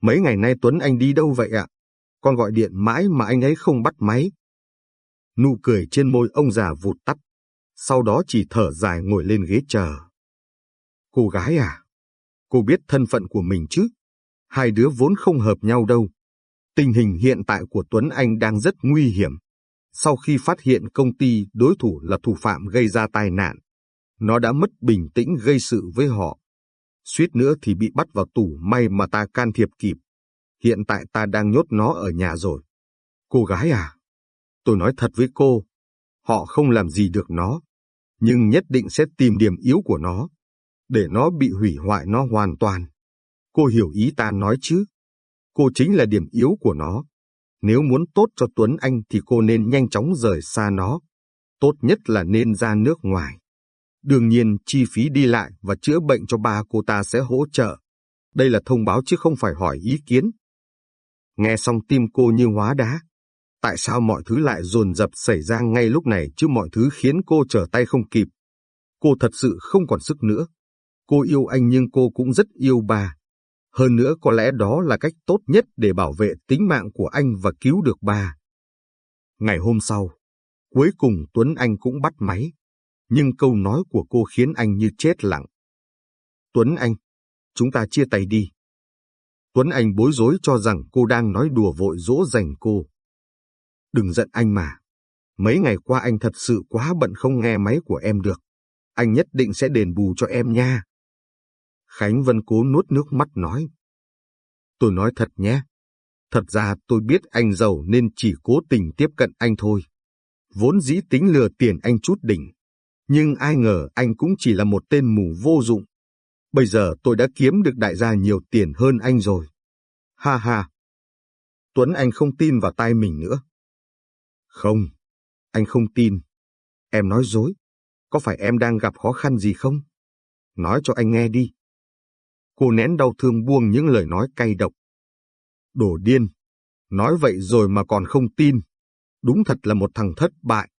mấy ngày nay Tuấn Anh đi đâu vậy ạ? Con gọi điện mãi mà anh ấy không bắt máy. Nụ cười trên môi ông già vụt tắt, sau đó chỉ thở dài ngồi lên ghế chờ. Cô gái à, cô biết thân phận của mình chứ? Hai đứa vốn không hợp nhau đâu. Tình hình hiện tại của Tuấn Anh đang rất nguy hiểm. Sau khi phát hiện công ty đối thủ là thủ phạm gây ra tai nạn, nó đã mất bình tĩnh gây sự với họ. Suýt nữa thì bị bắt vào tù may mà ta can thiệp kịp. Hiện tại ta đang nhốt nó ở nhà rồi. Cô gái à, tôi nói thật với cô, họ không làm gì được nó, nhưng nhất định sẽ tìm điểm yếu của nó, để nó bị hủy hoại nó hoàn toàn. Cô hiểu ý ta nói chứ? Cô chính là điểm yếu của nó. Nếu muốn tốt cho Tuấn Anh thì cô nên nhanh chóng rời xa nó. Tốt nhất là nên ra nước ngoài. Đương nhiên, chi phí đi lại và chữa bệnh cho ba cô ta sẽ hỗ trợ. Đây là thông báo chứ không phải hỏi ý kiến. Nghe xong tim cô như hóa đá. Tại sao mọi thứ lại dồn dập xảy ra ngay lúc này chứ mọi thứ khiến cô trở tay không kịp. Cô thật sự không còn sức nữa. Cô yêu anh nhưng cô cũng rất yêu bà. Hơn nữa có lẽ đó là cách tốt nhất để bảo vệ tính mạng của anh và cứu được bà. Ngày hôm sau, cuối cùng Tuấn Anh cũng bắt máy, nhưng câu nói của cô khiến anh như chết lặng. Tuấn Anh, chúng ta chia tay đi. Tuấn Anh bối rối cho rằng cô đang nói đùa vội dỗ dành cô. Đừng giận anh mà. Mấy ngày qua anh thật sự quá bận không nghe máy của em được. Anh nhất định sẽ đền bù cho em nha. Khánh Vân cố nuốt nước mắt nói. Tôi nói thật nhé. Thật ra tôi biết anh giàu nên chỉ cố tình tiếp cận anh thôi. Vốn dĩ tính lừa tiền anh chút đỉnh. Nhưng ai ngờ anh cũng chỉ là một tên mù vô dụng. Bây giờ tôi đã kiếm được đại gia nhiều tiền hơn anh rồi. Ha ha. Tuấn Anh không tin vào tai mình nữa. Không, anh không tin. Em nói dối. Có phải em đang gặp khó khăn gì không? Nói cho anh nghe đi. Cô nén đau thương buông những lời nói cay độc. Đồ điên. Nói vậy rồi mà còn không tin. Đúng thật là một thằng thất bại.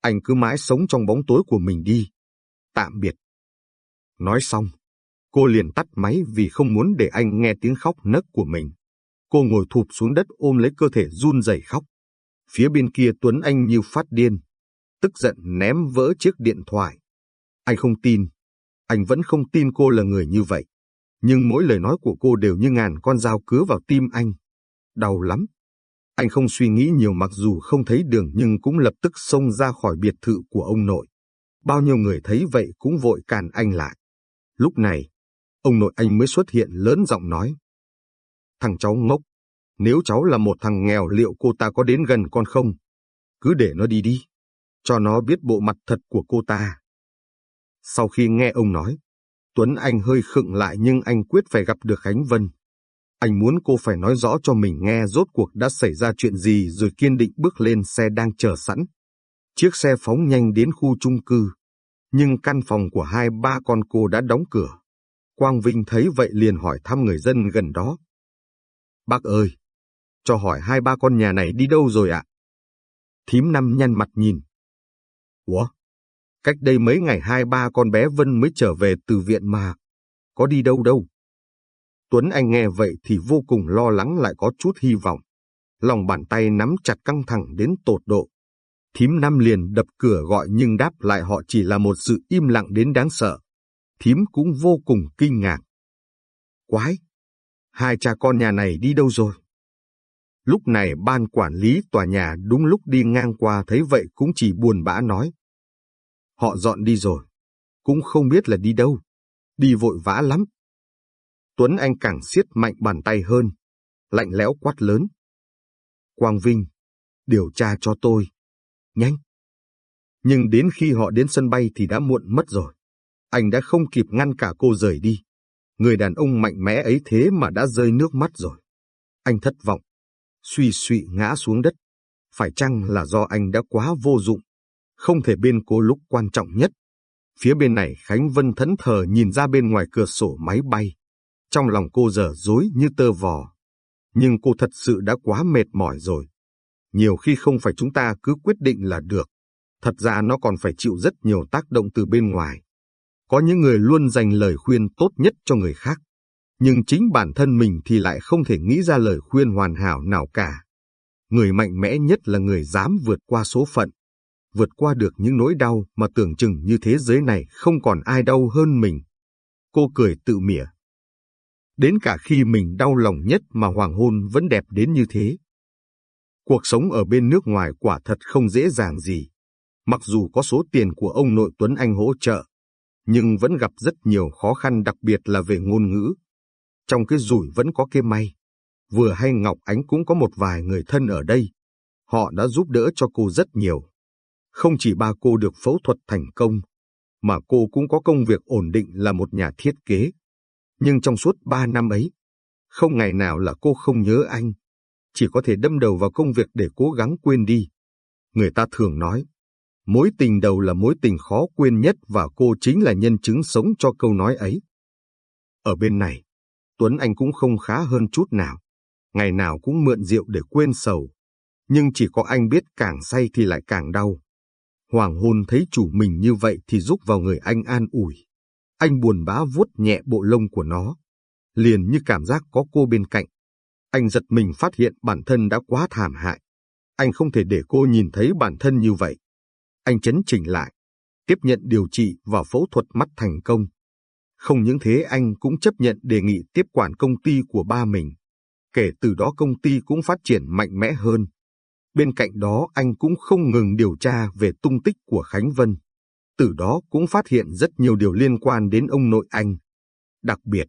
Anh cứ mãi sống trong bóng tối của mình đi. Tạm biệt. Nói xong, cô liền tắt máy vì không muốn để anh nghe tiếng khóc nấc của mình. Cô ngồi thụp xuống đất ôm lấy cơ thể run rẩy khóc. Phía bên kia Tuấn Anh như phát điên, tức giận ném vỡ chiếc điện thoại. Anh không tin, anh vẫn không tin cô là người như vậy nhưng mỗi lời nói của cô đều như ngàn con dao cứa vào tim anh. Đau lắm. Anh không suy nghĩ nhiều mặc dù không thấy đường nhưng cũng lập tức xông ra khỏi biệt thự của ông nội. Bao nhiêu người thấy vậy cũng vội cản anh lại. Lúc này, ông nội anh mới xuất hiện lớn giọng nói. Thằng cháu ngốc, nếu cháu là một thằng nghèo liệu cô ta có đến gần con không? Cứ để nó đi đi, cho nó biết bộ mặt thật của cô ta. Sau khi nghe ông nói, Tuấn Anh hơi khựng lại nhưng anh quyết phải gặp được Khánh Vân. Anh muốn cô phải nói rõ cho mình nghe rốt cuộc đã xảy ra chuyện gì rồi kiên định bước lên xe đang chờ sẵn. Chiếc xe phóng nhanh đến khu chung cư, nhưng căn phòng của hai ba con cô đã đóng cửa. Quang Vinh thấy vậy liền hỏi thăm người dân gần đó. Bác ơi, cho hỏi hai ba con nhà này đi đâu rồi ạ? Thím năm nhăn mặt nhìn. Ủa, Cách đây mấy ngày hai ba con bé Vân mới trở về từ viện mà. Có đi đâu đâu. Tuấn Anh nghe vậy thì vô cùng lo lắng lại có chút hy vọng. Lòng bàn tay nắm chặt căng thẳng đến tột độ. Thím năm liền đập cửa gọi nhưng đáp lại họ chỉ là một sự im lặng đến đáng sợ. Thím cũng vô cùng kinh ngạc. Quái! Hai cha con nhà này đi đâu rồi? Lúc này ban quản lý tòa nhà đúng lúc đi ngang qua thấy vậy cũng chỉ buồn bã nói. Họ dọn đi rồi, cũng không biết là đi đâu, đi vội vã lắm. Tuấn Anh càng siết mạnh bàn tay hơn, lạnh lẽo quát lớn. Quang Vinh, điều tra cho tôi, nhanh. Nhưng đến khi họ đến sân bay thì đã muộn mất rồi. Anh đã không kịp ngăn cả cô rời đi. Người đàn ông mạnh mẽ ấy thế mà đã rơi nước mắt rồi. Anh thất vọng, suy suy ngã xuống đất. Phải chăng là do anh đã quá vô dụng, không thể bên cô lúc quan trọng nhất. Phía bên này Khánh Vân thẫn thờ nhìn ra bên ngoài cửa sổ máy bay. Trong lòng cô dở dối như tơ vò. Nhưng cô thật sự đã quá mệt mỏi rồi. Nhiều khi không phải chúng ta cứ quyết định là được. Thật ra nó còn phải chịu rất nhiều tác động từ bên ngoài. Có những người luôn dành lời khuyên tốt nhất cho người khác. Nhưng chính bản thân mình thì lại không thể nghĩ ra lời khuyên hoàn hảo nào cả. Người mạnh mẽ nhất là người dám vượt qua số phận, vượt qua được những nỗi đau mà tưởng chừng như thế giới này không còn ai đau hơn mình. Cô cười tự mỉa. Đến cả khi mình đau lòng nhất mà hoàng hôn vẫn đẹp đến như thế. Cuộc sống ở bên nước ngoài quả thật không dễ dàng gì. Mặc dù có số tiền của ông nội Tuấn Anh hỗ trợ, nhưng vẫn gặp rất nhiều khó khăn đặc biệt là về ngôn ngữ. Trong cái rủi vẫn có cái may. Vừa hay Ngọc Ánh cũng có một vài người thân ở đây. Họ đã giúp đỡ cho cô rất nhiều. Không chỉ ba cô được phẫu thuật thành công, mà cô cũng có công việc ổn định là một nhà thiết kế. Nhưng trong suốt ba năm ấy, không ngày nào là cô không nhớ anh, chỉ có thể đâm đầu vào công việc để cố gắng quên đi. Người ta thường nói, mối tình đầu là mối tình khó quên nhất và cô chính là nhân chứng sống cho câu nói ấy. Ở bên này, Tuấn Anh cũng không khá hơn chút nào, ngày nào cũng mượn rượu để quên sầu. Nhưng chỉ có anh biết càng say thì lại càng đau. Hoàng hôn thấy chủ mình như vậy thì giúp vào người anh an ủi. Anh buồn bã vuốt nhẹ bộ lông của nó, liền như cảm giác có cô bên cạnh. Anh giật mình phát hiện bản thân đã quá thảm hại. Anh không thể để cô nhìn thấy bản thân như vậy. Anh chấn chỉnh lại, tiếp nhận điều trị và phẫu thuật mắt thành công. Không những thế anh cũng chấp nhận đề nghị tiếp quản công ty của ba mình. Kể từ đó công ty cũng phát triển mạnh mẽ hơn. Bên cạnh đó anh cũng không ngừng điều tra về tung tích của Khánh Vân. Từ đó cũng phát hiện rất nhiều điều liên quan đến ông nội anh. Đặc biệt,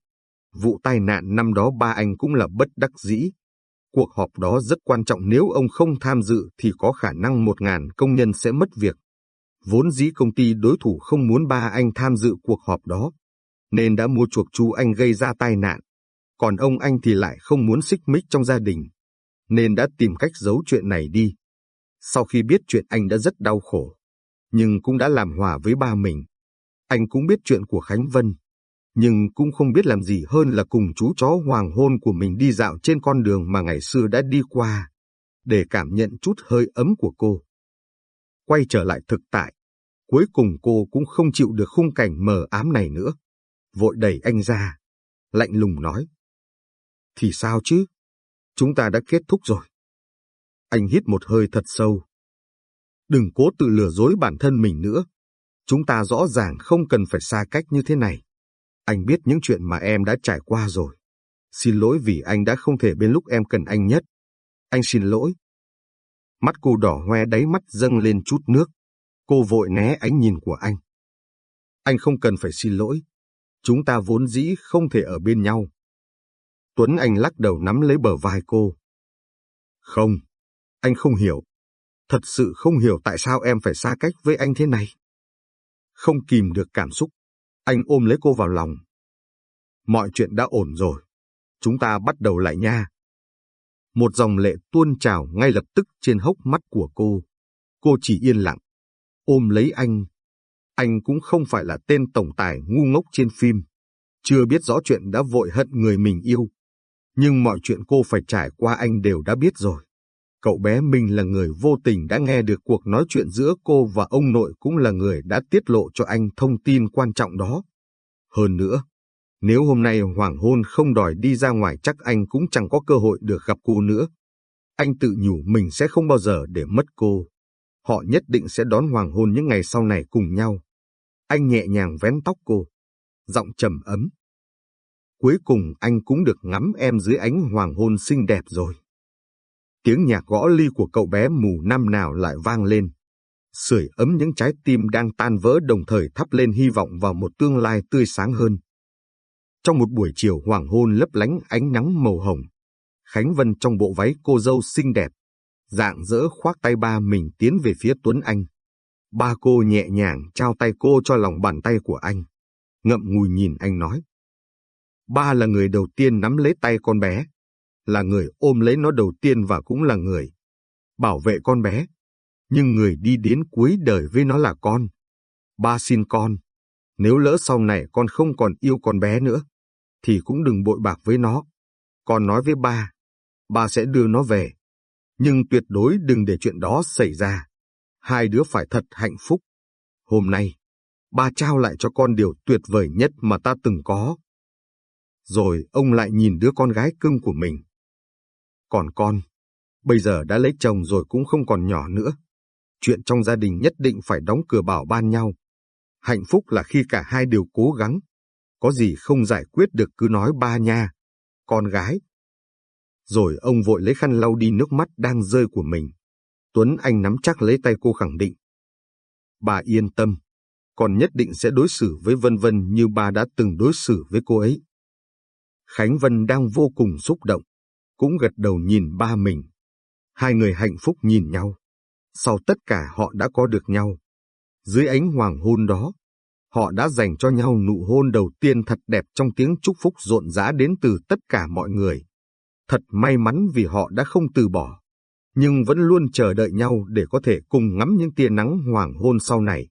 vụ tai nạn năm đó ba anh cũng là bất đắc dĩ. Cuộc họp đó rất quan trọng nếu ông không tham dự thì có khả năng một ngàn công nhân sẽ mất việc. Vốn dĩ công ty đối thủ không muốn ba anh tham dự cuộc họp đó, nên đã mua chuộc chú anh gây ra tai nạn. Còn ông anh thì lại không muốn xích mích trong gia đình, nên đã tìm cách giấu chuyện này đi. Sau khi biết chuyện anh đã rất đau khổ, nhưng cũng đã làm hòa với ba mình. Anh cũng biết chuyện của Khánh Vân, nhưng cũng không biết làm gì hơn là cùng chú chó hoàng hôn của mình đi dạo trên con đường mà ngày xưa đã đi qua, để cảm nhận chút hơi ấm của cô. Quay trở lại thực tại, cuối cùng cô cũng không chịu được khung cảnh mờ ám này nữa. Vội đẩy anh ra, lạnh lùng nói. Thì sao chứ? Chúng ta đã kết thúc rồi. Anh hít một hơi thật sâu. Đừng cố tự lừa dối bản thân mình nữa. Chúng ta rõ ràng không cần phải xa cách như thế này. Anh biết những chuyện mà em đã trải qua rồi. Xin lỗi vì anh đã không thể bên lúc em cần anh nhất. Anh xin lỗi. Mắt cô đỏ hoe đáy mắt dâng lên chút nước. Cô vội né ánh nhìn của anh. Anh không cần phải xin lỗi. Chúng ta vốn dĩ không thể ở bên nhau. Tuấn Anh lắc đầu nắm lấy bờ vai cô. Không, anh không hiểu. Thật sự không hiểu tại sao em phải xa cách với anh thế này. Không kìm được cảm xúc, anh ôm lấy cô vào lòng. Mọi chuyện đã ổn rồi. Chúng ta bắt đầu lại nha. Một dòng lệ tuôn trào ngay lập tức trên hốc mắt của cô. Cô chỉ yên lặng, ôm lấy anh. Anh cũng không phải là tên tổng tài ngu ngốc trên phim. Chưa biết rõ chuyện đã vội hận người mình yêu. Nhưng mọi chuyện cô phải trải qua anh đều đã biết rồi. Cậu bé Minh là người vô tình đã nghe được cuộc nói chuyện giữa cô và ông nội cũng là người đã tiết lộ cho anh thông tin quan trọng đó. Hơn nữa, nếu hôm nay hoàng hôn không đòi đi ra ngoài chắc anh cũng chẳng có cơ hội được gặp cô nữa. Anh tự nhủ mình sẽ không bao giờ để mất cô. Họ nhất định sẽ đón hoàng hôn những ngày sau này cùng nhau. Anh nhẹ nhàng vén tóc cô, giọng trầm ấm. Cuối cùng anh cũng được ngắm em dưới ánh hoàng hôn xinh đẹp rồi. Tiếng nhạc gõ ly của cậu bé mù năm nào lại vang lên. Sưởi ấm những trái tim đang tan vỡ đồng thời thắp lên hy vọng vào một tương lai tươi sáng hơn. Trong một buổi chiều hoàng hôn lấp lánh ánh nắng màu hồng, Khánh Vân trong bộ váy cô dâu xinh đẹp, dạng dỡ khoác tay ba mình tiến về phía Tuấn Anh. Ba cô nhẹ nhàng trao tay cô cho lòng bàn tay của anh, ngậm ngùi nhìn anh nói. Ba là người đầu tiên nắm lấy tay con bé, là người ôm lấy nó đầu tiên và cũng là người bảo vệ con bé. Nhưng người đi đến cuối đời với nó là con. Ba xin con, nếu lỡ sau này con không còn yêu con bé nữa, thì cũng đừng bội bạc với nó. Con nói với ba, ba sẽ đưa nó về. Nhưng tuyệt đối đừng để chuyện đó xảy ra. Hai đứa phải thật hạnh phúc. Hôm nay, ba trao lại cho con điều tuyệt vời nhất mà ta từng có. Rồi ông lại nhìn đứa con gái cưng của mình. Còn con, bây giờ đã lấy chồng rồi cũng không còn nhỏ nữa. Chuyện trong gia đình nhất định phải đóng cửa bảo ban nhau. Hạnh phúc là khi cả hai đều cố gắng. Có gì không giải quyết được cứ nói ba nha. Con gái. Rồi ông vội lấy khăn lau đi nước mắt đang rơi của mình. Tuấn Anh nắm chắc lấy tay cô khẳng định. Bà yên tâm, còn nhất định sẽ đối xử với Vân Vân như bà đã từng đối xử với cô ấy. Khánh Vân đang vô cùng xúc động, cũng gật đầu nhìn ba mình. Hai người hạnh phúc nhìn nhau. Sau tất cả họ đã có được nhau. Dưới ánh hoàng hôn đó, họ đã dành cho nhau nụ hôn đầu tiên thật đẹp trong tiếng chúc phúc rộn rã đến từ tất cả mọi người. Thật may mắn vì họ đã không từ bỏ, nhưng vẫn luôn chờ đợi nhau để có thể cùng ngắm những tia nắng hoàng hôn sau này.